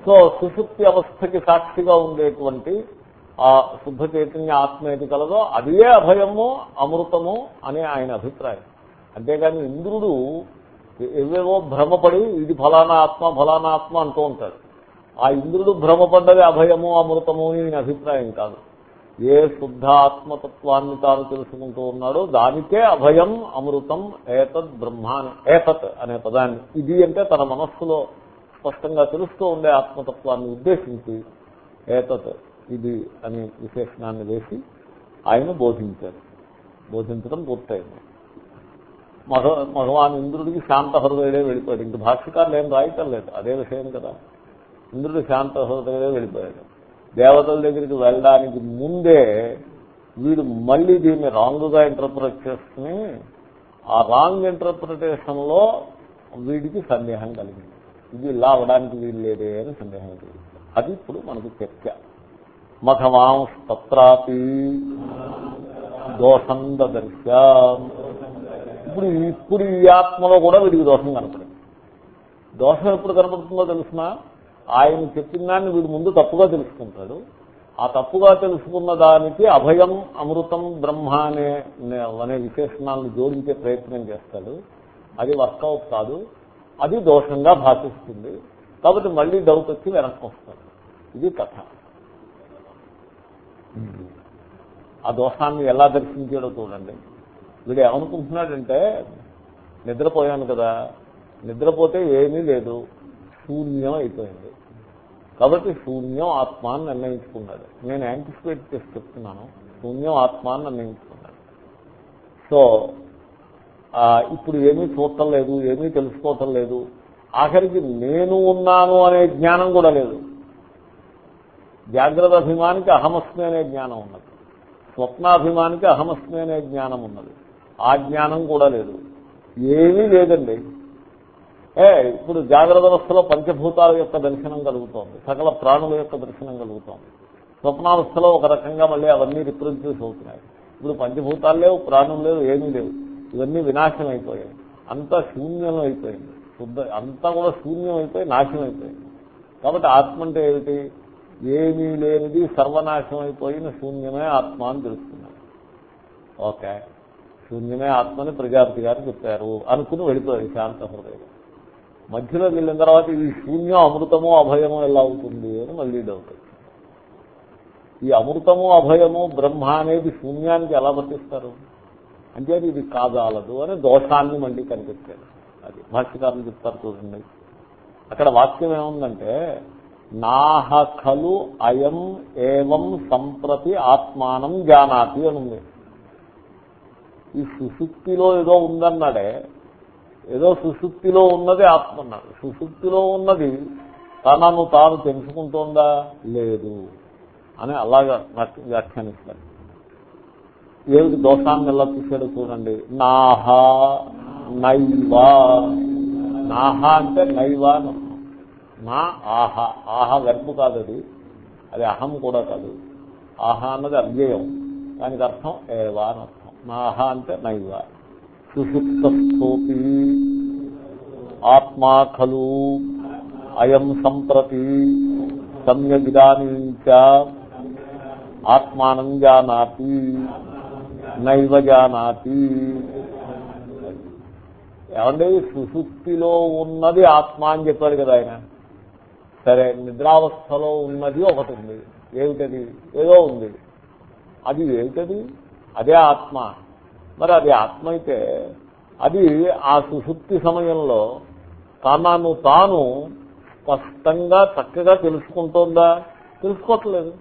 Speaker 1: సో సుశుక్తి అవస్థకి సాక్షిగా ఉండేటువంటి ఆ శుద్ధ చైతన్య ఆత్మ ఏది కలదో అదే అభయము అమృతము అనే ఆయన అభిప్రాయం. అంతేగాని ఇంద్రుడు ఏవేవో భ్రమపడి ఇది ఫలానా ఆత్మ ఫలానా ఆత్మ అంటూ ఉంటాడు. ఆ ఇంద్రుడు భ్రమపడ్డది అభయము అమృతము అని అభిప్రాయం కాదు. ఏ శుద్ధ ఆత్మతత్వాన్ని తాను తెలుసుకుంటూ ఉన్నాడో దానికే అభయం అమృతం ఏతద్ బ్రహ్మాన్ ఏతత్ అనే పదాన్ని. ఇది అంటే తన మనస్సులో స్పష్టంగా తెలుస్తూ ఉండే ఆత్మతత్వాన్ని ఉద్దేశించి ఏతత్ ఇది అనే విశేషణాన్ని వేసి ఆయన బోధించారు. బోధించడం పూర్తయింది. మగ భగవాన్ ఇంద్రుడికి శాంత హృదయుడే వెళ్ళిపోయాడు. ఇంక భాష్యకారులు ఏం రాయటం లేదు. అదే విషయం కదా. ఇంద్రుడు శాంత హృదయుడే వెళ్ళిపోయాడు. దేవతల దగ్గరికి వెళ్ళడానికి ముందే వీడు మళ్ళీ దీన్ని రాంగ్గా ఇంటర్ప్రిట్ చేసుకుని ఆ రాంగ్ ఇంటర్ప్రిటేషన్లో వీడికి సందేహం కలిగింది. ఇది ఇలా అవడానికి వీలు లేదే అని సందేహం కలిగింది. అది ఇప్పుడు మనకు చర్చ. మఖమాంస్తత్రాపి దోషం దర్శ ఇప్పుడు ఇప్పుడు ఈ ఆత్మలో కూడా వీడికి దోషం కనపడింది. దోషం ఎప్పుడు కనపడుతుందో తెలిసిన? ఆయన చెప్పిన దాన్ని వీడు ముందు తప్పుగా తెలుసుకుంటాడు. ఆ తప్పుగా తెలుసుకున్న దానికి అభయం అమృతం బ్రహ్మ అనే అనే విశేషణాలను జోడించే ప్రయత్నం చేస్తాడు. అది వర్కౌట్ కాదు. అది దోషంగా భాషిస్తుంది. కాబట్టి మళ్ళీ డౌట్ వచ్చి వెనక్కి వస్తాడు. ఇది కథ. ఆ దోషాన్ని ఎలా దర్శించాడో చూడండి. వీడు ఏమనుకుంటున్నాడంటే నిద్రపోయాను కదా నిద్రపోతే ఏమీ లేదు శూన్యం అయిపోయింది. కాబట్టి శూన్యం ఆత్మ అని నిర్ణయించుకున్నాడు. నేను యాంటిసిపేట్ చేసి చెప్తున్నాను శూన్యం ఆత్మ అని నిర్ణయించుకున్నాడు. సో ఇప్పుడు ఏమీ చూడటం లేదు ఏమీ తెలుసుకోవటం లేదు. ఆఖరికి నేను ఉన్నాను అనే జ్ఞానం కూడా లేదు. జాగ్రత్త అభిమానికి అహమస్మి అనే జ్ఞానం ఉన్నది. స్వప్నాభిమానికి అహమస్మి అనే జ్ఞానం ఉన్నది. ఆ జ్ఞానం కూడా లేదు. ఏమీ లేదండి. ఏ ఇప్పుడు జాగ్రత్త అవస్థలో పంచభూతాల యొక్క దర్శనం కలుగుతోంది. సకల ప్రాణుల యొక్క దర్శనం కలుగుతోంది. స్వప్నావస్థలో ఒక రకంగా మళ్ళీ అవన్నీ రిప్రజెంట్ అవుతున్నాయి. ఇప్పుడు పంచభూతాలు లేవు ప్రాణం లేవు ఏమీ లేవు. ఇవన్నీ వినాశం అయిపోయాయి. అంతా శూన్యం అయిపోయింది. శుద్ధ అంతా కూడా శూన్యం అయిపోయి నాశనం అయిపోయింది. కాబట్టి ఆత్మ అంటే ఏమిటి? ఏమీ లేనిది సర్వనాశం అయిపోయిన శూన్యమే ఆత్మ అని తెలుస్తున్నారు ఓకే. శూన్యమే ఆత్మని ప్రజాపతి గారు చెప్పారు అనుకుని వెళ్ళిపోయారు శాంత హృదయం. మధ్యలో వెళ్ళిన తర్వాత ఇది శూన్యం అమృతమో అభయమో ఎలా అవుతుంది అని మళ్ళీ డౌట్ ఈ అమృతము అభయము బ్రహ్మ అనేది శూన్యానికి ఎలా వర్తిస్తారు? అంటే ఇది కాదాలదు అని దోషాన్ని మళ్ళీ కనిపెట్టారు. అది భాష్యకారులు చెప్తారు చూడండి. అక్కడ వాక్యం ఏముందంటే నాహ ఖలు అయం ఏవం సంప్రతి ఆత్మానం జానాతి అని ఉంది ఈ సుశుక్తిలో ఏదో ఉందన్నాడే ఏదో సుశుక్తిలో ఉన్నది ఆత్మ అన్నాడు. సుశుక్తిలో ఉన్నది తనను తాను తెలుసుకుంటోందా? లేదు అని అలాగా నాకు వ్యాఖ్యానిస్తారు ఏమిటి దోషాన్ని ఎలా చూసాడో చూడండి. నాహ నైవా. నాహ అంటే నైవా అని నా ఆహ. ఆహ వెర్బు కాదది. అది అహం కూడా కాదు. ఆహ అన్నది అవ్యయం. దానికి అర్థం ఏవా అని అర్థం. నా ఆహ అంటే నైవ. సుషుప్తస్థోపి. ఆత్మా ఖలు. అయం సంప్రతి. సమ్యగిదానీ ఆత్మానం జానాతి. నైవ జానాతి. ఏమంటే సుశుక్తిలో ఉన్నది ఆత్మ అని చెప్పాడు కదా ఆయన. సరే నిద్రావస్థలో ఉన్నది ఒకటి ఉంది. ఏమిటది? ఏదో ఉంది. అది ఏమిటది? అదే ఆత్మ. మరి అది ఆత్మ అయితే అది ఆ సుశుక్తి సమయంలో తనను తాను స్పష్టంగా చక్కగా తెలుసుకుంటోందా? తెలుసుకోవట్లేదు.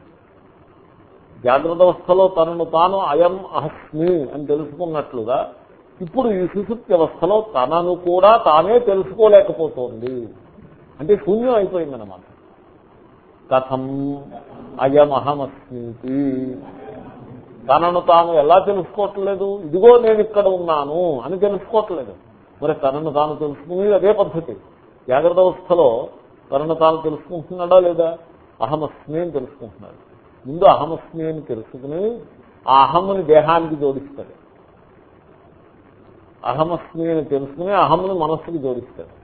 Speaker 1: జాగ్రత్త అవస్థలో తనను తాను అయం అహస్మి అని తెలుసుకున్నట్లుగా ఇప్పుడు ఈ సుశుక్తి అవస్థలో తనను కూడా తానే తెలుసుకోలేకపోతోంది. అంటే శూన్యం అయిపోయిందన్నమాట. కథం అయమహమస్మితి. తనను తాను ఎలా తెలుసుకోవట్లేదు? ఇదిగో నేను ఇక్కడ ఉన్నాను అని తెలుసుకోవట్లేదు. మరి తనను తాను తెలుసుకునేది అదే పద్ధతి. జాగ్రత్త అవస్థలో తనను తాను తెలుసుకుంటున్నాడా లేదా? అహమస్మి అని తెలుసుకుంటున్నాడు. ముందు అహమస్మి అని తెలుసుకుని ఆ అహమ్ముని దేహానికి జోడిస్తాడు. అహమస్మి అని తెలుసుకుని అహమ్ముని మనస్సుకి జోడిస్తాడు.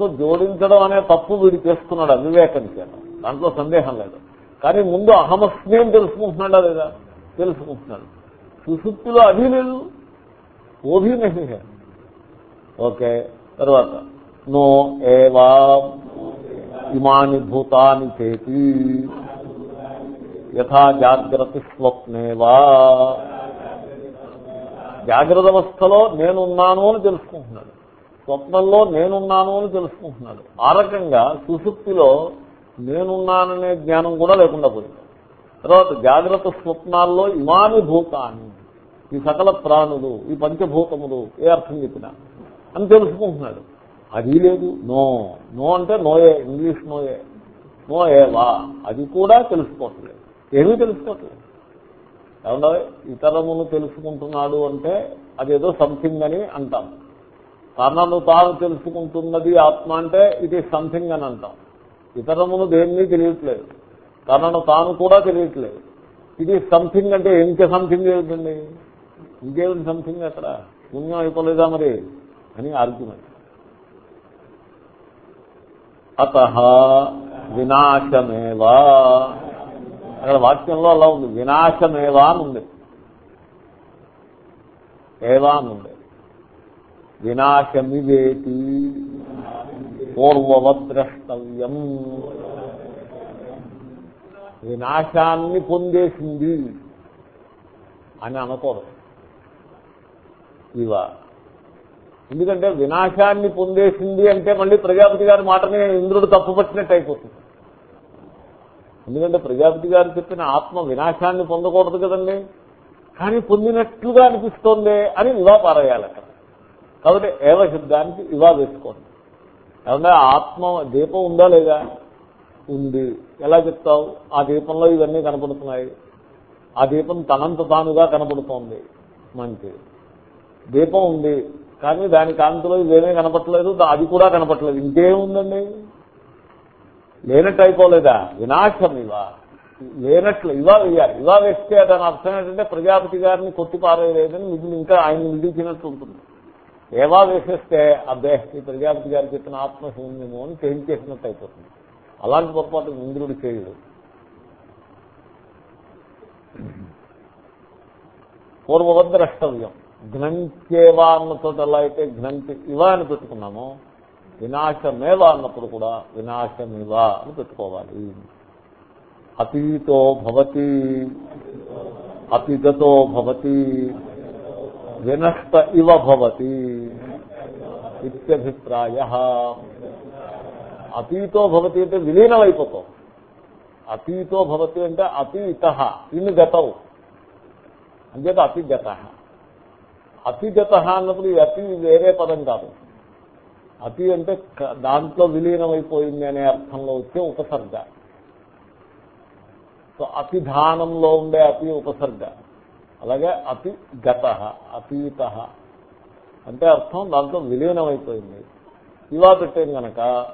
Speaker 1: సో జోడించడం అనే తప్పు వీడు చేస్తున్నాడు అవివేకం చేత. దాంట్లో సందేహం లేదు. కానీ ముందు అహమస్మి అని తెలుసుకుంటున్నాడా లేదా? తెలుసుకుంటున్నాడు. సుశుప్తిలో అది లేదు. ఓభీ నహి ఓకే తర్వాత. నో ఏవా ఇమాని భూతాని చేతి. యథా జాగ్రత్త స్వప్నేవా. జాగ్రత్త అవస్థలో నేనున్నాను అని తెలుసుకుంటున్నాడు. స్వప్నంలో నేనున్నాను అని తెలుసుకుంటున్నాడు. ఆ రకంగా సుశుక్తిలో నేనున్నాననే జ్ఞానం కూడా లేకుండా పోయింది. తర్వాత జాగ్రత్త స్వప్నాల్లో ఇమాని భూతాన్ని ఈ సకల ప్రాణులు ఈ పంచభూతములు ఏ అర్థం చెప్పినా అని తెలుసుకుంటున్నాడు. అది లేదు. నో. నో అంటే నోయే. ఇంగ్లీష్ నోయే. నో ఏవా అది కూడా తెలుసుకోవట్లేదు. ఏమీ తెలుసుకోవట్లేదు. ఏమన్నా ఇతరమును తెలుసుకుంటున్నాడు అంటే అదేదో సంథింగ్ అని అంటాం. తనను తాను తెలుసుకుంటున్నది ఆత్మ అంటే ఇది సంథింగ్ అని అంటాం. ఇతరమును దేన్ని తెలియట్లేదు. తనను తాను కూడా తెలియట్లేదు. ఇది సంథింగ్ అంటే ఇంకే సంథింగ్ ఏమిటండి? ఇంకేమిటి సంథింగ్ అక్కడ? పుణ్యం అయిపోలేదా మరి? అని ఆర్గ్యుమెంట్ అత వినాశమేవా? అక్కడ వాక్యంలో అలా ఉంది. వినాశమేవా అని ఉంది. ఏవా అని ఉంది. వినాశమివేతి పూర్వవద్రష్టవ్యం. వినాశాన్ని పొందేసింది అని అనకూడదు. ఇవా. ఎందుకంటే వినాశాన్ని పొందేసింది అంటే మళ్ళీ ప్రజాపతి గారి మాటని ఇంద్రుడు తప్పుపట్టినట్టు అయిపోతుంది. ఎందుకంటే ప్రజాపతి గారు చెప్పిన ఆత్మ వినాశాన్ని పొందకూడదు కదండి. కానీ పొందినట్లుగా అనిపిస్తోంది అని ఇలా పారేయాలి అక్కడ కాబట్టి ఏవ శబ్దానికి ఇవా వేసుకోండి ఏమన్నా ఆత్మ దీపం ఉందా లేదా? ఉంది. ఎలా చెప్తావు? ఆ దీపంలో ఇవన్నీ కనపడుతున్నాయి. ఆ దీపం తనంత తానుగా కనపడుతోంది. మంచిది దీపం ఉంది. కానీ దాని కాంతిలో ఇవేమీ కనపట్లేదు అది కూడా కనపట్లేదు ఇంకేముందండి? లేనట్టు అయిపోలేదా? వినాశం ఇవా. లేనట్లు ఇవా వేయాలి. ఇవా వేస్తే దాని అర్థం ఏంటంటే ప్రజాపతి గారిని కొట్టి పారేయలేదని మిగిలిన ఇంకా ఆయన మిగిల్చినట్టు ఉంటుంది. ఏవా వేసేస్తే అబ్బే ఈ ప్రజాపతి గారు చెప్పిన ఆత్మశూన్యము అని చేయించేసినట్టు అయిపోతుంది. అలాంటి పొరపాటు ఇంద్రుడు చేయడు. పూర్వవద్ద ద్రష్టవ్యం. ఘ్నంత్యేవా అన్నతో ఎలా అయితే ఘ్నంచి ఇవా అని పెట్టుకున్నాము వినాశమేవా అన్నప్పుడు కూడా వినాశమివా అని పెట్టుకోవాలి. అతీతో భవతి అపిగతో భవతి. వినష్ట ఇవ భవతి ఇత్యభిప్రాయ. అతీతో భవతి అంటే విలీనమైపోతాం. అతీతో భవతి అంటే అతీత ఇన్ గతం అంచేత అతిగత. అతిగత అన్నప్పుడు ఈ అతి వేరే పదం కాదు. అతి అంటే దాంట్లో విలీనమైపోయింది అనే అర్థంలో వచ్చే ఉపసర్గ. సో అతిధానంలో ఉండే అతి ఉపసర్గ. అలాగే అతి గత అతీత అంటే అర్థం దాంట్లో విలీనమైపోయింది. ఇవా పెట్టేది కనుక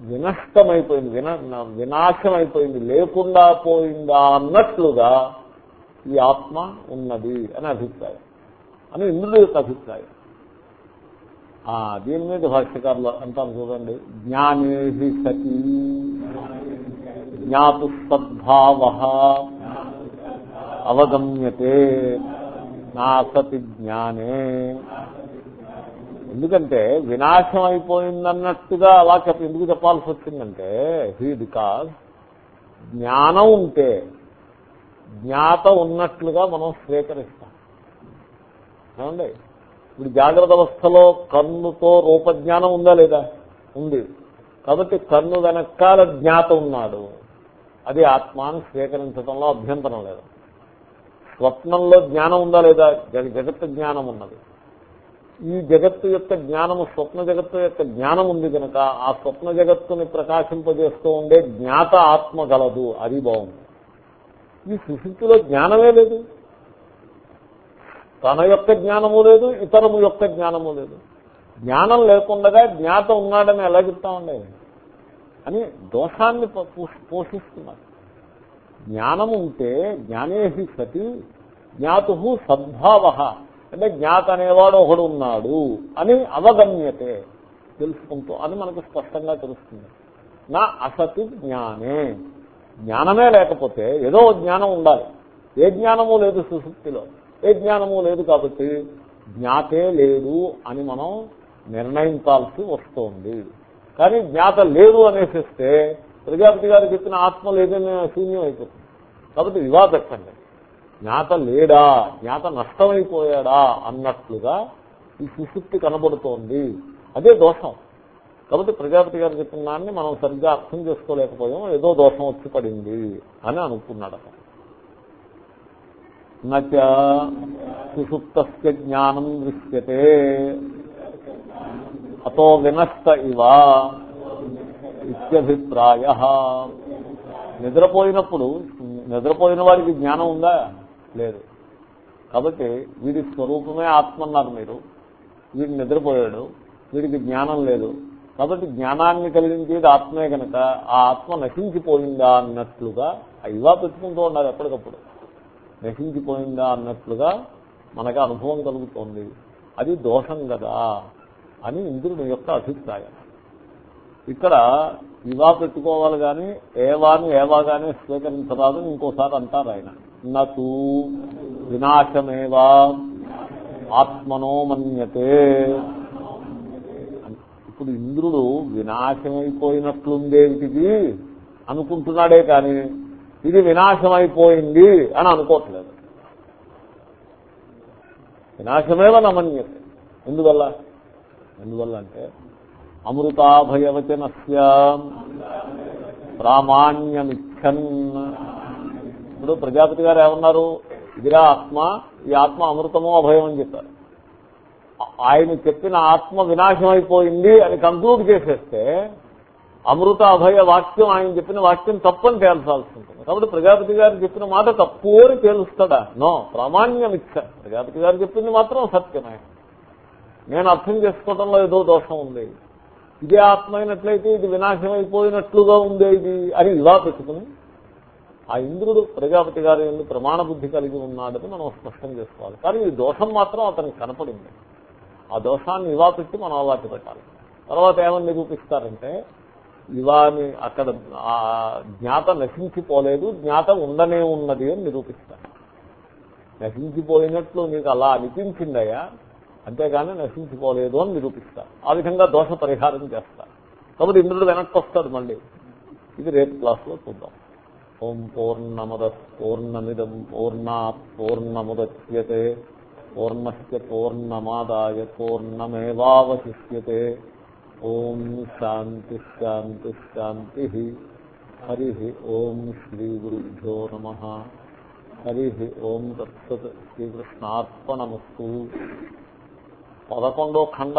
Speaker 1: వినష్టమైపోయింది విన వినాశమైపోయింది లేకుండా పోయిందా అన్నట్లుగా ఈ ఆత్మ ఉన్నది అని అభిప్రాయం. అని ఇంద్రుడి యొక్క అభిప్రాయం. ఆ, దీని మీద భాష్యకారులు అంటారు చూడండి. జ్ఞానేహి సతి. జ్ఞాతు సద్భావ అవగమ్యతే. నాసతి జ్ఞానే. ఎందుకంటే వినాశం అయిపోయిందన్నట్టుగా అలా చెప్ప ఎందుకు చెప్పాల్సి వచ్చిందంటే హీ బికాజ్ జ్ఞానం ఉంటే జ్ఞాత ఉన్నట్లుగా మనం స్వీకరిస్తాం. ఏమండి? ఇప్పుడు జాగ్రత్త అవస్థలో కన్నుతో రూపజ్ఞానం ఉందా లేదా? ఉంది. కాబట్టి కన్ను వెనకాల జ్ఞాత ఉన్నాడు. అది ఆత్మాను స్వీకరించడంలో అభ్యంతరం లేదు. స్వప్నంలో జ్ఞానం ఉందా లేదా? జగ- జగత్ జ్ఞానం ఉన్నది. ఈ జగత్తు యొక్క జ్ఞానము స్వప్న జగత్తు యొక్క జ్ఞానం ఉంది కనుక ఆ స్వప్న జగత్తుని ప్రకాశింపజేస్తూ ఉండే జ్ఞాత ఆత్మ గలదు. అది బాగుంది. ఈ సుశుద్ధిలో జ్ఞానమే లేదు. తన యొక్క జ్ఞానము లేదు ఇతరము యొక్క జ్ఞానము లేదు. జ్ఞానం లేకుండా జ్ఞాత ఉన్నాడని ఎలా చెప్తామండి అని దోషాన్ని పోషిస్తున్నారు. జ్ఞానం ఉంటే జ్ఞానేహి సతి జ్ఞాతు సద్భావ. అంటే జ్ఞాత అనేవాడు ఒకడు ఉన్నాడు అని అవగమ్యతే తెలుసుకుంటూ అని మనకు స్పష్టంగా తెలుస్తుంది. నా అసతి జ్ఞానే. జ్ఞానమే లేకపోతే ఏదో జ్ఞానం ఉండాలి. ఏ జ్ఞానము లేదు సుశుక్తిలో. ఏ జ్ఞానము లేదు కాబట్టి జ్ఞాతే లేదు అని మనం నిర్ణయించాల్సి వస్తోంది. కానీ జ్ఞాత లేదు అనేసిస్తే ప్రజాపతి గారు చెప్పిన ఆత్మ లేదని శూన్యం అయిపోతుంది కాబట్టి ఇవా పెట్టండి జ్ఞాత లేడా? జ్ఞాత నష్టమైపోయాడా? అన్నట్లుగా ఈ సుశుక్తి కనబడుతోంది. అదే దోషం. కాబట్టి ప్రజాపతి గారు చెప్పిన దాన్ని మనం సరిగ్గా అర్థం చేసుకోలేకపోయాం ఏదో దోషం వచ్చి పడింది అని అనుకున్నాడు అతను. నచ సుషుప్త జ్ఞానం దృశ్యతే. అతో వినష్ట ఇవ ఇత్యభిప్రాయ. నిద్రపోయినప్పుడు నిద్రపోయిన వాడికి జ్ఞానం ఉందా? లేదు. కాబట్టి వీడి స్వరూపమే ఆత్మ అన్నారు మీరు. వీడు నిద్రపోయాడు వీడికి జ్ఞానం లేదు. కాబట్టి జ్ఞానాన్ని కలిగించేది ఆత్మే కనుక ఆ ఆత్మ నశించిపోయిందా అన్నట్లుగా ఇవా పెట్టుకుంటూ ఉండాలి ఎప్పటికప్పుడు. నశించిపోయిందా అన్నట్లుగా మనకు అనుభవం కలుగుతోంది. అది దోషం కదా అని ఇంద్రుని యొక్క అభిప్రాయం. ఇక్కడ ఇవా పెట్టుకోవాలి కానీ ఏవాని ఏవా కానీ స్వీకరించరాదని ఇంకోసారి అంటారు ఆయన. నూ వినాశమేవా ఆత్మనో మన్యతే. ఇప్పుడు ఇంద్రుడు వినాశమైపోయినట్లుండేటిది అనుకుంటున్నాడే కానీ ఇది వినాశమైపోయింది అని అనుకోవట్లేదు. వినాశమేవ నమన్యత ఎందువల్ల? ఎందువల్ల అంటే అమృతాభయవచనస్య. ప్రామాణ్యమిచ్చన్. ఇప్పుడు ప్రజాపతి గారు ఏమన్నారు? ఇదిరా ఆత్మ ఈ ఆత్మ అమృతమో అభయం అని చెప్పారు. ఆయన చెప్పిన ఆత్మ వినాశం అయిపోయింది అని కంక్లూడ్ చేసేస్తే అమృత అభయ వాక్యం ఆయన చెప్పిన వాక్యం తప్పని తేల్చాల్సి ఉంటుంది. కాబట్టి ప్రజాపతి గారు చెప్పిన మాట తప్పు అని తేలుస్తాడా? నో ప్రామాణ్యం ఇచ్చా ప్రజాపతి గారు చెప్పింది మాత్రం సత్యమే. నేను అర్థం చేసుకోవడంలో ఏదో దోషం ఉంది. ఇదే ఆత్మ అయినట్లయితే ఇది వినాశం అయిపోయినట్లుగా ఉందే ఇది అని ఇలా పెట్టుకుని ఆ ఇంద్రుడు ప్రజాపతి గారి ప్రమాణ బుద్ధి కలిగి ఉన్నాడని మనం స్పష్టం చేసుకోవాలి. కానీ ఈ దోషం మాత్రం అతనికి కనపడింది. ఆ దోషాన్ని ఇవా పెట్టి మనం అలవాటు పెట్టాలి. తర్వాత ఏమని నిరూపిస్తారంటే ఇవాని అక్కడ ఆ జ్ఞాత నశించిపోలేదు జ్ఞాత ఉండనే ఉన్నది అని నిరూపిస్తారు. నశించిపోయినట్లు నీకు అలా అనిపించిందయ్యా? అంతేగాని నశించుకోలేదు అని నిరూపిస్తారు. ఆ విధంగా దోష పరిహారం చేస్తారు. కాబట్టి ఇంద్రుడు వెనక్కి వస్తాడు మళ్ళీ. ఇది రేపు క్లాస్లో చూద్దాం. ఓం పూర్ణమద పూర్ణమిదం పూర్ణా పూర్ణముద్యతే పూర్ణస్ పూర్ణమాదాయ పూర్ణమేవాశిష్యతే ఓం శాంతి శాంతి శాంతి. హరి ఓం శ్రీ గురుభ్యో నమ. హరి ఓం దత్సత్ శ్రీకృష్ణార్పణమస్తు. పదకొండో ఖండ